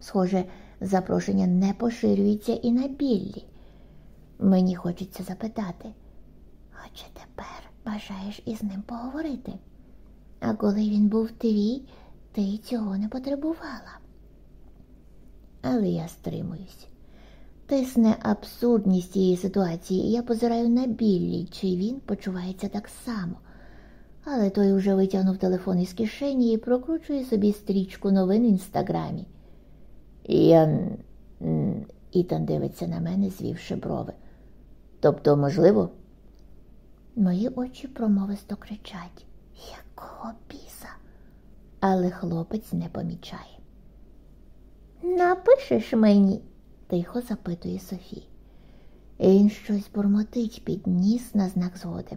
Схоже, запрошення не поширюється і на Біллі. Мені хочеться запитати, а чи тепер бажаєш із ним поговорити? А коли він був твій, ти цього не потребувала. Але я стримуюсь. Тисне абсурдність цієї ситуації, і я позираю на Біллі, чи він почувається так само. Але той уже витягнув телефон із кишені і прокручує собі стрічку новин в інстаграмі. Я Ітан дивиться на мене, звівши брови. Тобто, можливо? Мої очі промовисто кричать Якого біса? Але хлопець не помічає. Напишеш мені? тихо запитує Софі. Він щось бурмотить під ніс на знак згоди.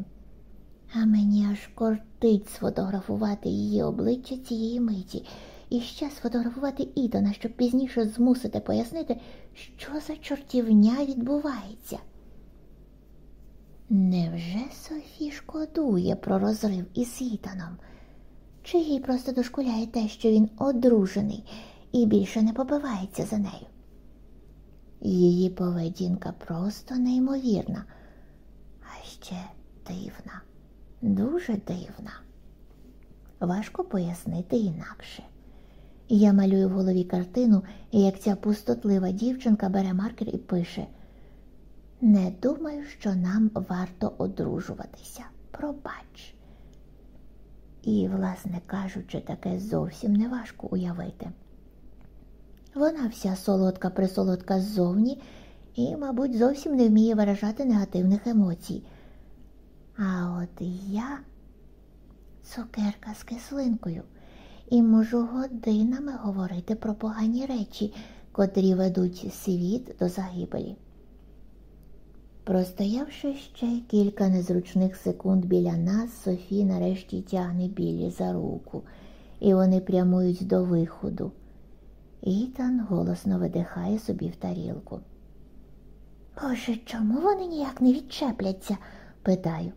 А мені аж кортить сфотографувати її обличчя цієї миті і ще сфотографувати Ітана, щоб пізніше змусити пояснити, що за чортівня відбувається. Невже Софі шкодує про розрив із Ітаном? Чи їй просто дошкуляє те, що він одружений, і більше не побивається за нею. Її поведінка просто неймовірна, а ще дивна, дуже дивна. Важко пояснити інакше. Я малюю в голові картину, як ця пустотлива дівчинка бере маркер і пише Не думаю, що нам варто одружуватися. Пробач. І, власне кажучи, таке зовсім не важко уявити. Вона вся солодка присолодка ззовні і, мабуть, зовсім не вміє виражати негативних емоцій. А от я цукерка з кислинкою і можу годинами говорити про погані речі, котрі ведуть світ до загибелі. Простоявши ще кілька незручних секунд біля нас, Софі нарешті тягне білі за руку, і вони прямують до виходу. Ітан голосно видихає собі в тарілку. Боже, чому вони ніяк не відчепляться? питаю.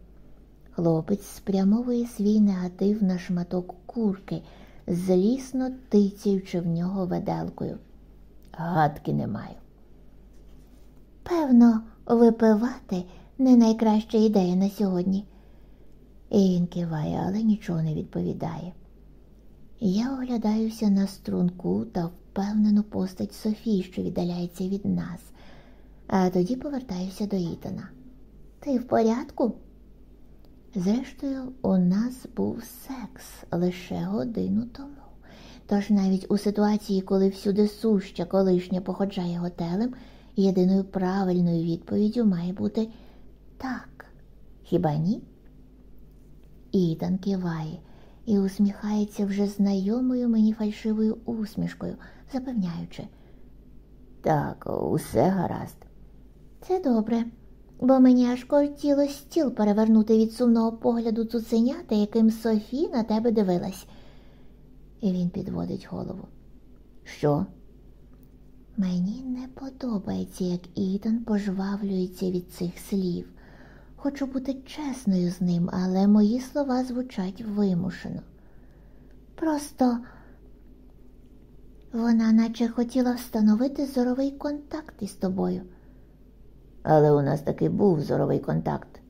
Хлопець спрямовує свій негатив на шматок курки, злісно тицяючи в нього веделкою. Гадки не маю. Певно, випивати не найкраща ідея на сьогодні. І він киває, але нічого не відповідає. Я оглядаюся на струнку та впевнену постать Софії, що віддаляється від нас, а тоді повертаюся до Ітана. Ти в порядку? Зрештою, у нас був секс лише годину тому. Тож навіть у ситуації, коли всюди суща колишня походжає готелем, єдиною правильною відповіддю має бути так. Хіба ні? Ітан киває і усміхається вже знайомою мені фальшивою усмішкою, запевняючи. Так, усе гаразд. Це добре, бо мені аж кортіло стіл перевернути від сумного погляду цуценята, яким Софі на тебе дивилась. І він підводить голову. Що? Мені не подобається, як Ітан пожвавлюється від цих слів. Хочу бути чесною з ним, але мої слова звучать вимушено. Просто вона наче хотіла встановити зоровий контакт із тобою. Але у нас таки був зоровий контакт.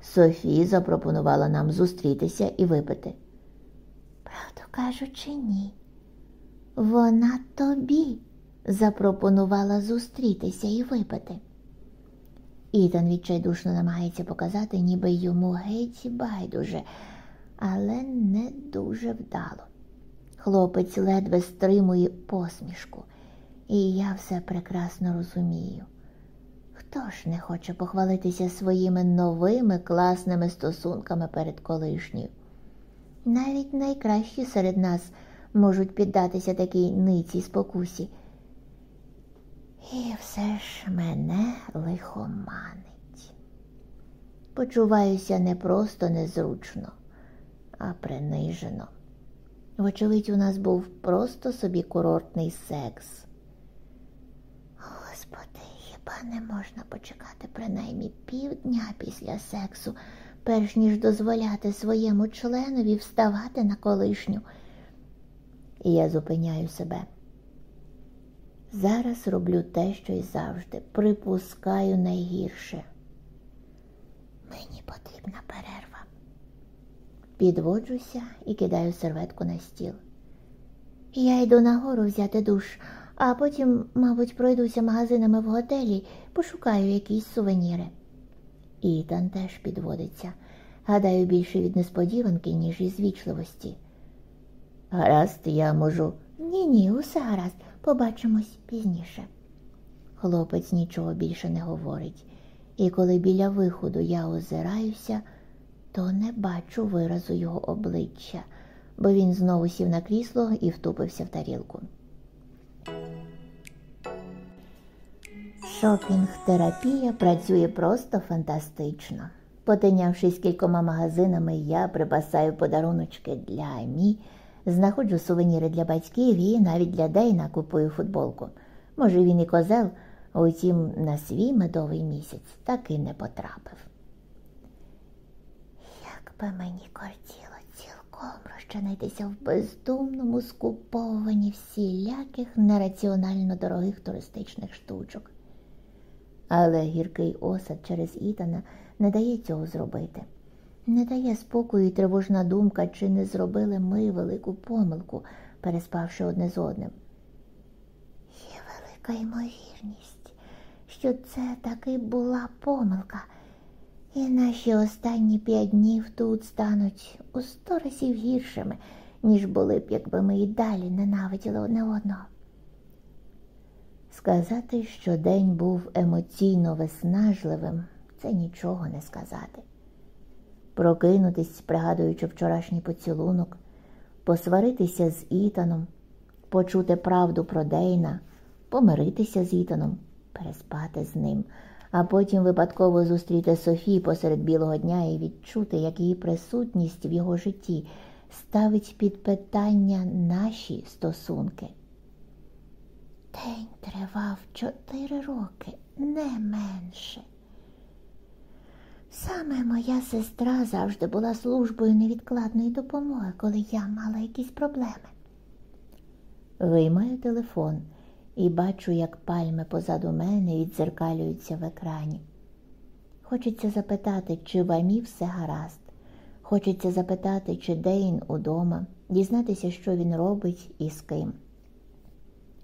Софі запропонувала нам зустрітися і випити. Правду кажучи, ні. Вона тобі запропонувала зустрітися і випити. Ітан відчайдушно намагається показати, ніби йому геть байдуже, але не дуже вдало. Хлопець ледве стримує посмішку, і я все прекрасно розумію. Хто ж не хоче похвалитися своїми новими класними стосунками перед колишньою? Навіть найкращі серед нас можуть піддатися такій ниці спокусі. І все ж мене лихоманить. Почуваюся не просто незручно, а принижено. Вочевидь, у нас був просто собі курортний секс. Господи, хіба не можна почекати принаймні півдня після сексу, перш ніж дозволяти своєму членові вставати на колишню? І я зупиняю себе. Зараз роблю те, що й завжди, припускаю найгірше. Мені потрібна перерва. Підводжуся і кидаю серветку на стіл. Я йду нагору взяти душ, а потім, мабуть, пройдуся магазинами в готелі, пошукаю якісь сувеніри. Ітан теж підводиться. Гадаю, більше від несподіванки, ніж із вічливості. Гаразд, я можу. Ні, ні, усе гаразд. Побачимось пізніше. Хлопець нічого більше не говорить, і коли біля виходу я озираюся, то не бачу виразу його обличчя, бо він знову сів на крісло і втупився в тарілку. Шопінг-терапія працює просто фантастично. Потинявшись кількома магазинами, я припасаю подаруночки для Амі, знаходжу сувеніри для батьків і навіть для Дейна купую футболку. Може, він і козел, утім, на свій медовий місяць так не потрапив. Як би мені кортіло цілком розчинитися в бездумному скуповуванні всіляких нераціонально дорогих туристичних штучок. Але гіркий осад через Ітана не дає цього зробити. Не дає спокою і тривожна думка, чи не зробили ми велику помилку, переспавши одне з одним. Є велика ймовірність, що це таки була помилка, і наші останні п'ять днів тут стануть у сто разів гіршими, ніж були б, якби ми і далі ненавиділи одне одного. Сказати, що день був емоційно виснажливим, це нічого не сказати. Прокинутись, пригадуючи вчорашній поцілунок, посваритися з Ітаном, почути правду про Дейна, помиритися з Ітаном, переспати з ним, а потім випадково зустріти Софі посеред білого дня і відчути, як її присутність в його житті ставить під питання наші стосунки. День тривав чотири роки, не менше. Саме моя сестра завжди була службою невідкладної допомоги, коли я мала якісь проблеми. Виймаю телефон і бачу, як пальми позаду мене відзеркалюються в екрані. Хочеться запитати, чи в Амі все гаразд. Хочеться запитати, чи Дейн удома, дізнатися, що він робить і з ким.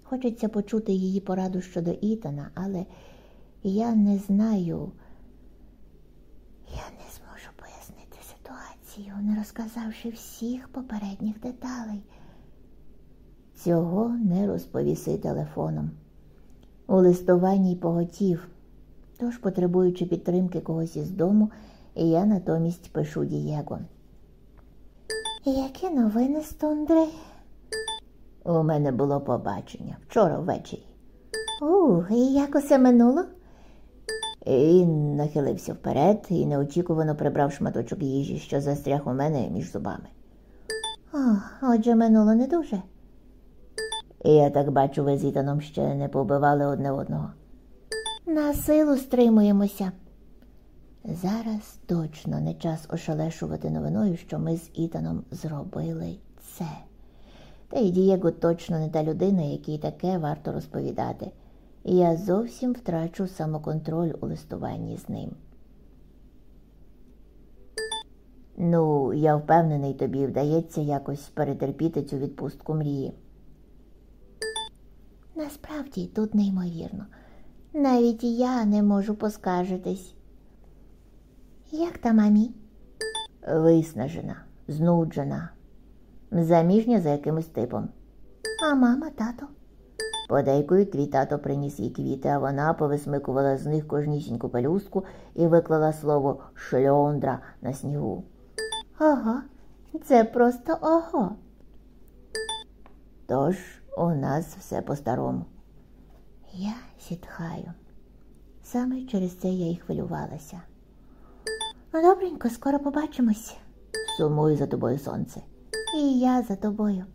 Хочеться почути її пораду щодо Ітана, але я не знаю, я не зможу пояснити ситуацію, не розказавши всіх попередніх деталей. Цього не розповіси телефоном. У листуванні й поготів, тож, потребуючи підтримки когось із дому, я натомість пишу Дієго. Які новини з тундри? У мене було побачення вчора ввечері. У, і як усе минуло? Він нахилився вперед і неочікувано прибрав шматочок їжі, що застряг у мене між зубами. О, отже, минуло не дуже. І я так бачу, ви з Ітаном ще не побивали одне одного. На силу стримуємося. Зараз точно не час ошелешувати новиною, що ми з Ітаном зробили це. Та й Дієго точно не та людина, якій таке варто розповідати, і я зовсім втрачу самоконтроль у листуванні з ним. Ну, я впевнений, тобі вдається якось перетерпіти цю відпустку мрії. Насправді тут неймовірно. Навіть я не можу поскаржитись. Як та мамі? Виснажена, знуджена, заміжня за якимось типом. А мама, тато? Подейкою твій тато приніс їй квіти, а вона повисмикувала з них кожнісіньку пелюстку і виклала слово шльондра на снігу. Ого, це просто ого. Тож у нас все по-старому. Я зітхаю. Саме через це я й хвилювалася. Ну, добренько, скоро побачимось. Сумую за тобою сонце. І я за тобою.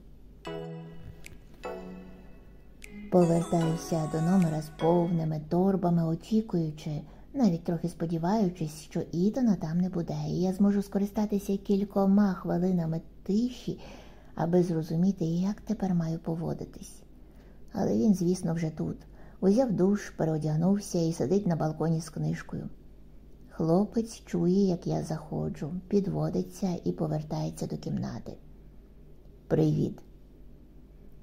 Повертаюся до номера з повними торбами, очікуючи, навіть трохи сподіваючись, що Ітана там не буде, і я зможу скористатися кількома хвилинами тиші, аби зрозуміти, як тепер маю поводитись. Але він, звісно, вже тут. Узяв душ, переодягнувся і сидить на балконі з книжкою. Хлопець чує, як я заходжу, підводиться і повертається до кімнати. Привіт.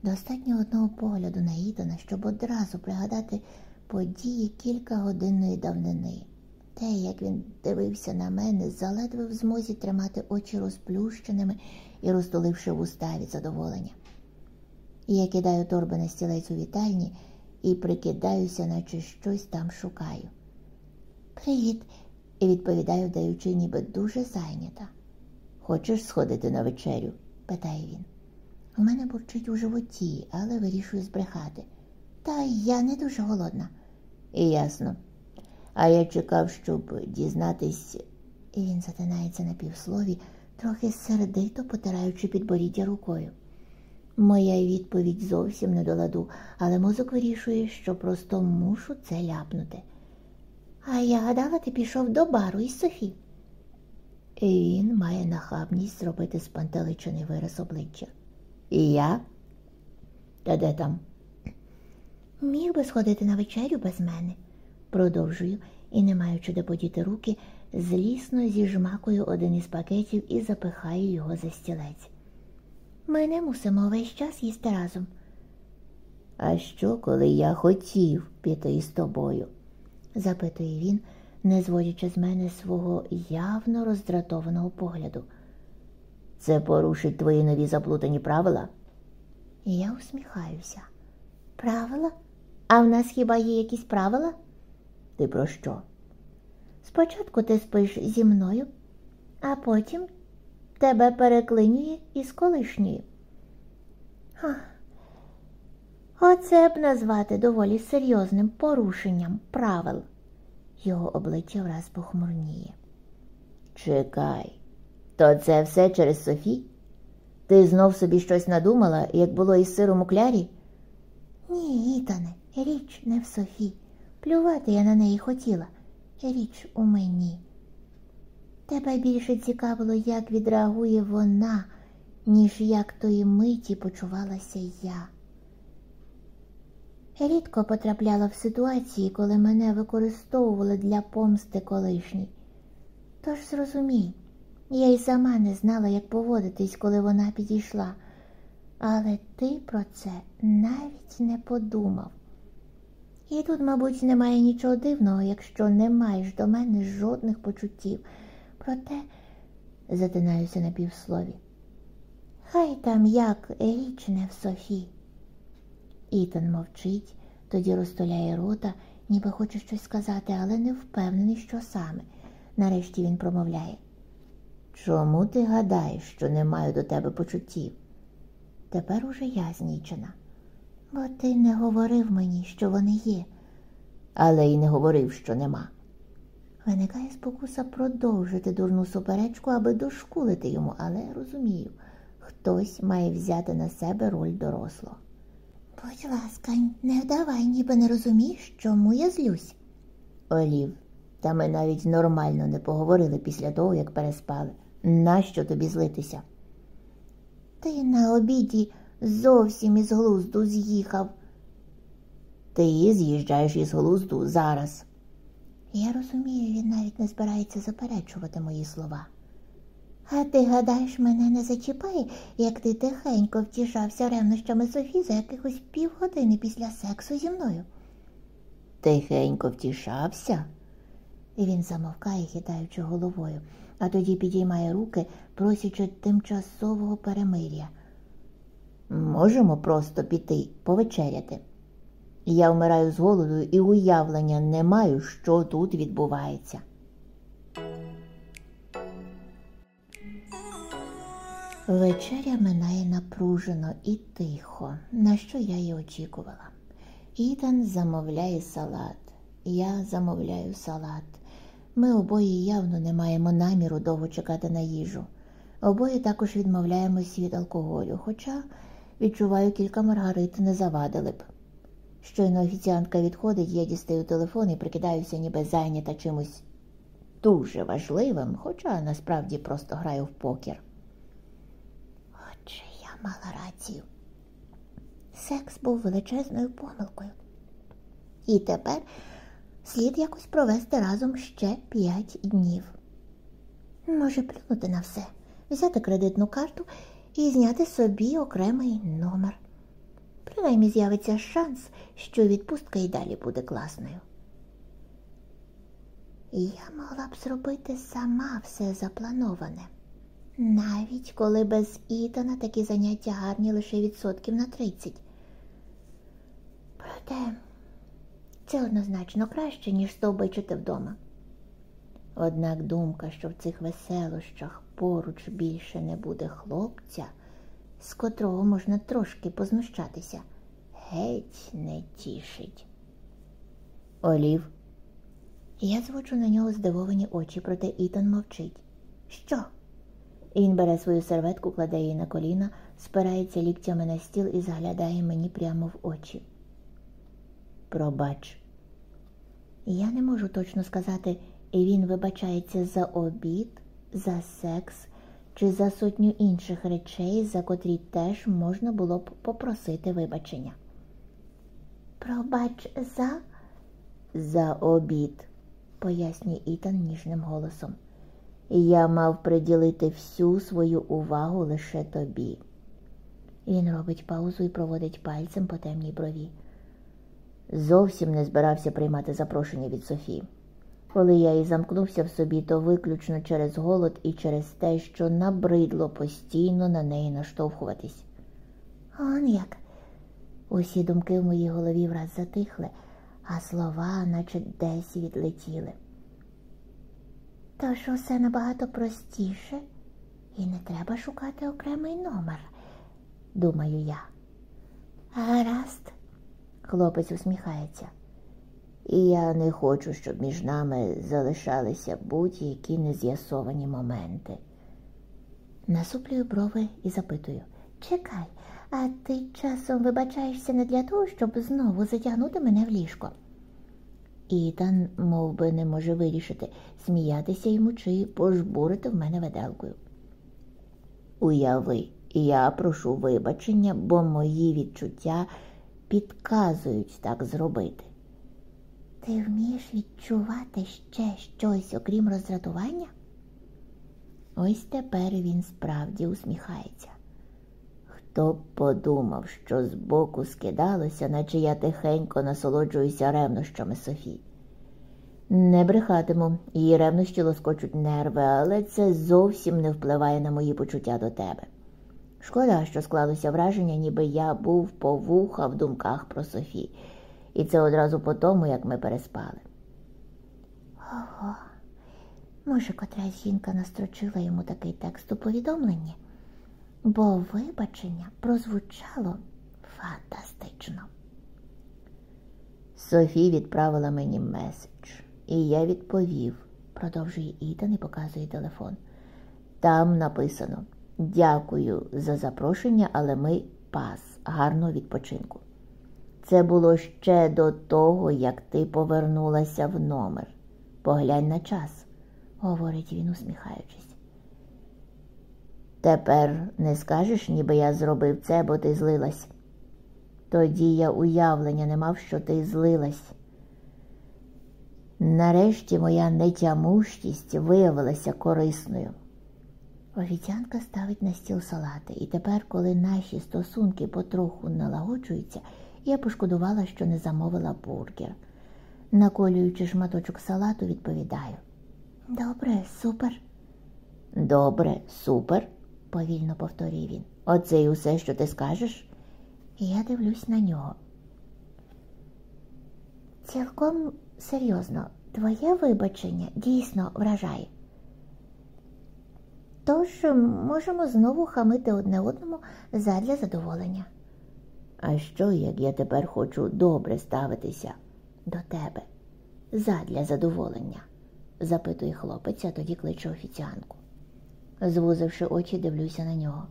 Достатньо одного погляду на Ітана, щоб одразу пригадати події кількагодинної давнини. Те, як він дивився на мене, заледве в змозі тримати очі розплющеними і розтуливши вуста від задоволення. Я кидаю торби на стілець у вітальні і прикидаюся, наче щось там шукаю. Привіт, і відповідаю, даючи, ніби дуже зайнята. Хочеш сходити на вечерю? питає він. У мене бурчить у животі, але вирішую збрехати. Та я не дуже голодна. І ясно. А я чекав, щоб дізнатись, і він затинається на півслові, трохи сердито потираючи підборіддя рукою. Моя відповідь зовсім не до ладу, але мозок вирішує, що просто мушу це ляпнути. А я гадала, ти пішов до бару із Софі. І він має нахабність зробити спантеличений вираз обличчя. І я? Та де там? Міг би сходити на вечерю без мене, продовжую і, не маючи де подіти руки, злісно зіжмакую один із пакетів і запихаю його за стілець. Ми не мусимо весь час їсти разом. А що, коли я хотів піти із тобою? запитує він, не зводячи з мене свого явно роздратованого погляду. Це порушить твої нові заплутані правила? Я усміхаюся. Правила? А в нас хіба є якісь правила? Ти про що? Спочатку ти спиш зі мною, а потім тебе переклинює із колишньої. Оце б назвати доволі серйозним порушенням правил. Його обличчя враз похмурніє. Чекай, то це все через Софі? Ти знов собі щось надумала, як було із сиром у клярі? Ні, Ітане, річ не в Софі. Плювати я на неї хотіла. Річ у мені. Тебе більше цікавило, як відреагує вона, ніж як тої миті почувалася я. Рідко потрапляла в ситуації, коли мене використовували для помсти колишній. Тож зрозумій, я й сама не знала, як поводитись, коли вона підійшла, але ти про це навіть не подумав. І тут, мабуть, немає нічого дивного, якщо не маєш до мене жодних почуттів. Проте затинаюся на півслові. Хай там як річ не в Софі. Ітан мовчить, тоді розтуляє рота, ніби хоче щось сказати, але не впевнений, що саме. Нарешті він промовляє. Чому ти гадаєш, що не маю до тебе почуттів? Тепер уже я знічена. Бо ти не говорив мені, що вони є, але й не говорив, що нема. Виникає спокуса продовжити дурну суперечку, аби дошкулити йому, але розумію, хтось має взяти на себе роль дорослого. Будь ласка, не вдавай, ніби не розумієш, чому я злюсь. Олів, та ми навіть нормально не поговорили після того, як переспали. Нащо тобі злитися? Ти на обіді зовсім із глузду з'їхав. Ти з'їжджаєш із глузду зараз. Я розумію, він навіть не збирається заперечувати мої слова. А ти гадаєш, мене не зачіпає, як ти тихенько втішався ревнощами Софі за якихось півгодини після сексу зі мною? Тихенько втішався? І він замовкає, хитаючи головою, а тоді підіймає руки, просячи тимчасового перемир'я. Можемо просто піти повечеряти. Я вмираю з голоду і уявлення не маю, що тут відбувається. Вечеря минає напружено і тихо, на що я й очікувала. Ітан замовляє салат, я замовляю салат. Ми обоє явно не маємо наміру довго чекати на їжу. Обоє також відмовляємось від алкоголю, хоча, відчуваю, кілька маргарит не завадили б. Щойно офіціантка відходить, я дістаю телефон і прикидаюся, ніби зайнята чимось дуже важливим, хоча насправді просто граю в покер. Отже, я мала рацію. Секс був величезною помилкою. І тепер слід якось провести разом ще п'ять днів. Може, плюнути на все, взяти кредитну карту і зняти собі окремий номер. Принаймні з'явиться шанс, що відпустка і далі буде класною. Я могла б зробити сама все заплановане, навіть коли без Ітана такі заняття гарні лише відсотків на 30. Проте це однозначно краще, ніж стовбичити вдома. Однак думка, що в цих веселощах поруч більше не буде хлопця, з котрого можна трошки познущатися, геть не тішить. Олів. Я зводжу на нього здивовані очі, проте Ітан мовчить. Що? Він бере свою серветку, кладе її на коліна, спирається ліктями на стіл і заглядає мені прямо в очі. Пробач. Я не можу точно сказати, він вибачається за обід за секс чи за сотню інших речей, за котрі теж можна було б попросити вибачення. Пробач за за обід, пояснює Ітан ніжним голосом. Я мав приділити всю свою увагу лише тобі. Він робить паузу і проводить пальцем по темній брові. Зовсім не збирався приймати запрошення від Софії. Коли я і замкнувся в собі, то виключно через голод і через те, що набридло постійно на неї наштовхуватись. Он як. Усі думки в моїй голові враз затихли, а слова, наче десь відлетіли. Тож усе набагато простіше, і не треба шукати окремий номер, думаю я. Гаразд, хлопець усміхається. І я не хочу, щоб між нами залишалися будь-які нез'ясовані моменти. Насуплюю брови і запитую Чекай, а ти часом вибачаєшся не для того, щоб знову затягнути мене в ліжко. Ітан мов би, не може вирішити, сміятися йому чи пожбурити в мене веделкою. Уяви, я прошу вибачення, бо мої відчуття підказують так зробити. Ти вмієш відчувати ще щось, окрім роздратування? Ось тепер він справді усміхається. Хто б подумав, що збоку скидалося, наче я тихенько насолоджуюся ревнощами Софі. Не брехатиму, її ревнощі лоскочуть нерви, але це зовсім не впливає на мої почуття до тебе. Шкода, що склалося враження, ніби я був по вуха в думках про Софі, і це одразу по тому, як ми переспали. Ого, може, котрась жінка настрочила йому такий текст у повідомленні бо вибачення прозвучало фантастично. Софі відправила мені меседж, і я відповів, продовжує Ітан і показує телефон. Там написано Дякую за запрошення, але ми пас, гарного відпочинку. Це було ще до того, як ти повернулася в номер. Поглянь на час, говорить він, усміхаючись. Тепер не скажеш, ніби я зробив це, бо ти злилась. Тоді я уявлення не мав, що ти злилась. Нарешті моя нетямущість виявилася корисною. Офіціантка ставить на стіл салати, і тепер, коли наші стосунки потроху налагоджуються, я пошкодувала, що не замовила бургер. Наколюючи шматочок салату, відповідаю. Добре, супер. Добре, супер повільно повторює він. Оце й усе, що ти скажеш? Я дивлюсь на нього. Цілком серйозно, твоє вибачення дійсно вражає. Тож можемо знову хамити одне одному задля задоволення. А що, як я тепер хочу добре ставитися до тебе задля задоволення? запитує хлопець, а тоді кличе офіціанку звузивши очі, дивлюся на нього.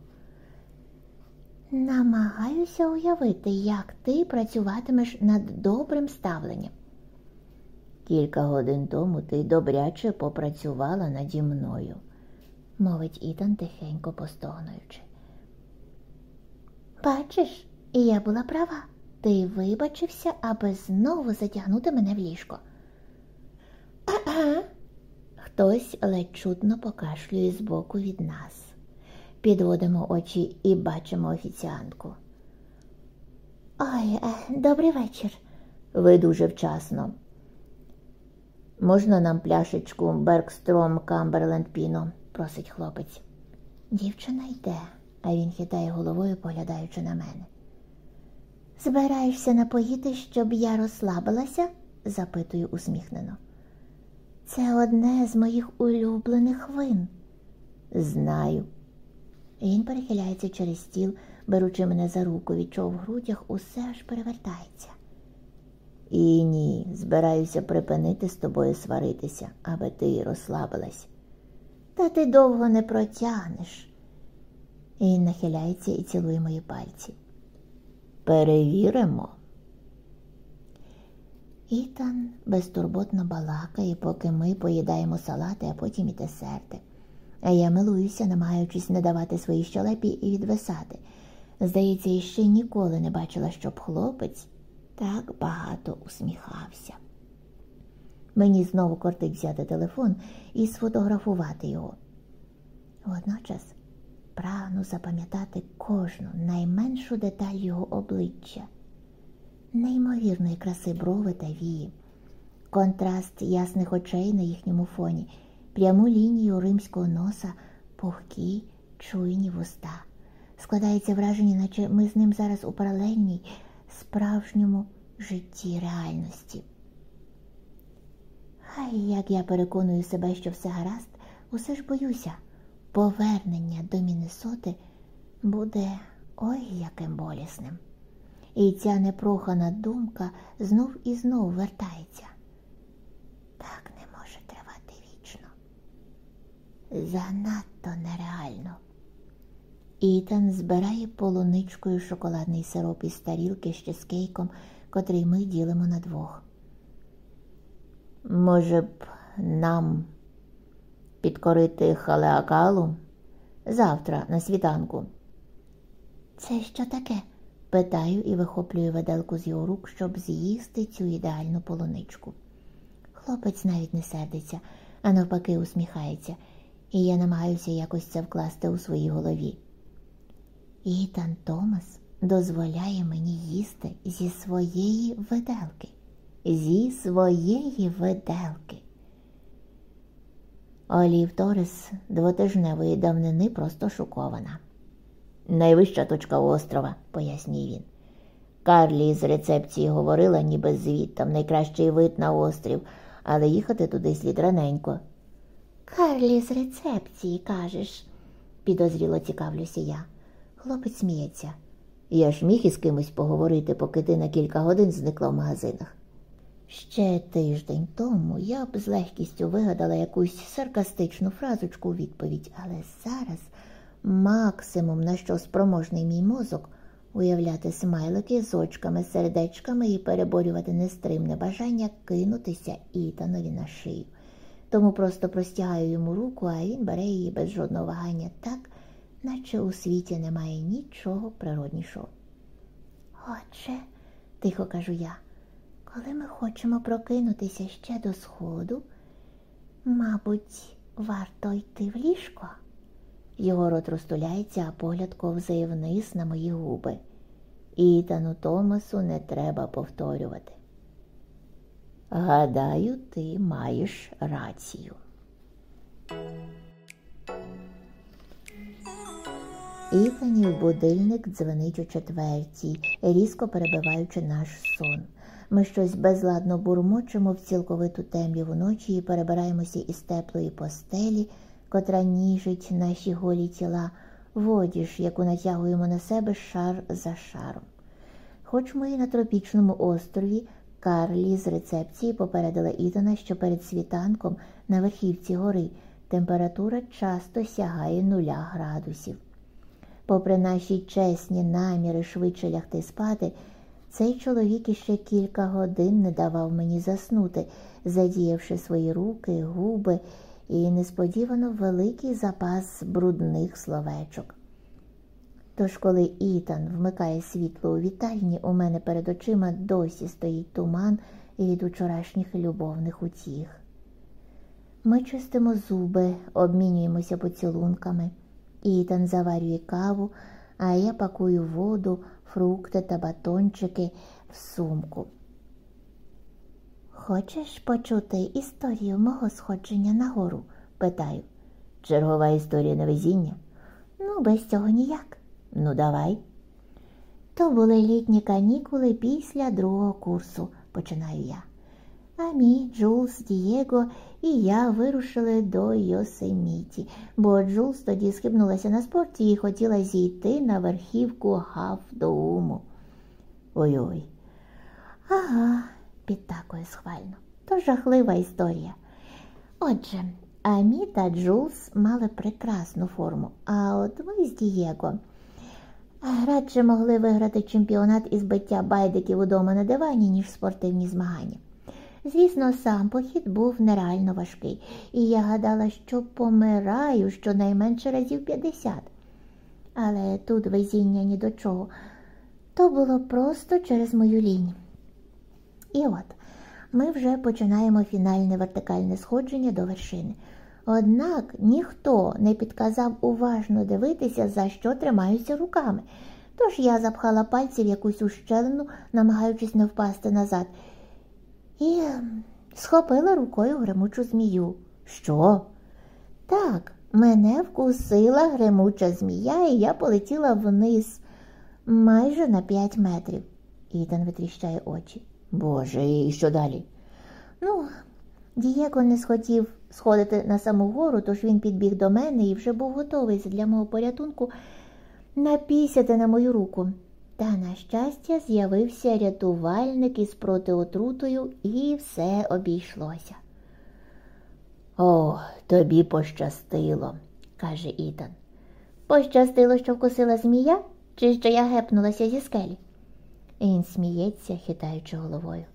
Намагаюся уявити, як ти працюватимеш над добрим ставленням. Кілька годин тому ти добряче попрацювала наді мною, мовить Ітан тихенько постогнуючи. Бачиш, я була права. Ти вибачився, аби знову затягнути мене в ліжко. А-а, Хтось ледь чутно покашлює збоку від нас. Підводимо очі і бачимо офіціантку. Ой, е, добрий вечір. Ви дуже вчасно. Можна нам пляшечку Бергстром Камберленд Піно? Просить хлопець. Дівчина йде, а він хитає головою, поглядаючи на мене. Збираєшся напоїти, щоб я розслабилася? запитую усміхнено. Це одне з моїх улюблених вин. Знаю. Він перехиляється через стіл, беручи мене за руку, від чого в грудях усе аж перевертається. І ні, збираюся припинити з тобою сваритися, аби ти розслабилась. Та ти довго не протягнеш. Він нахиляється і цілує мої пальці. Перевіримо. Ітан безтурботно балакає, поки ми поїдаємо салати, а потім і десерти. а я милуюся, намагаючись не давати своїй щелепі і відвисати. Здається, іще ніколи не бачила, щоб хлопець так багато усміхався. Мені знову кортить взяти телефон і сфотографувати його. Водночас прагну запам'ятати кожну найменшу деталь його обличчя, неймовірної краси брови та вії, контраст ясних очей на їхньому фоні, пряму лінію римського носа, пухкі, чуйні вуста. Складається враження, наче ми з ним зараз у паралельній, справжньому житті реальності. Хай як я переконую себе, що все гаразд, усе ж боюся, повернення до Міннесоти буде ой яким болісним. І ця непрохана думка знов і знов вертається. Так не може тривати вічно. Занадто нереально. Ітан збирає полуничкою шоколадний сироп із тарілки з чизкейком, котрий ми ділимо на двох. Може б, нам підкорити халеакалу завтра на світанку. Це що таке? питаю і вихоплюю виделку з його рук, щоб з'їсти цю ідеальну полуничку. Хлопець навіть не сердиться, а навпаки, усміхається, і я намагаюся якось це вкласти у своїй голові. Ітан Томас дозволяє мені їсти зі своєї виделки, зі своєї виделки. Олів Торес двотижневої давнини просто шокована. Найвища точка острова, пояснює він. Карлі з рецепції говорила, ніби звідтам найкращий вид на острів, але їхати туди слід раненько. Карлі з рецепції, кажеш, підозріло цікавлюся я. Хлопець сміється. Я ж міг із кимось поговорити, поки ти на кілька годин зникла в магазинах. Ще тиждень тому я б з легкістю вигадала якусь саркастичну фразочку у відповідь, але зараз максимум, на що спроможний мій мозок, уявляти смайлики з очками, сердечками і переборювати нестримне бажання кинутися Ітанові на шию. Тому просто простягаю йому руку, а він бере її без жодного вагання так, наче у світі немає нічого природнішого. Отже, тихо кажу я, коли ми хочемо прокинутися ще до сходу, мабуть, варто йти в ліжко. Його рот розтуляється, а погляд ковзає вниз на мої губи. Ітану Томасу не треба повторювати. Гадаю, ти маєш рацію. Ітанів будильник дзвенить у четвертій, різко перебиваючи наш сон. Ми щось безладно бурмочемо в цілковиту темряву ночі і перебираємося із теплої постелі, котра ніжить наші голі тіла, водіж, яку натягуємо на себе шар за шаром. Хоч ми і на тропічному острові, Карлі з рецепції попередила Ітана, що перед світанком на верхівці гори температура часто сягає нуля градусів. Попри наші чесні наміри швидше лягти спати, цей чоловік іще кілька годин не давав мені заснути, задіявши свої руки, губи і несподівано великий запас брудних словечок. Тож, коли Ітан вмикає світло у вітальні, у мене перед очима досі стоїть туман від учорашніх любовних утіх. Ми чистимо зуби, обмінюємося поцілунками. Ітан заварює каву, а я пакую воду, фрукти та батончики в сумку. Хочеш почути історію мого сходження на гору? питаю. Чергова історія невезіння? Ну, без цього ніяк. Ну, давай. То були літні канікули після другого курсу, починаю я. Амі, Джулс, Дієго і я вирушили до Йосеміті, бо Джулс тоді схибнулася на спорті і хотіла зійти на верхівку Гаф-Доуму. Ой-ой. Ага, підтакує схвально. То жахлива історія. Отже, Амі та Джулс мали прекрасну форму, а от ми з Дієго радше могли виграти чемпіонат із биття байдиків удома на дивані, ніж спортивні змагання. Звісно, сам похід був нереально важкий, і я гадала, що помираю щонайменше разів 50. Але тут везіння ні до чого. То було просто через мою лінь. І от ми вже починаємо фінальне вертикальне сходження до вершини. Однак ніхто не підказав уважно дивитися, за що тримаюся руками. Тож я запхала пальці в якусь ущелину, намагаючись не впасти назад, і схопила рукою гремучу змію. Що? Так, мене вкусила гремуча змія, і я полетіла вниз майже на п'ять метрів. Ітан витріщає очі. Боже, і що далі? Ну, Дієго не схотів сходити на саму гору, тож він підбіг до мене і вже був готовий для мого порятунку напісяти на мою руку. Та, на щастя, з'явився рятувальник із протиотрутою, і все обійшлося. О, тобі пощастило, каже Ітан. Пощастило, що вкусила змія, чи що я гепнулася зі скелі? Він сміється, хитаючи головою.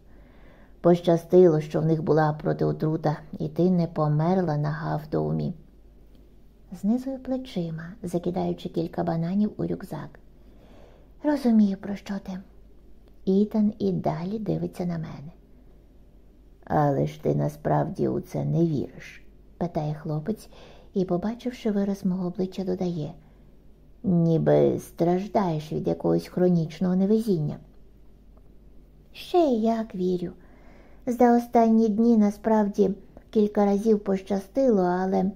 Пощастило, що в них була протиотрута, і ти не померла на гавдоумі. Знизую плечима, закидаючи кілька бананів у рюкзак. Розумію, про що ти. Ітан і далі дивиться на мене. Але ж ти насправді у це не віриш? питає хлопець і, побачивши вираз мого обличчя, додає, ніби страждаєш від якогось хронічного невезіння. Ще як вірю. За останні дні насправді кілька разів пощастило, але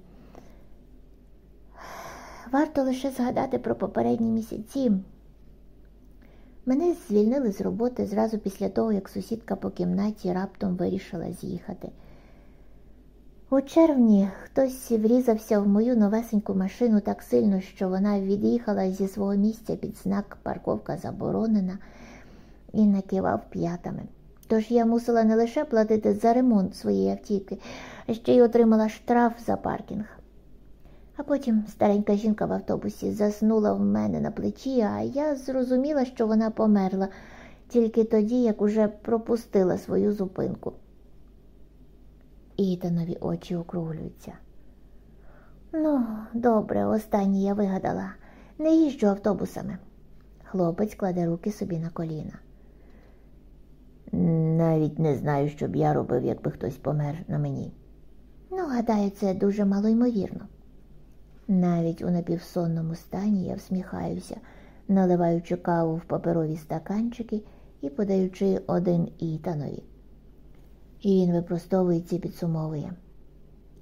варто лише згадати про попередні місяці. Мене звільнили з роботи зразу після того, як сусідка по кімнаті раптом вирішила з'їхати. У червні хтось врізався в мою новесеньку машину так сильно, що вона від'їхала зі свого місця під знак парковка заборонена і накивав п'ятами. Тож я мусила не лише платити за ремонт своєї автівки, а ще й отримала штраф за паркінг. А потім старенька жінка в автобусі заснула в мене на плечі, а я зрозуміла, що вона померла тільки тоді, як уже пропустила свою зупинку. Ітанові очі округлюються. Ну, добре, останнє я вигадала. Не їжджу автобусами. Хлопець кладе руки собі на коліна. Навіть не знаю, що б я робив, якби хтось помер на мені. Ну, гадаю, це дуже малоймовірно. Навіть у напівсонному стані я всміхаюся, наливаючи каву в паперові стаканчики і подаючи один ітанові. І він випростовується і підсумовує.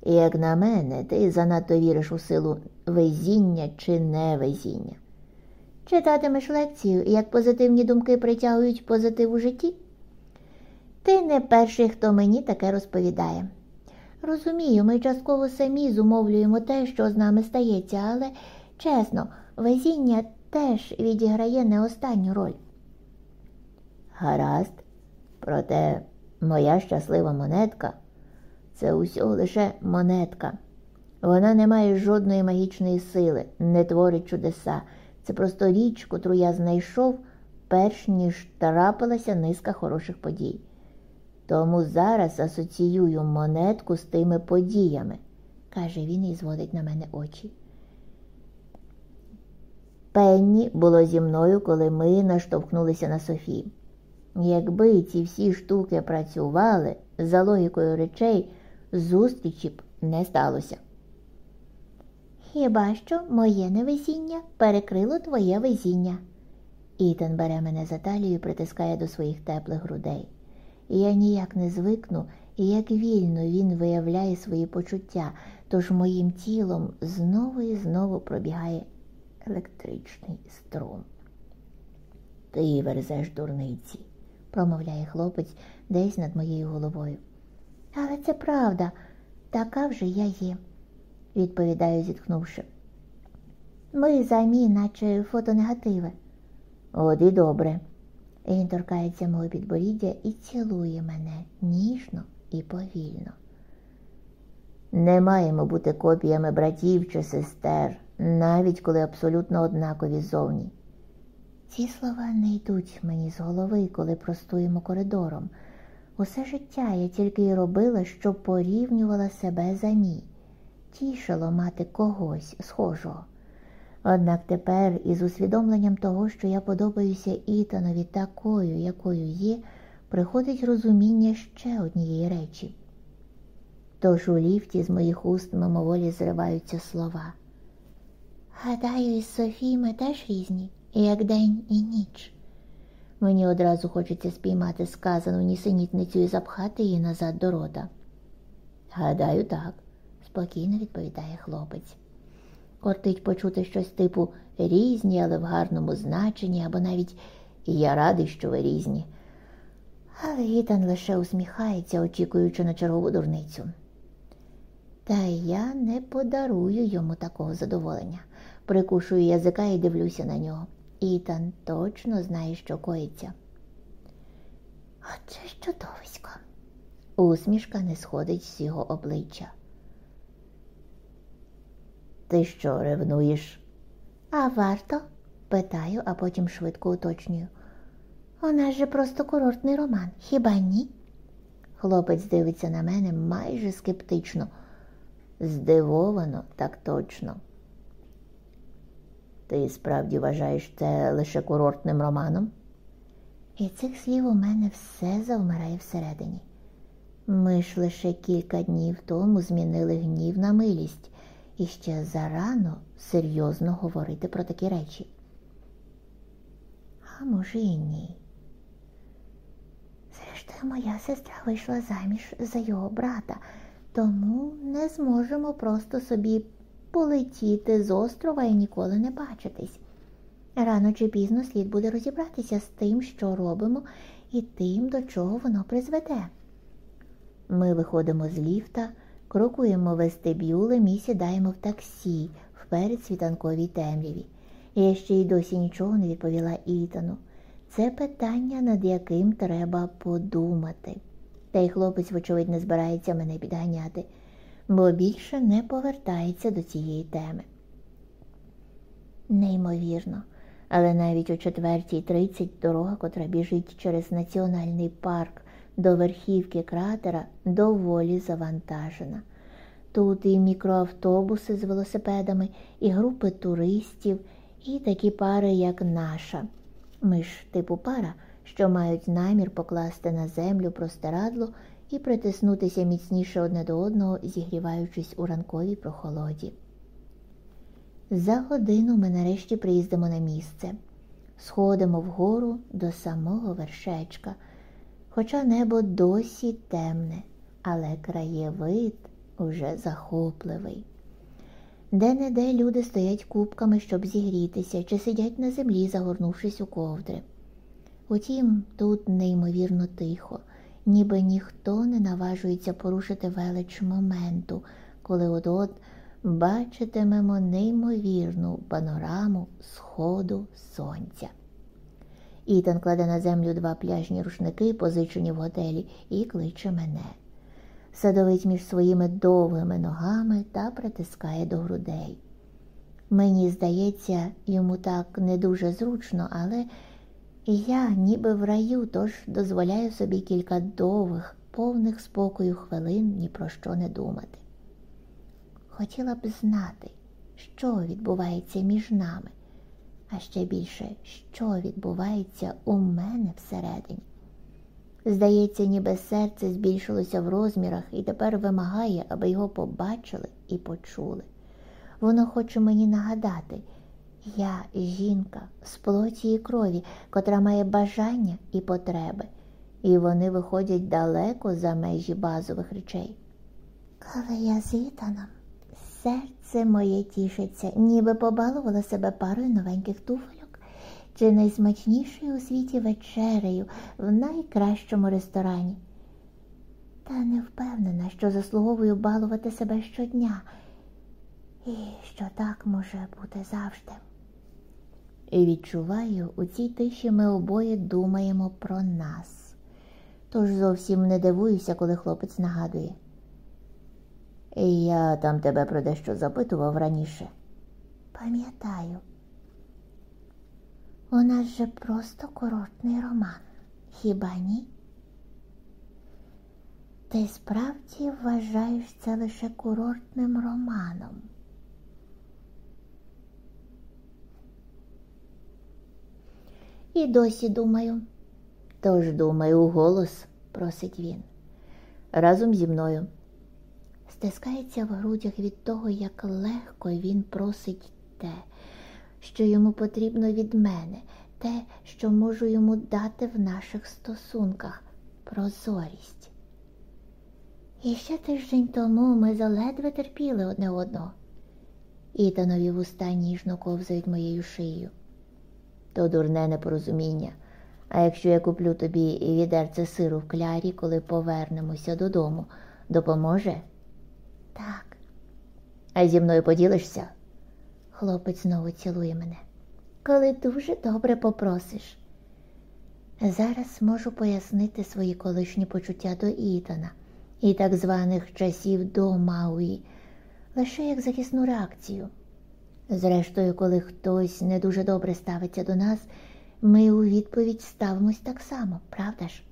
Як на мене, ти занадто віриш у силу везіння чи невезіння. Читатимеш лекцію, як позитивні думки притягують позитив у житті? Ти не перший, хто мені таке розповідає. Розумію, ми частково самі зумовлюємо те, що з нами стається, але чесно, везіння теж відіграє не останню роль. Гаразд, проте моя щаслива монетка це усього лише монетка. Вона не має жодної магічної сили, не творить чудеса. Це просто річ, котру я знайшов, перш ніж трапилася низка хороших подій. Тому зараз асоціюю монетку з тими подіями, каже він і зводить на мене очі. Пенні було зі мною, коли ми наштовхнулися на Софі. Якби ці всі штуки працювали, за логікою речей, зустрічі б не сталося. Хіба що моє невезіння перекрило твоє везіння? Ітан бере мене за талію і притискає до своїх теплих грудей і я ніяк не звикну, і як вільно він виявляє свої почуття, тож моїм тілом знову і знову пробігає електричний струм. Ти верзеш дурниці, промовляє хлопець десь над моєю головою. Але це правда, така вже я є, відповідаю, зітхнувши. Ми замі, наче фотонегативи. От і добре. Він торкається мого підборіддя і цілує мене ніжно і повільно. Не маємо бути копіями братів чи сестер, навіть коли абсолютно однакові зовні. Ці слова не йдуть мені з голови, коли простуємо коридором. Усе життя я тільки й робила, що порівнювала себе за мій. Тішило мати когось схожого. Однак тепер, із усвідомленням того, що я подобаюся Ітанові такою, якою є, приходить розуміння ще однієї речі. Тож у ліфті з моїх уст мимоволі зриваються слова. Гадаю, із Софії ми теж різні, як день і ніч. Мені одразу хочеться спіймати сказану нісенітницю і запхати її назад до рота. Гадаю, так, спокійно відповідає хлопець. Кортить почути щось типу різні, але в гарному значенні, або навіть я радий, що ви різні. Але Гітан лише усміхається, очікуючи на чергову дурницю. Та я не подарую йому такого задоволення. Прикушую язика і дивлюся на нього. Ітан точно знає, що коїться. Оце ж чудовисько. Усмішка не сходить з його обличчя. Ти що, ревнуєш? А варто? питаю, а потім швидко уточнюю. У нас же просто курортний роман, хіба ні? Хлопець дивиться на мене майже скептично. Здивовано, так точно. Ти справді вважаєш це лише курортним романом? І цих слів у мене все завмирає всередині. Ми ж лише кілька днів тому змінили гнів на милість і ще зарано серйозно говорити про такі речі. А може і ні. Зрештою, моя сестра вийшла заміж за його брата, тому не зможемо просто собі полетіти з острова і ніколи не бачитись. Рано чи пізно слід буде розібратися з тим, що робимо, і тим, до чого воно призведе. Ми виходимо з ліфта, крокуємо вестибюлем і сідаємо в таксі в передсвітанковій темряві. Я ще й досі нічого не відповіла Ітану. Це питання, над яким треба подумати. Та й хлопець, вочевидь, не збирається мене підганяти бо більше не повертається до цієї теми. Неймовірно, але навіть о 4.30 дорога, котра біжить через національний парк до верхівки кратера, доволі завантажена. Тут і мікроавтобуси з велосипедами, і групи туристів, і такі пари, як наша. Ми ж типу пара, що мають намір покласти на землю простирадло і притиснутися міцніше одне до одного, зігріваючись у ранковій прохолоді. За годину ми нарешті приїздимо на місце, сходимо вгору до самого вершечка, хоча небо досі темне, але краєвид уже захопливий. Де не де люди стоять кубками, щоб зігрітися, чи сидять на землі, загорнувшись у ковдри. Утім, тут неймовірно тихо ніби ніхто не наважується порушити велич моменту, коли от от бачитимемо неймовірну панораму сходу сонця. Ітан кладе на землю два пляжні рушники, позичені в готелі, і кличе мене. Садовить між своїми довгими ногами та притискає до грудей. Мені здається, йому так не дуже зручно, але я ніби в раю, тож дозволяю собі кілька довгих, повних спокою хвилин ні про що не думати. Хотіла б знати, що відбувається між нами, а ще більше, що відбувається у мене всередині. Здається, ніби серце збільшилося в розмірах і тепер вимагає, аби його побачили і почули. Воно хоче мені нагадати. Я жінка з плоті і крові, котра має бажання і потреби, і вони виходять далеко за межі базових речей. Коли я з Ітаном, серце моє тішиться, ніби побалувала себе парою новеньких туфельок чи найсмачнішою у світі вечерею в найкращому ресторані. Та не впевнена, що заслуговую балувати себе щодня, і що так може бути завжди. І відчуваю, у цій тиші ми обоє думаємо про нас. Тож зовсім не дивуюся, коли хлопець нагадує. Я там тебе про дещо запитував раніше. Пам'ятаю, у нас же просто курортний роман, хіба ні? Ти справді вважаєш це лише курортним романом. І досі думаю. Тож думаю, голос, просить він. Разом зі мною. Стискається в грудях від того, як легко він просить те, що йому потрібно від мене, те, що можу йому дати в наших стосунках прозорість. І ще тиждень тому ми заледве терпіли одне одного. Ітанові вуста ніжно ковзають моєю шиєю. То дурне непорозуміння. А якщо я куплю тобі відерце сиру в клярі, коли повернемося додому, допоможе? Так. А зі мною поділишся? Хлопець знову цілує мене. Коли дуже добре попросиш. Зараз можу пояснити свої колишні почуття до Ітана і так званих часів до Мауї, лише як захисну реакцію. Зрештою, коли хтось не дуже добре ставиться до нас, ми у відповідь ставимось так само, правда ж?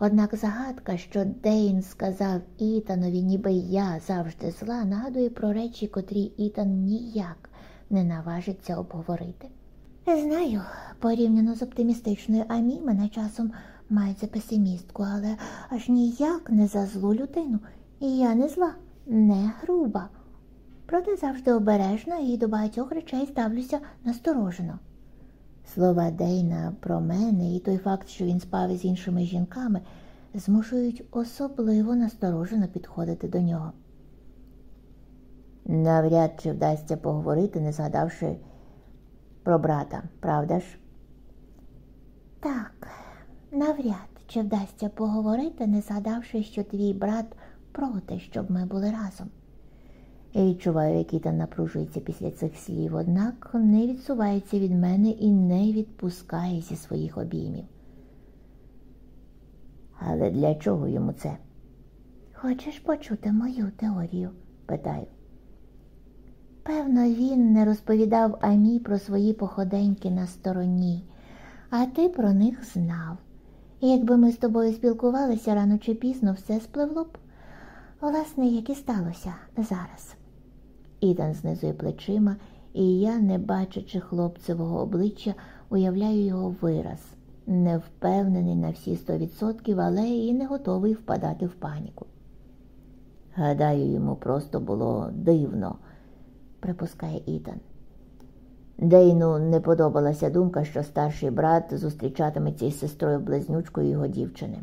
Однак загадка, що Дейн сказав Ітанові, ніби я завжди зла, нагадує про речі, котрі Ітан ніяк не наважиться обговорити. Знаю, порівняно з оптимістичною Амі мене часом мають за песимістку, але аж ніяк не за злу людину. І я не зла, не груба. Проте завжди обережна і до багатьох речей ставлюся насторожено. Слова Дейна про мене і той факт, що він спав із іншими жінками, змушують особливо насторожено підходити до нього. Навряд чи вдасться поговорити, не згадавши про брата, правда ж? Так, навряд чи вдасться поговорити, не згадавши, що твій брат проти, щоб ми були разом. Я відчуваю, як Ітан напружується після цих слів, однак не відсувається від мене і не відпускає зі своїх обіймів. Але для чого йому це? Хочеш почути мою теорію? питаю. Певно, він не розповідав Амі про свої походеньки на стороні, а ти про них знав. Якби ми з тобою спілкувалися рано чи пізно, все спливло б. Власне, як і сталося зараз. Ідан знизує плечима, і я, не бачачи хлопцевого обличчя, уявляю його вираз, не впевнений на всі сто відсотків, але і не готовий впадати в паніку. Гадаю, йому просто було дивно, припускає Ітан. Дейну не подобалася думка, що старший брат зустрічатиметься із сестрою близнючкою його дівчини.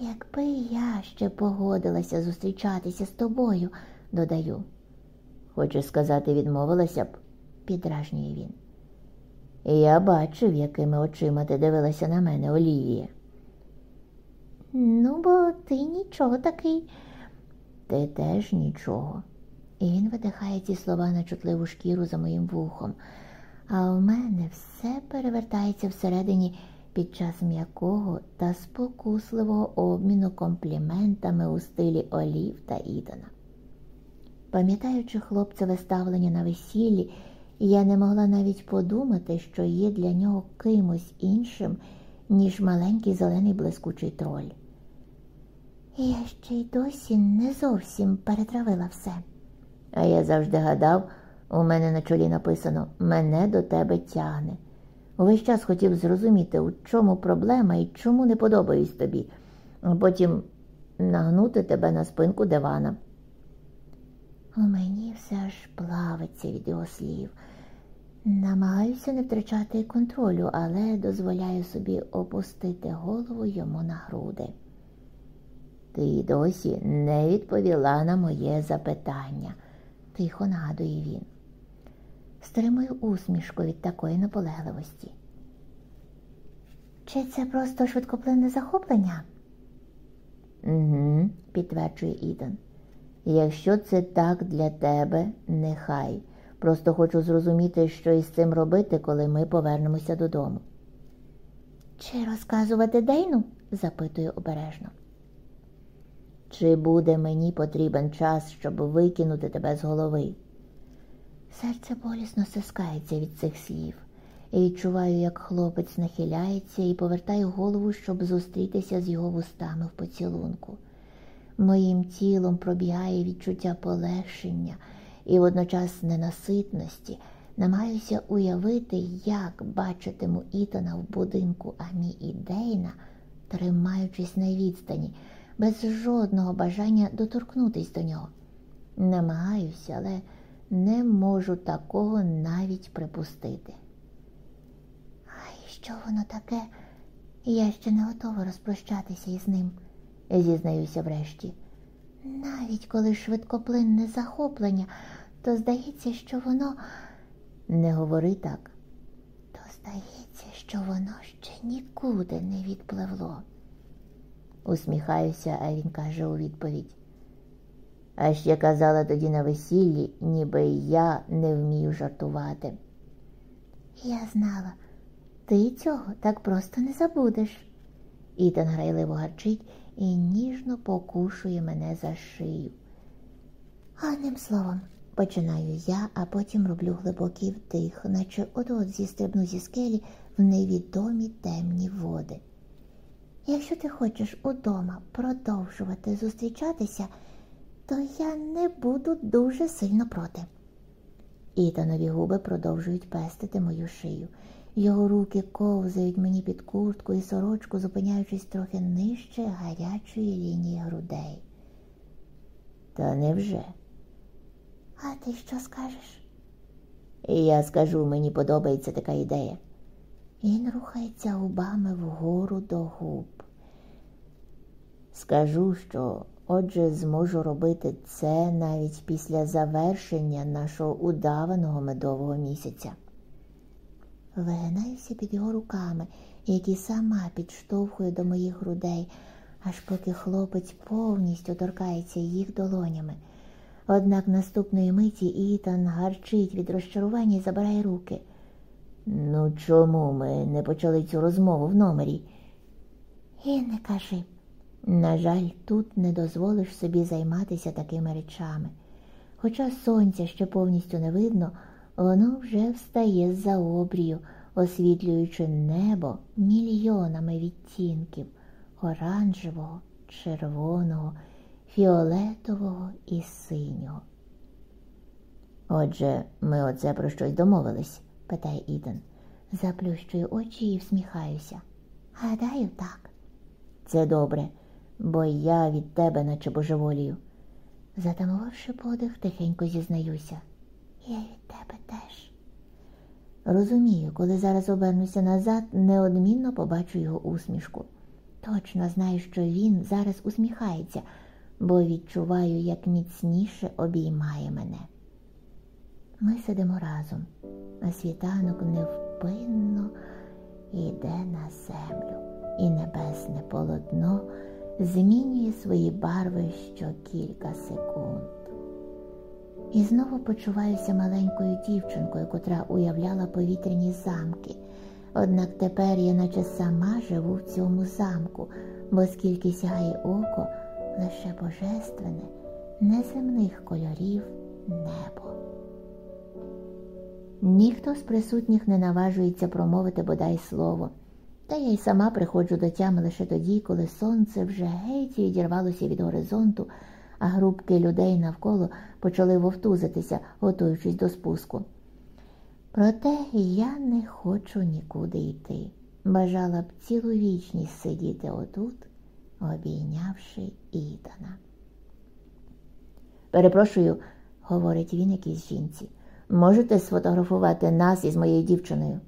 Якби я ще погодилася зустрічатися з тобою, додаю. Хочеш сказати, відмовилася б, підражнює він. Я бачив, якими очима ти дивилася на мене, Олівія. Ну, бо ти нічого такий. Ти теж нічого. І він видихає ці слова на чутливу шкіру за моїм вухом, а у мене все перевертається всередині під час м'якого та спокусливого обміну компліментами у стилі Олів та Ідана. Пам'ятаючи хлопцеве ставлення на весіллі, я не могла навіть подумати, що є для нього кимось іншим, ніж маленький зелений блискучий троль. Я ще й досі не зовсім перетравила все. А я завжди гадав, у мене на чолі написано Мене до тебе тягне. Увесь час хотів зрозуміти, у чому проблема і чому не подобаюсь тобі, а потім нагнути тебе на спинку дивана. У мені все аж плавиться від його слів. Намагаюся не втрачати контролю, але дозволяю собі опустити голову йому на груди. Ти досі не відповіла на моє запитання, тихо нагадує він. Стримую усмішку від такої наполегливості. Чи це просто швидкоплинне захоплення? Угу, підтверджує Ідан. Якщо це так для тебе, нехай. Просто хочу зрозуміти, що із цим робити, коли ми повернемося додому. Чи розказувати Дейну? запитую обережно. Чи буде мені потрібен час, щоб викинути тебе з голови? Серце болісно стискається від цих слів, і відчуваю, як хлопець нахиляється і повертає голову, щоб зустрітися з його вустами в поцілунку. Моїм тілом пробігає відчуття полегшення і водночас ненаситності. Намагаюся уявити, як бачитиму Ітана в будинку Амі і Дейна, тримаючись на відстані, без жодного бажання доторкнутись до нього. Намагаюся, але не можу такого навіть припустити. Ай, що воно таке? Я ще не готова розпрощатися із ним, зізнаюся врешті. Навіть коли швидкоплинне захоплення, то здається, що воно не говори так, то здається, що воно ще нікуди не відпливло. Усміхаюся, а він каже у відповідь. А ще казала тоді на весіллі, ніби я не вмію жартувати. Я знала, ти цього так просто не забудеш. Ітан грайливо гарчить і ніжно покушує мене за шию. Одним словом, починаю я, а потім роблю глибокий вдих, наче от-от зістрибну зі скелі в невідомі темні води. Якщо ти хочеш удома продовжувати зустрічатися, то я не буду дуже сильно проти. Ітанові губи продовжують пестити мою шию. Його руки ковзають мені під куртку і сорочку, зупиняючись трохи нижче гарячої лінії грудей. Та невже? А ти що скажеш? Я скажу, мені подобається така ідея. Він рухається губами вгору до губ. Скажу, що отже зможу робити це навіть після завершення нашого удаваного медового місяця. Вигинаюся під його руками, які сама підштовхує до моїх грудей, аж поки хлопець повністю торкається їх долонями. Однак наступної миті Ітан гарчить від розчарування і забирає руки. Ну, чому ми не почали цю розмову в номері? І не кажи. На жаль, тут не дозволиш собі займатися такими речами. Хоча сонця ще повністю не видно, воно вже встає з за обрію, освітлюючи небо мільйонами відтінків оранжевого, червоного, фіолетового і синього. Отже, ми оце про щось домовились? питає Іден. Заплющую очі і всміхаюся. Гадаю, так. Це добре, бо я від тебе наче божеволію. Затамувавши подих, тихенько зізнаюся. Я від тебе теж. Розумію, коли зараз обернуся назад, неодмінно побачу його усмішку. Точно знаю, що він зараз усміхається, бо відчуваю, як міцніше обіймає мене. Ми сидимо разом, а світанок невпинно йде на землю, і небесне полотно змінює свої барви що кілька секунд. І знову почуваюся маленькою дівчинкою, котра уявляла повітряні замки. Однак тепер я наче сама живу в цьому замку, бо скільки сягає око, лише божественне, неземних кольорів небо. Ніхто з присутніх не наважується промовити бодай слово, та я й сама приходжу до тями лише тоді, коли сонце вже геть відірвалося від горизонту, а групки людей навколо почали вовтузитися, готуючись до спуску. Проте я не хочу нікуди йти. Бажала б цілу вічність сидіти отут, обійнявши Ідана. Перепрошую, говорить він якійсь жінці. Можете сфотографувати нас із моєю дівчиною?